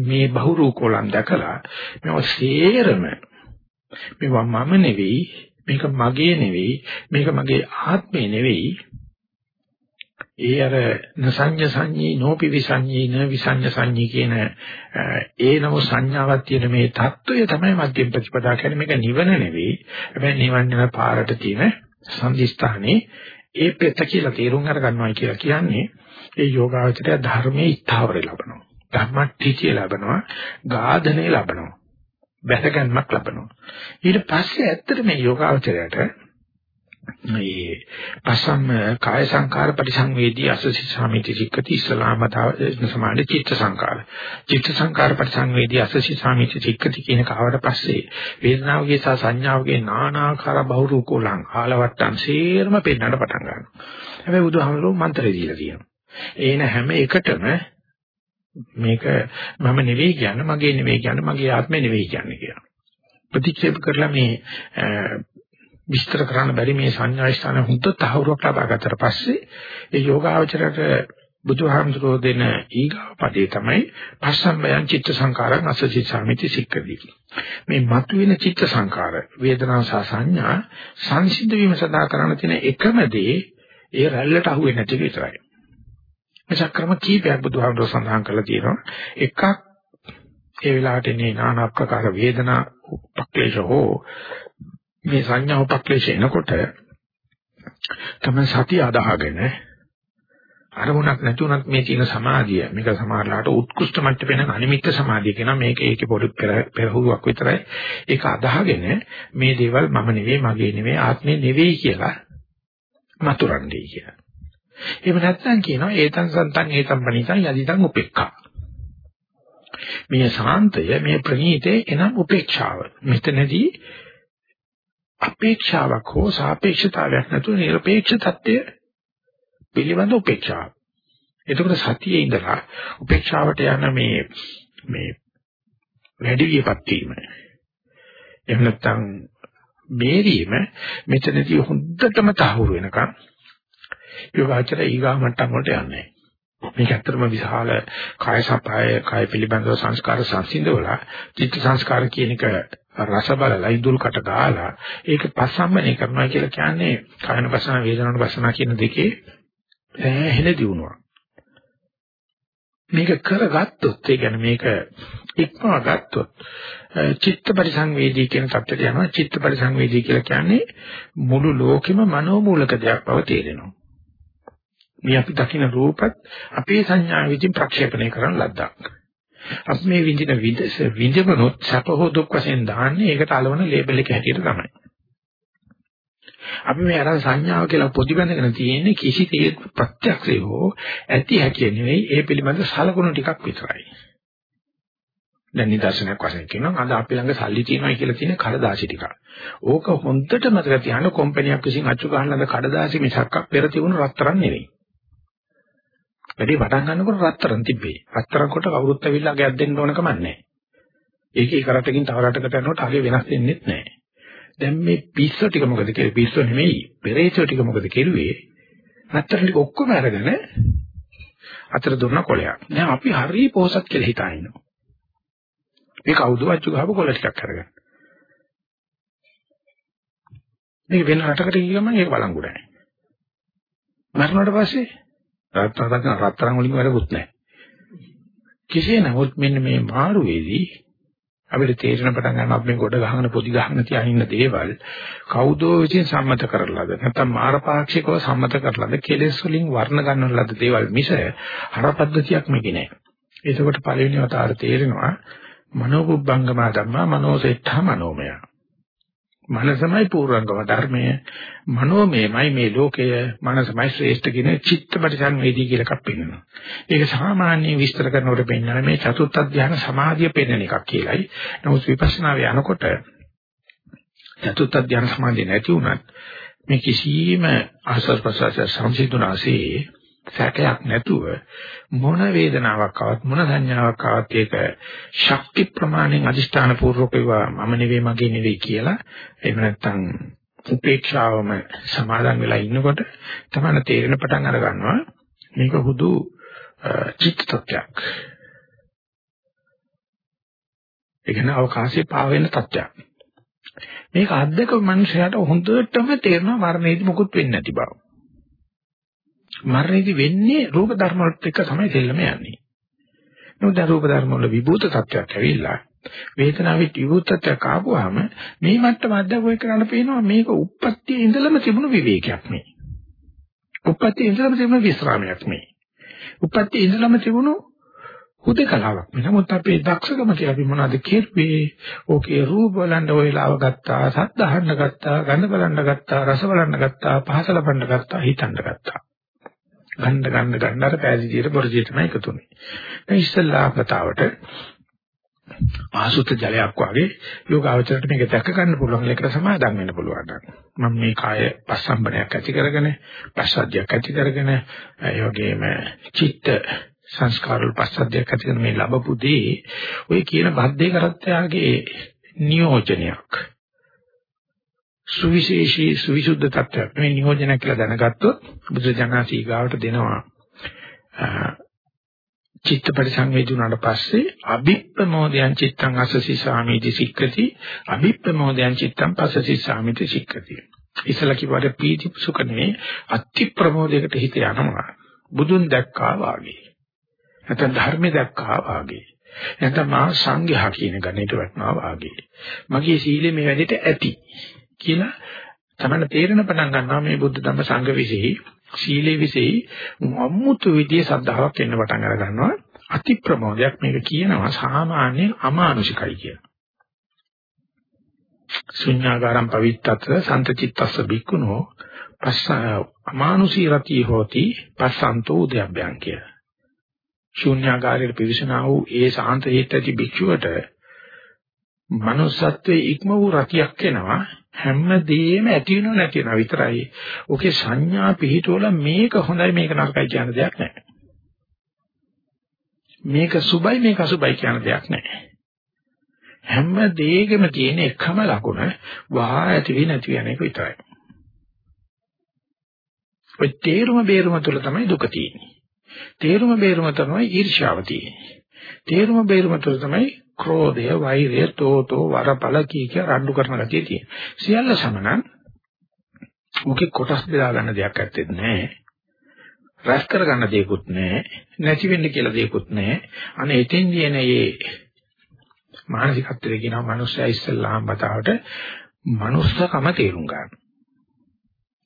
මේ බහුරූපෝලම් දැකලා මේවා සේරම මේවා මම නෙවෙයි මේක මගේ නෙවෙයි මේක මගේ ආත්මේ නෙවෙයි ඒ අර නසඤ්ඤ සංඤී නෝපි විසඤ්ඤී න විසඤ්ඤ සංඤී කියන ඒ නම සංඥාවක් තියෙන මේ தত্ত্বය තමයි මධ්‍යම ප්‍රතිපදා කියන්නේ මේක නිවන නෙවෙයි. හැබැයි නිවන් යන පාරට තියෙන සම්දිස්ථානේ ඒ පෙත්ත කියලා තේරුම් අරගන්නවා කියලා කියන්නේ ඒ යෝගාවචරය ධර්මයේ ස්ථාවරය ලබනවා. ධර්මත්‍ත්‍ය ලබනවා, ගාධනේ ලබනවා, බැසගන්නක් ලබනවා. ඊට පස්සේ ඇත්තට මේ යෝගාවචරයට මේ පසම් කාය සංකාර පරිසංවේදී අසසි සාමිති සික්කති ඉස්ලාමතාව සමාන චිත්ත සංකාර චිත්ත සංකාර පරිසංවේදී අසසි සාමිති සික්කති කියන කාවට පස්සේ වේදනාවගේ සහ සංඥාවගේ නානාකාර බහුරූපෝලං ආලවට්ටන් සේරම පෙන්වන්න පටන් ගන්නවා. හැබැයි බුදුහාමුදුරුවෝ මන්ත්‍රය දීලා තියෙනවා. ඒන හැම එකටම මේක මම නෙවෙයි කියන්නේ මගේ නෙවෙයි කියන්නේ මගේ ආත්මේ නෙවෙයි කියන්නේ කියලා. ප්‍රතික්ෂේප කරලා මේ විස්තර කරන්න බැරි මේ සංඥා ස්ථාන හුද්ද තහවුරක් ලබා ගත්තට පස්සේ ඒ යෝගාවචරයට බුදුහාමුදුරෝ දෙන ඊගාව පදේ තමයි පස්සම්බයං චිත්ත සංකාරං අසචි සාමිති සික්කදී. මේ මතුවෙන චිත්ත සංකාර වේදනා සහ සංඥා සංසිද්ධ වීම සඳහා කරන්න තියෙන එකම දේ ඒ රැල්ලට අහු වෙන්නේ නැති විතරයි. මේ ක්‍රම කීපයක් බුදුහාමුදුරෝ සඳහන් කරලා තියෙනවා. එකක් ඒ වෙලාවට එන්නේ নানা ආකාර වේදනා උපක්ලේශ හෝ මේ සංඥා උපක්ලේශ එනකොට තමයි සතිය අදාහගෙන අරමුණක් නැතුණත් මේ තියෙන සමාධිය මේක සමහරලාට උත්කෘෂ්ඨ මට්ටමේ අනිමිත්ත සමාධිය කියන මේක ඒකේ පොඩි පෙරහුරුවක් විතරයි ඒක අදාහගෙන මේ දේවල් මම නෙවෙයි මගේ නෙවෙයි ආත්මේ නෙවෙයි කියලා මතුරන්නේ කියලා. එහෙම නැත්නම් කියනවා ඒතං සන්තං ඒතං පණිතං යදිතං උපේක්ඛා. මේ ශාන්තය මේ ප්‍රණීතේ එනම් උපේක්ෂාව. මෙතනදී අපේක්ෂාවක් හෝ සාපේක්ෂතාවයක් නැතුව නිර්පේක්ෂ தත්ත්වය පිළිබඳ උපේක්ෂාව. එතකොට සතියේ ඉඳලා උපේක්ෂාවට යන මේ මේ වැඩි වියපත් වීම. එහෙම නැත්නම් මේරීම මෙතනදී හොඳටම තහවුරු වෙනකන් යෝගාචර ඊගා මට්ටම් වලට යන්නේ. මේක ඇත්තටම විශාල කාය සපය කාය පිළිබඳව සංස්කාර සංසිඳවලා චිත්ත සංස්කාර කියන එක රස බලලා ඉදුල්කට ගාලා ඒක පස්සම්මනේ කරනවා කියලා කියන්නේ කායන පස්සන වේදනාන පස්සන කියන දෙකේ ඈහෙන දිනුවා. මේක කරගත්තොත් ඒ කියන්නේ මේක ඉක්මවා ගත්තොත් චිත්ත පරිසංවේදී කියන තත්ත්වයට යනවා චිත්ත පරිසංවේදී කියලා කියන්නේ මුළු ලෝකෙම මනෝමූලක දෙයක් බව තේරෙනවා. මේ අපි දකින රූපත් අපේ සංඥා විදිහින් ප්‍රක්ෂේපණය කරන ලද්දක්. අපි මේ විඳින විදස විඳිනොත් සැප හෝ දුක් වශයෙන් දාන්නේ ඒකට අලවන ලේබල් එක හැටියට තමයි. අපි මේ අර සංඥාව කියලා පොඩි බඳගෙන තියෙන්නේ කිසි තේ ප්‍රත්‍යක්ෂය හෝ ඇති හැකිය නෙවෙයි ඒ පිළිබඳ සලකුණු ටිකක් විතරයි. දැන් නිදර්ශනයක් වශයෙන් කියනවා අද අපි ළඟ සල්ලි තියෙනවා කියලා තියෙන කඩදාසි ටික. ඕක හොඳට මතක තියාගන්න කම්පැනියක් විසින් අච්චු ගහන ලද කඩදාසි මිසක් පෙර තිබුණු රත්තරන් නෙවෙයි. වැඩි පටන් ගන්නකොට රත්තරන් තිබ්බේ. රත්තරන් කොට කවුරුත් ඇවිල්ලා අගයක් දෙන්න ඕන කමක් නැහැ. ඒක එක රටකින් තව රටකට යනකොට අගේ වෙනස් වෙන්නේ නැහැ. දැන් මේ පිස්සෝ ටික මොකද කියලා පිස්සෝ නෙමෙයි පෙරේතෝ ටික මොකද කෙරුවේ? රත්තරන් ටික ඔක්කොම අරගෙන අතර දුන්න කොලයක්. දැන් අපි හරිය පොහසත් කියලා හිතා ඉන්නවා. මේ කවුද වච්චු ගහපු කොල ටිකක් අරගෙන. මේක වෙන රටකට ගියම ඒක බලංගු නැහැ. මරණයට පස්සේ රත්තරන් රත්තරන් වලින් වැඩකුත් නැහැ. කෙසේ නමුත් මෙන්න මේ මාරුවේදී අපිට තේරෙන පටන් ගන්න අපි මේ ගොඩ ගහන පොඩි ගහන තියා ඉන්න දේවල් කවුදෝ විසින් සම්මත කරලාද නැත්නම් මාරපාක්ෂිකව සම්මත කරලාද කෙලෙස් වලින් වර්ණ ගන්නන ලද දේවල් මිස හරපද්ධතියක් මේකේ නැහැ. ඒකකොට පළවෙනි වතාවට තේරෙනවා මනෝබුද්ධංගම ධම්මා මනෝසෙට්ඨා මනෝමය. මනසමයි පූර්වංගම ධර්මය මනෝමයමයි මේ ලෝකය මනසමයි ශ්‍රේෂ්ඨ කියන චිත්ත පරිසංවේදී කියලා එකක් පෙන්වනවා. ඒක සාමාන්‍ය විස්තර කරනකොට පෙන්වන මේ චතුත්ථ ධ්‍යාන සමාධිය පෙන්වන එකක් කියලයි. නමුත් විපස්සනාවේ යනකොට චතුත්ථ ධ්‍යාන සමාධිය නැති වුණත් මේ කිසියම් ආස්වාද ප්‍රසආස සංසිඳුනාසේ සැකයක් නැතුව මොන වේදනාවක් ආවත් මොන සංඥාවක් ආවත් ඒක ශක්ති ප්‍රමාණයෙන් අදිෂ්ඨාන පූර්වකව මම නෙවෙයි මගේ නෙවෙයි කියලා එහෙම නැත්නම් උපේක්ෂාවම සමාදන් වෙලා ඉන්නකොට තමයි තේරෙන පටන් අර ගන්නවා මේක හුදු චිත්ත තත්ත්වයක්. ඒ කියන්නේ අවකාශයේ පාවෙන තත්ත්වයක්. මේක අද්දක මනුෂයාට හොඳටම තේරෙනවා මරණයේදී මොකුත් වෙන්නේ නැති බව. මරණයේදී වෙන්නේ රූප ධර්ම වලට එක තමයි දෙල්ලම යන්නේ. නමුත් රූප ධර්ම වල විභූත තත්ත්වයක් ඇවිල්ලා වේදනාවේ විභූතත්වයක් ආපුවාම මේ මට්ටම අද්දක කරන්න පේනවා මේක උප්පත්තියේ ඉඳලම තිබුණු විවේකයක් මේ. උප්පත්තියේ ඉඳලම තිබුණු විස්රාමයක් මේ. උප්පත්තියේ ඉඳලම තිබුණු හුදකලාවක්. නමුත් අපේ දක්ෂකම කියලා අපි මොනවද කෙරුවේ? ඕකේ රූප බලන්න ඔයලාව ගත්තා, සද්ද අහන්න ගත්තා, ගඳ බලන්න ගත්තා, රස බලන්න ගත්තා, පහස ලබන්න ගත්තා, හිතන්න ගත්තා. ගන්න ගන්න ගන්න අර පෑදීතියට බොරදියටම එකතුනේ. දැන් ඉස්සල්ලා කතාවට ආසුත ජලයක් වගේ යෝගාවචරයට මේක දැක ගන්න පුළුවන් ලෙකට සමාදම් වෙන්න පුළුවන්. මම මේ කාය පස්සම්බනයක් ඇති කරගෙන, පස්සද්ධියක් ඇති කරගෙන, ඒ වගේම චිත්ත සංස්කාර වල පස්සද්ධියක් ඇති කරන මේ ලැබපු දේ ඔය කියන බද්දේ කරත්තයාගේ නියෝජනයක්. සුවිශේෂී සුවිසුද්ධ තත්ත්වයක් මේ නියෝජනය කියලා දැනගත්තොත් බුදුජානසී ගාවට දෙනවා. චිත්ත පරිසංවේදුනාට පස්සේ අභිප්‍රමෝදයන් චිත්තං අසසි සාමීති සික්කති අභිප්‍රමෝදයන් චිත්තං පසසි සාමීති සික්කති. ඉසල කිව්වට පීති සුඛනේ අති ප්‍රමෝදයකට හිත යනවා. බුදුන් දැක්කා වාගේ. නැත්නම් ධර්ම දැක්කා වාගේ. නැත්නම් මා සංඝයා කියන ගණිත වටනවා වාගේ. මගේ සීලය මේ වැඩේට ඇති. කියලා තමයි තේරෙන පටන් ගන්නවා මේ බුද්ධ ධම්ම සංඝ විසෙහි සීලේ විසෙහි අමුතු විදියේ සද්ධාාවක් එන්න පටන් අර ගන්නවා. අති ප්‍රමෝදයක් මේක කියනවා සාමාන්‍ය අමානුෂිකයි කියලා. ශුඤ්ඤාගාරම් පවිත්තත සන්තචිත්තස්ස බික්කුණෝ පස්ස අමානුෂී රති හෝති පස්සන්තෝ උද්‍යබ්බයන් කියලා. ශුන්‍යාකාරයේ පිවිසනා වූ ඒ සාන්ත හේත් ඇති භික්ෂුවට manussත්වයේ ඉක්ම වූ රතියක් එනවා හැමදේම ඇති වෙනව නැති වෙනව විතරයි. ඔකේ සංඥා පිහිටවල මේක හොඳයි මේක නරකයි කියන දෙයක් නැහැ. මේක සුබයි මේක අසුබයි කියන දෙයක් නැහැ. හැම දෙයකම තියෙන එකම ලකුණ වහා ඇති වෙ නැති වෙන එක විතරයි. ඔය තේරුම බේරුම තුළ තමයි දුක තියෙන්නේ. තේරුම බේරුම තමයි ඊර්ෂ්‍යාව තියෙන්නේ. තේරුම බේරුම තුළ තමයි ක්‍රෝධය, වෛරය, තෝතෝ, වරපල කී කිය රණ්ඩු කරන ගතිය තියෙන්නේ. සියල්ල සමනන් මොකේ කොටස් බෙදා ගන්න දෙයක් ඇත්තේ නැහැ. රැස් කර ගන්න දෙයක්වත් නැහැ. නැති වෙන්න කියලා දෙයක්වත් නැහැ. අනේ එතෙන්දී එන මේ මානසිකත්වයේ කියනවා මනුස්සයා ඉස්සල්ලාම බතාවට මනුස්සකම තේරුම් ගන්න.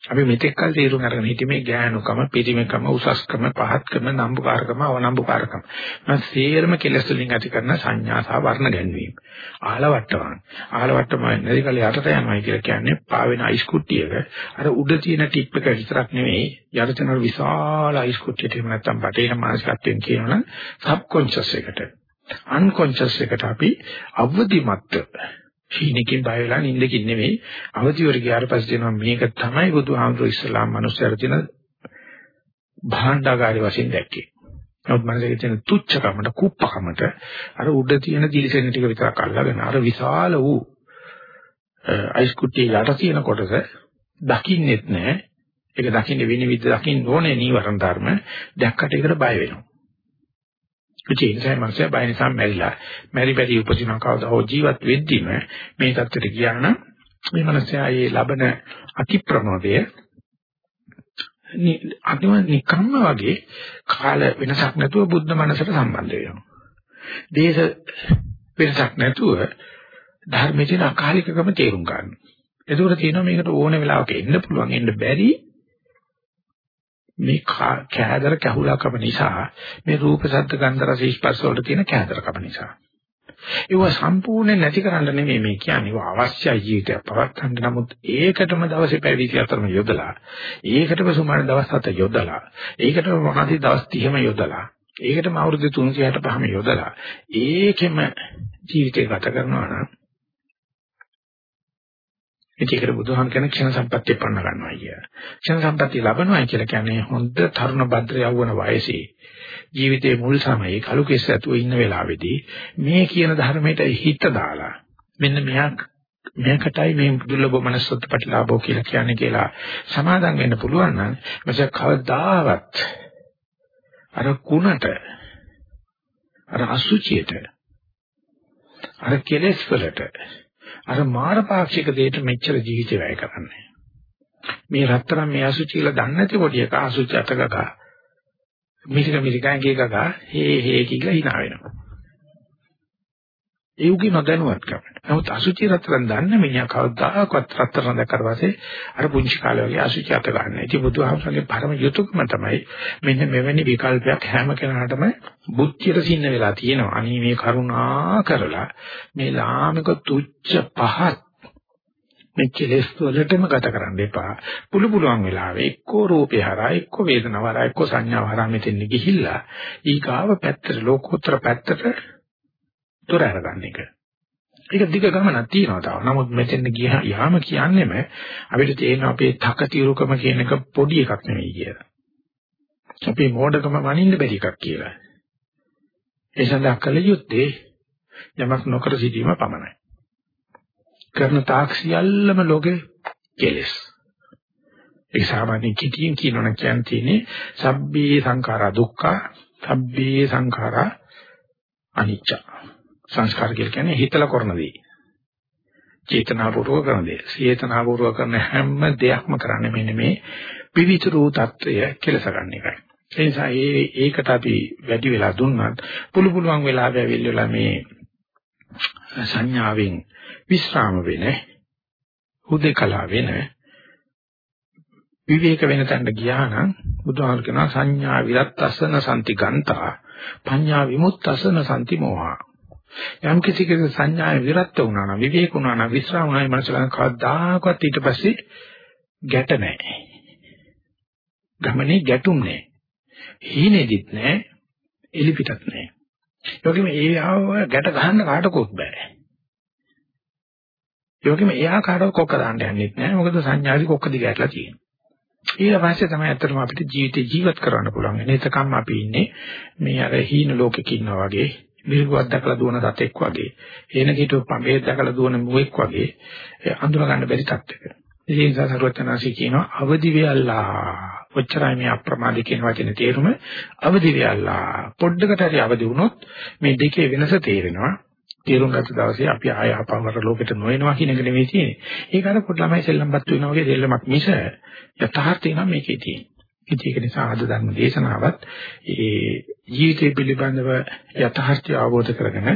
අපි මෙතෙක් කල් තීරුම් අරගෙන හිටියේ මේ ගෑනුකම, පිරිමකම, උසස්කම, පහත්කම, නම්බුකාරකම, අවනම්බුකාරකම. මම සේරම කෙලස් වලින් ඇති කරන සංඥා සහ වර්ණ ගැන්වීම. ආලවට්ටවන්. ආලවට්ටම නැති කල යටට යනවා කියලා කියන්නේ පාවෙන අයිස් කුට්ටියක අර උඩ තියෙන ටිප් එක විතරක් නෙවෙයි යට තියෙන විශාල අයිස් කුට්ටියට එහෙම නැත්නම් බටේන මානසිකත්වයෙන් කියනවනම් සබ්කොන්ෂස් එකට අන්කොන්ෂස් එකට අපි අවදිමත්ව හීනකින් බය වෙලා නිින්දකින් නෙවෙයි අවදිවර ගියාට පස්සේ දෙනවා මේක තමයි බුදුහාමුදුරු ඉස්ලාම් මිනිස්සුන්ට තියෙන භාණ්ඩාගාරي වශයෙන් දැක්කේ. නමුත් මනසේ තියෙන තුච්චකමට කුප්පකමට අර උඩ තියෙන දිලිසෙන ටික විතරක් අල්ලගෙන අර විශාල වූ අයිස් කුට්ටිය යට තියෙන කොටස දකින්නෙත් නැහැ. ඒක දකින්න විනිවිද දකින්න ඕනේ නීවරණ ධර්ම. දැක්කට ඒකට බය වෙනවා. ඒ නිසා මනුස්සයා බය නිසා මැරිලා. මැරි බැරි උපදින කවදා හෝ ජීවත් වෙද්දිම මේ தත්තට ගියා නම් මේ මනුස්සයා ඒ ලබන අති ප්‍රමෝදය අදිම නිකම්ම වගේ කාල වෙනසක් නැතුව බුද්ධ මනසට සම්බන්ධ වෙනවා. දේශ වෙනසක් නැතුව ධර්මයේ තියෙන අකාලිකකම තේරුම් ගන්න. එතකොට තියෙනවා මේකට ඕන වෙලාවක එන්න පුළුවන් එන්න බැරි මේ කෑදර කැහුලකම නිසා මේ රූප ශබ්ද ගන්ධ රස ස්පර්ශ වලට තියෙන කෑදරකම නිසා. ඒව සම්පූර්ණයෙන් නැති කරන්න නෙමෙයි මේ කියන්නේ. ඒව අවශ්‍යයි ජීවිතයක් පවත්වන්න නමුත් ඒකටම දවසේ පැය 24ම යොදලා ඒකටම සුමාන දවස් 7 යොදලා ඒකටම මහසි දවස් 30ම යොදලා ඒකටම අවුරුදු 365ම යොදලා ඒකෙම ජීවිතය ගත කරනවා නම් ඒකට බුදුහාම කියන ක්ෂණ සම්පත්තිය පන්න ගන්නවා කිය. ක්ෂණ සම්පත්තිය ලබනවා කියලා කියන්නේ හොඳ තරුණ භද්‍ර යවවන වයසේ ජීවිතයේ මුල් සමයේ කලු කෙස් ඇතුව ඉන්න වෙලාවේදී මේ කියන ධර්මයට හිත දාලා මෙන්න මෙයක් මේකටයි මේ දුර්ලභ මනසත් ප්‍රතිලාභෝ කියලා කියන්නේ කියලා සමාදම් වෙන්න පුළුවන් නම් මචං කවදාවත් අර කුණට අර අසුචියට අර කෙලෙස් වලට අර මාරපාක්ෂික දෙයට මෙච්චර ජීවිතය වැය කරන්නේ. මේ රත්තරන් මේ අසුචි කියලා දන්නේ නැති පොඩි එකා අසුචි අතකගා මිරික මිරිකන් කීකගා හේ හේ කියලා hina වෙනවා. ඒ උගේ නොදැනුවත්කම. නමුත් අසුචි රත්තරන් දන්න මිනිහා කවදාකවත් රත්තරන් දැක්කට පස්සේ අර පුංචි කාලේ වගේ අසුචි අත ගන්න. ඉතින් බුදුහාමසගේ පරම යුතුයකම තමයි මෙන්න මෙවැනි විකල්පයක් හැම කෙනාටම බුද්ධියට සින්න වෙලා තියෙනවා. අනී මේ කරුණා කරලා මේ ලාමක තුච්ච පහත් මේ කෙලෙස් වලටම ගත කරන්න එපා. පුළු පුළුවන් වෙලාවෙ එක්කෝ රූපේ හරහා එක්කෝ වේදනාව හරහා එක්කෝ සංඥාව හරහා මෙතෙන් ගිහිල්ලා ඊගාව පැත්තට ලෝකෝත්තර පැත්තට දොර අරගන්න එක. ඒක දිග ගමනක් තියෙනවා තව. නමුත් මෙතෙන් ගියා යාම කියන්නේම අපිට තේරෙන අපේ තකතිරුකම කියන එක පොඩි එකක් නෙවෙයි කියලා. අපේ මෝඩකම වනින්න බැරි එකක් කියලා. ඒ සඳහා කල යුත්තේ යමක් නොකර සිටීම පමණයි. කරන තාක් සියල්ලම ලෝකේ කෙලෙස්. ඒ සාමාන්‍ය කිටියෙන් කියනවනම් කියන්නේ සබ්බේ සංඛාරා දුක්ඛ සබ්බේ සංඛාරා අනිච්ච සංස්කාර කියලා කියන්නේ හිතලා කරන දේ. චේතනාපූර්වක කරන දේ. චේතනාපූර්වක කරන හැම දෙයක්ම කරන්නේ මෙන්න මේ පිවිතුරු తত্ত্বය කෙලස ගන්න එකයි. ඒ නිසා ඒ ඒකට අපි වැඩි වෙලා දුන්නත් පුළු පුළුවන් වෙලාවෙ ඇවිල්ලා වෙලා මේ සංඥාවෙන් විස්්‍රාම වෙන හුදේකලා වෙන විවේක වෙන තැනට ගියා නම් බුදුහාම කියනවා සංඥා විරත්තසන සම්ති ගන්තා පඤ්ඤා විමුක්තසන සම්ති මොහා යම් කිසි කෙනෙක් සංඥාය විරත් වුණා නම් විවේක වුණා නම් විස්රාම වුණා නම් මනසලන් කවදාකවත් ඊට පස්සේ ගැට නැහැ. ගමනේ ගැටුම් නැහැ. හීනෙදිත් නැහැ. එලිපිටත් නැහැ. ඒකෙම ඒ ආව ගැට ගහන්න කාටවත් බෑ. ඒකෙම එයා කාටවත් කොක්ක දාන්න යන්නෙත් නැහැ. මොකද සංඥාදි කොක්ක දිග ඇట్లా තියෙනවා. ඊට පස්සේ තමයි අත්‍තරම අපිට ජීවිතේ ජීවත් කරවන්න පුළුවන්. එනතකම් අපි ඉන්නේ මේ අර හීන ලෝකෙක ඉන්නා වගේ මිරිගුවක් දැකලා දුවන සතෙක් වගේ, හේන කීටු පඹේ දැකලා දුවන මුවෙක් වගේ අඳුර ගන්න බැරි තත්ත්වයක. ඒ නිසා සරුවචනාසි කියනවා අවදි වෙයල්ලා. ඔච්චරයි මේ අප්‍රමාදී කියන වචනේ තේරුම අවදි වෙයල්ලා. පොඩ්ඩකට හරි අවදි වුණොත් මේ දෙකේ වෙනස තේරෙනවා. තේරුම් ගත්ත දවසේ අපි ආය අපවර ලෝකෙට නොයනවා කියන එක නෙවෙයි තියෙන්නේ. ඒක අර පොඩි ළමයි සෙල්ලම්පත් වෙනවා වගේ දෙල්ලමක් මිස යථාර්ථය නම් මේකේ තියෙන්නේ. ඉතින් ඒක නිසා ආද ධර්ම දේශනාවත් ඒ ජීවිතය පිළිබඳව යථාර්ථය අවබෝධ කරගෙන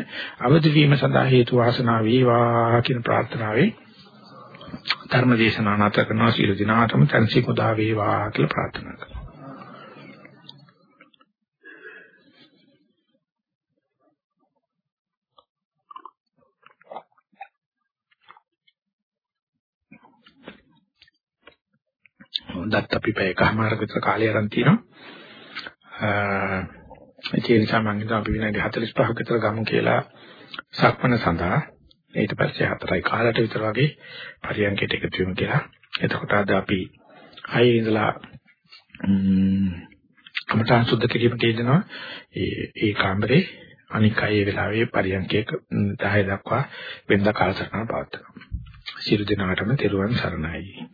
අවදි වීම සඳහා හේතු වාසනා වේවා කියන ප්‍රාර්ථනාවෙන් ධර්ම දේශනාව නැත කරනවා. සියලු දිනාටම තන්සි පුදා වේවා කියලා ප්‍රාර්ථනා කරනවා. හොඳත් අපි පැය කමාරක විතර කාලය අරන් තිනවා. ඒ නිසා මම හිතුවා අපි විනාඩි 45ක විතර ගමු කියලා සක්මන සඳහා ඊට පස්සේ හතරයි කාලට විතර වගේ පරියන්කයට එකතු වෙමු කියලා. එතකොට අද අපි හයේ ඉඳලා කමඨාන් සුද්ධ කිරීමට යෙදෙනවා. ඒ ඒ කාමරේ අනික් අය වෙලාවේ පරියන්කේ 10 දක්වා වෙනදා කාලසටහන පවත්වනවා. සියලු දෙනාටම තෙරුවන් සරණයි.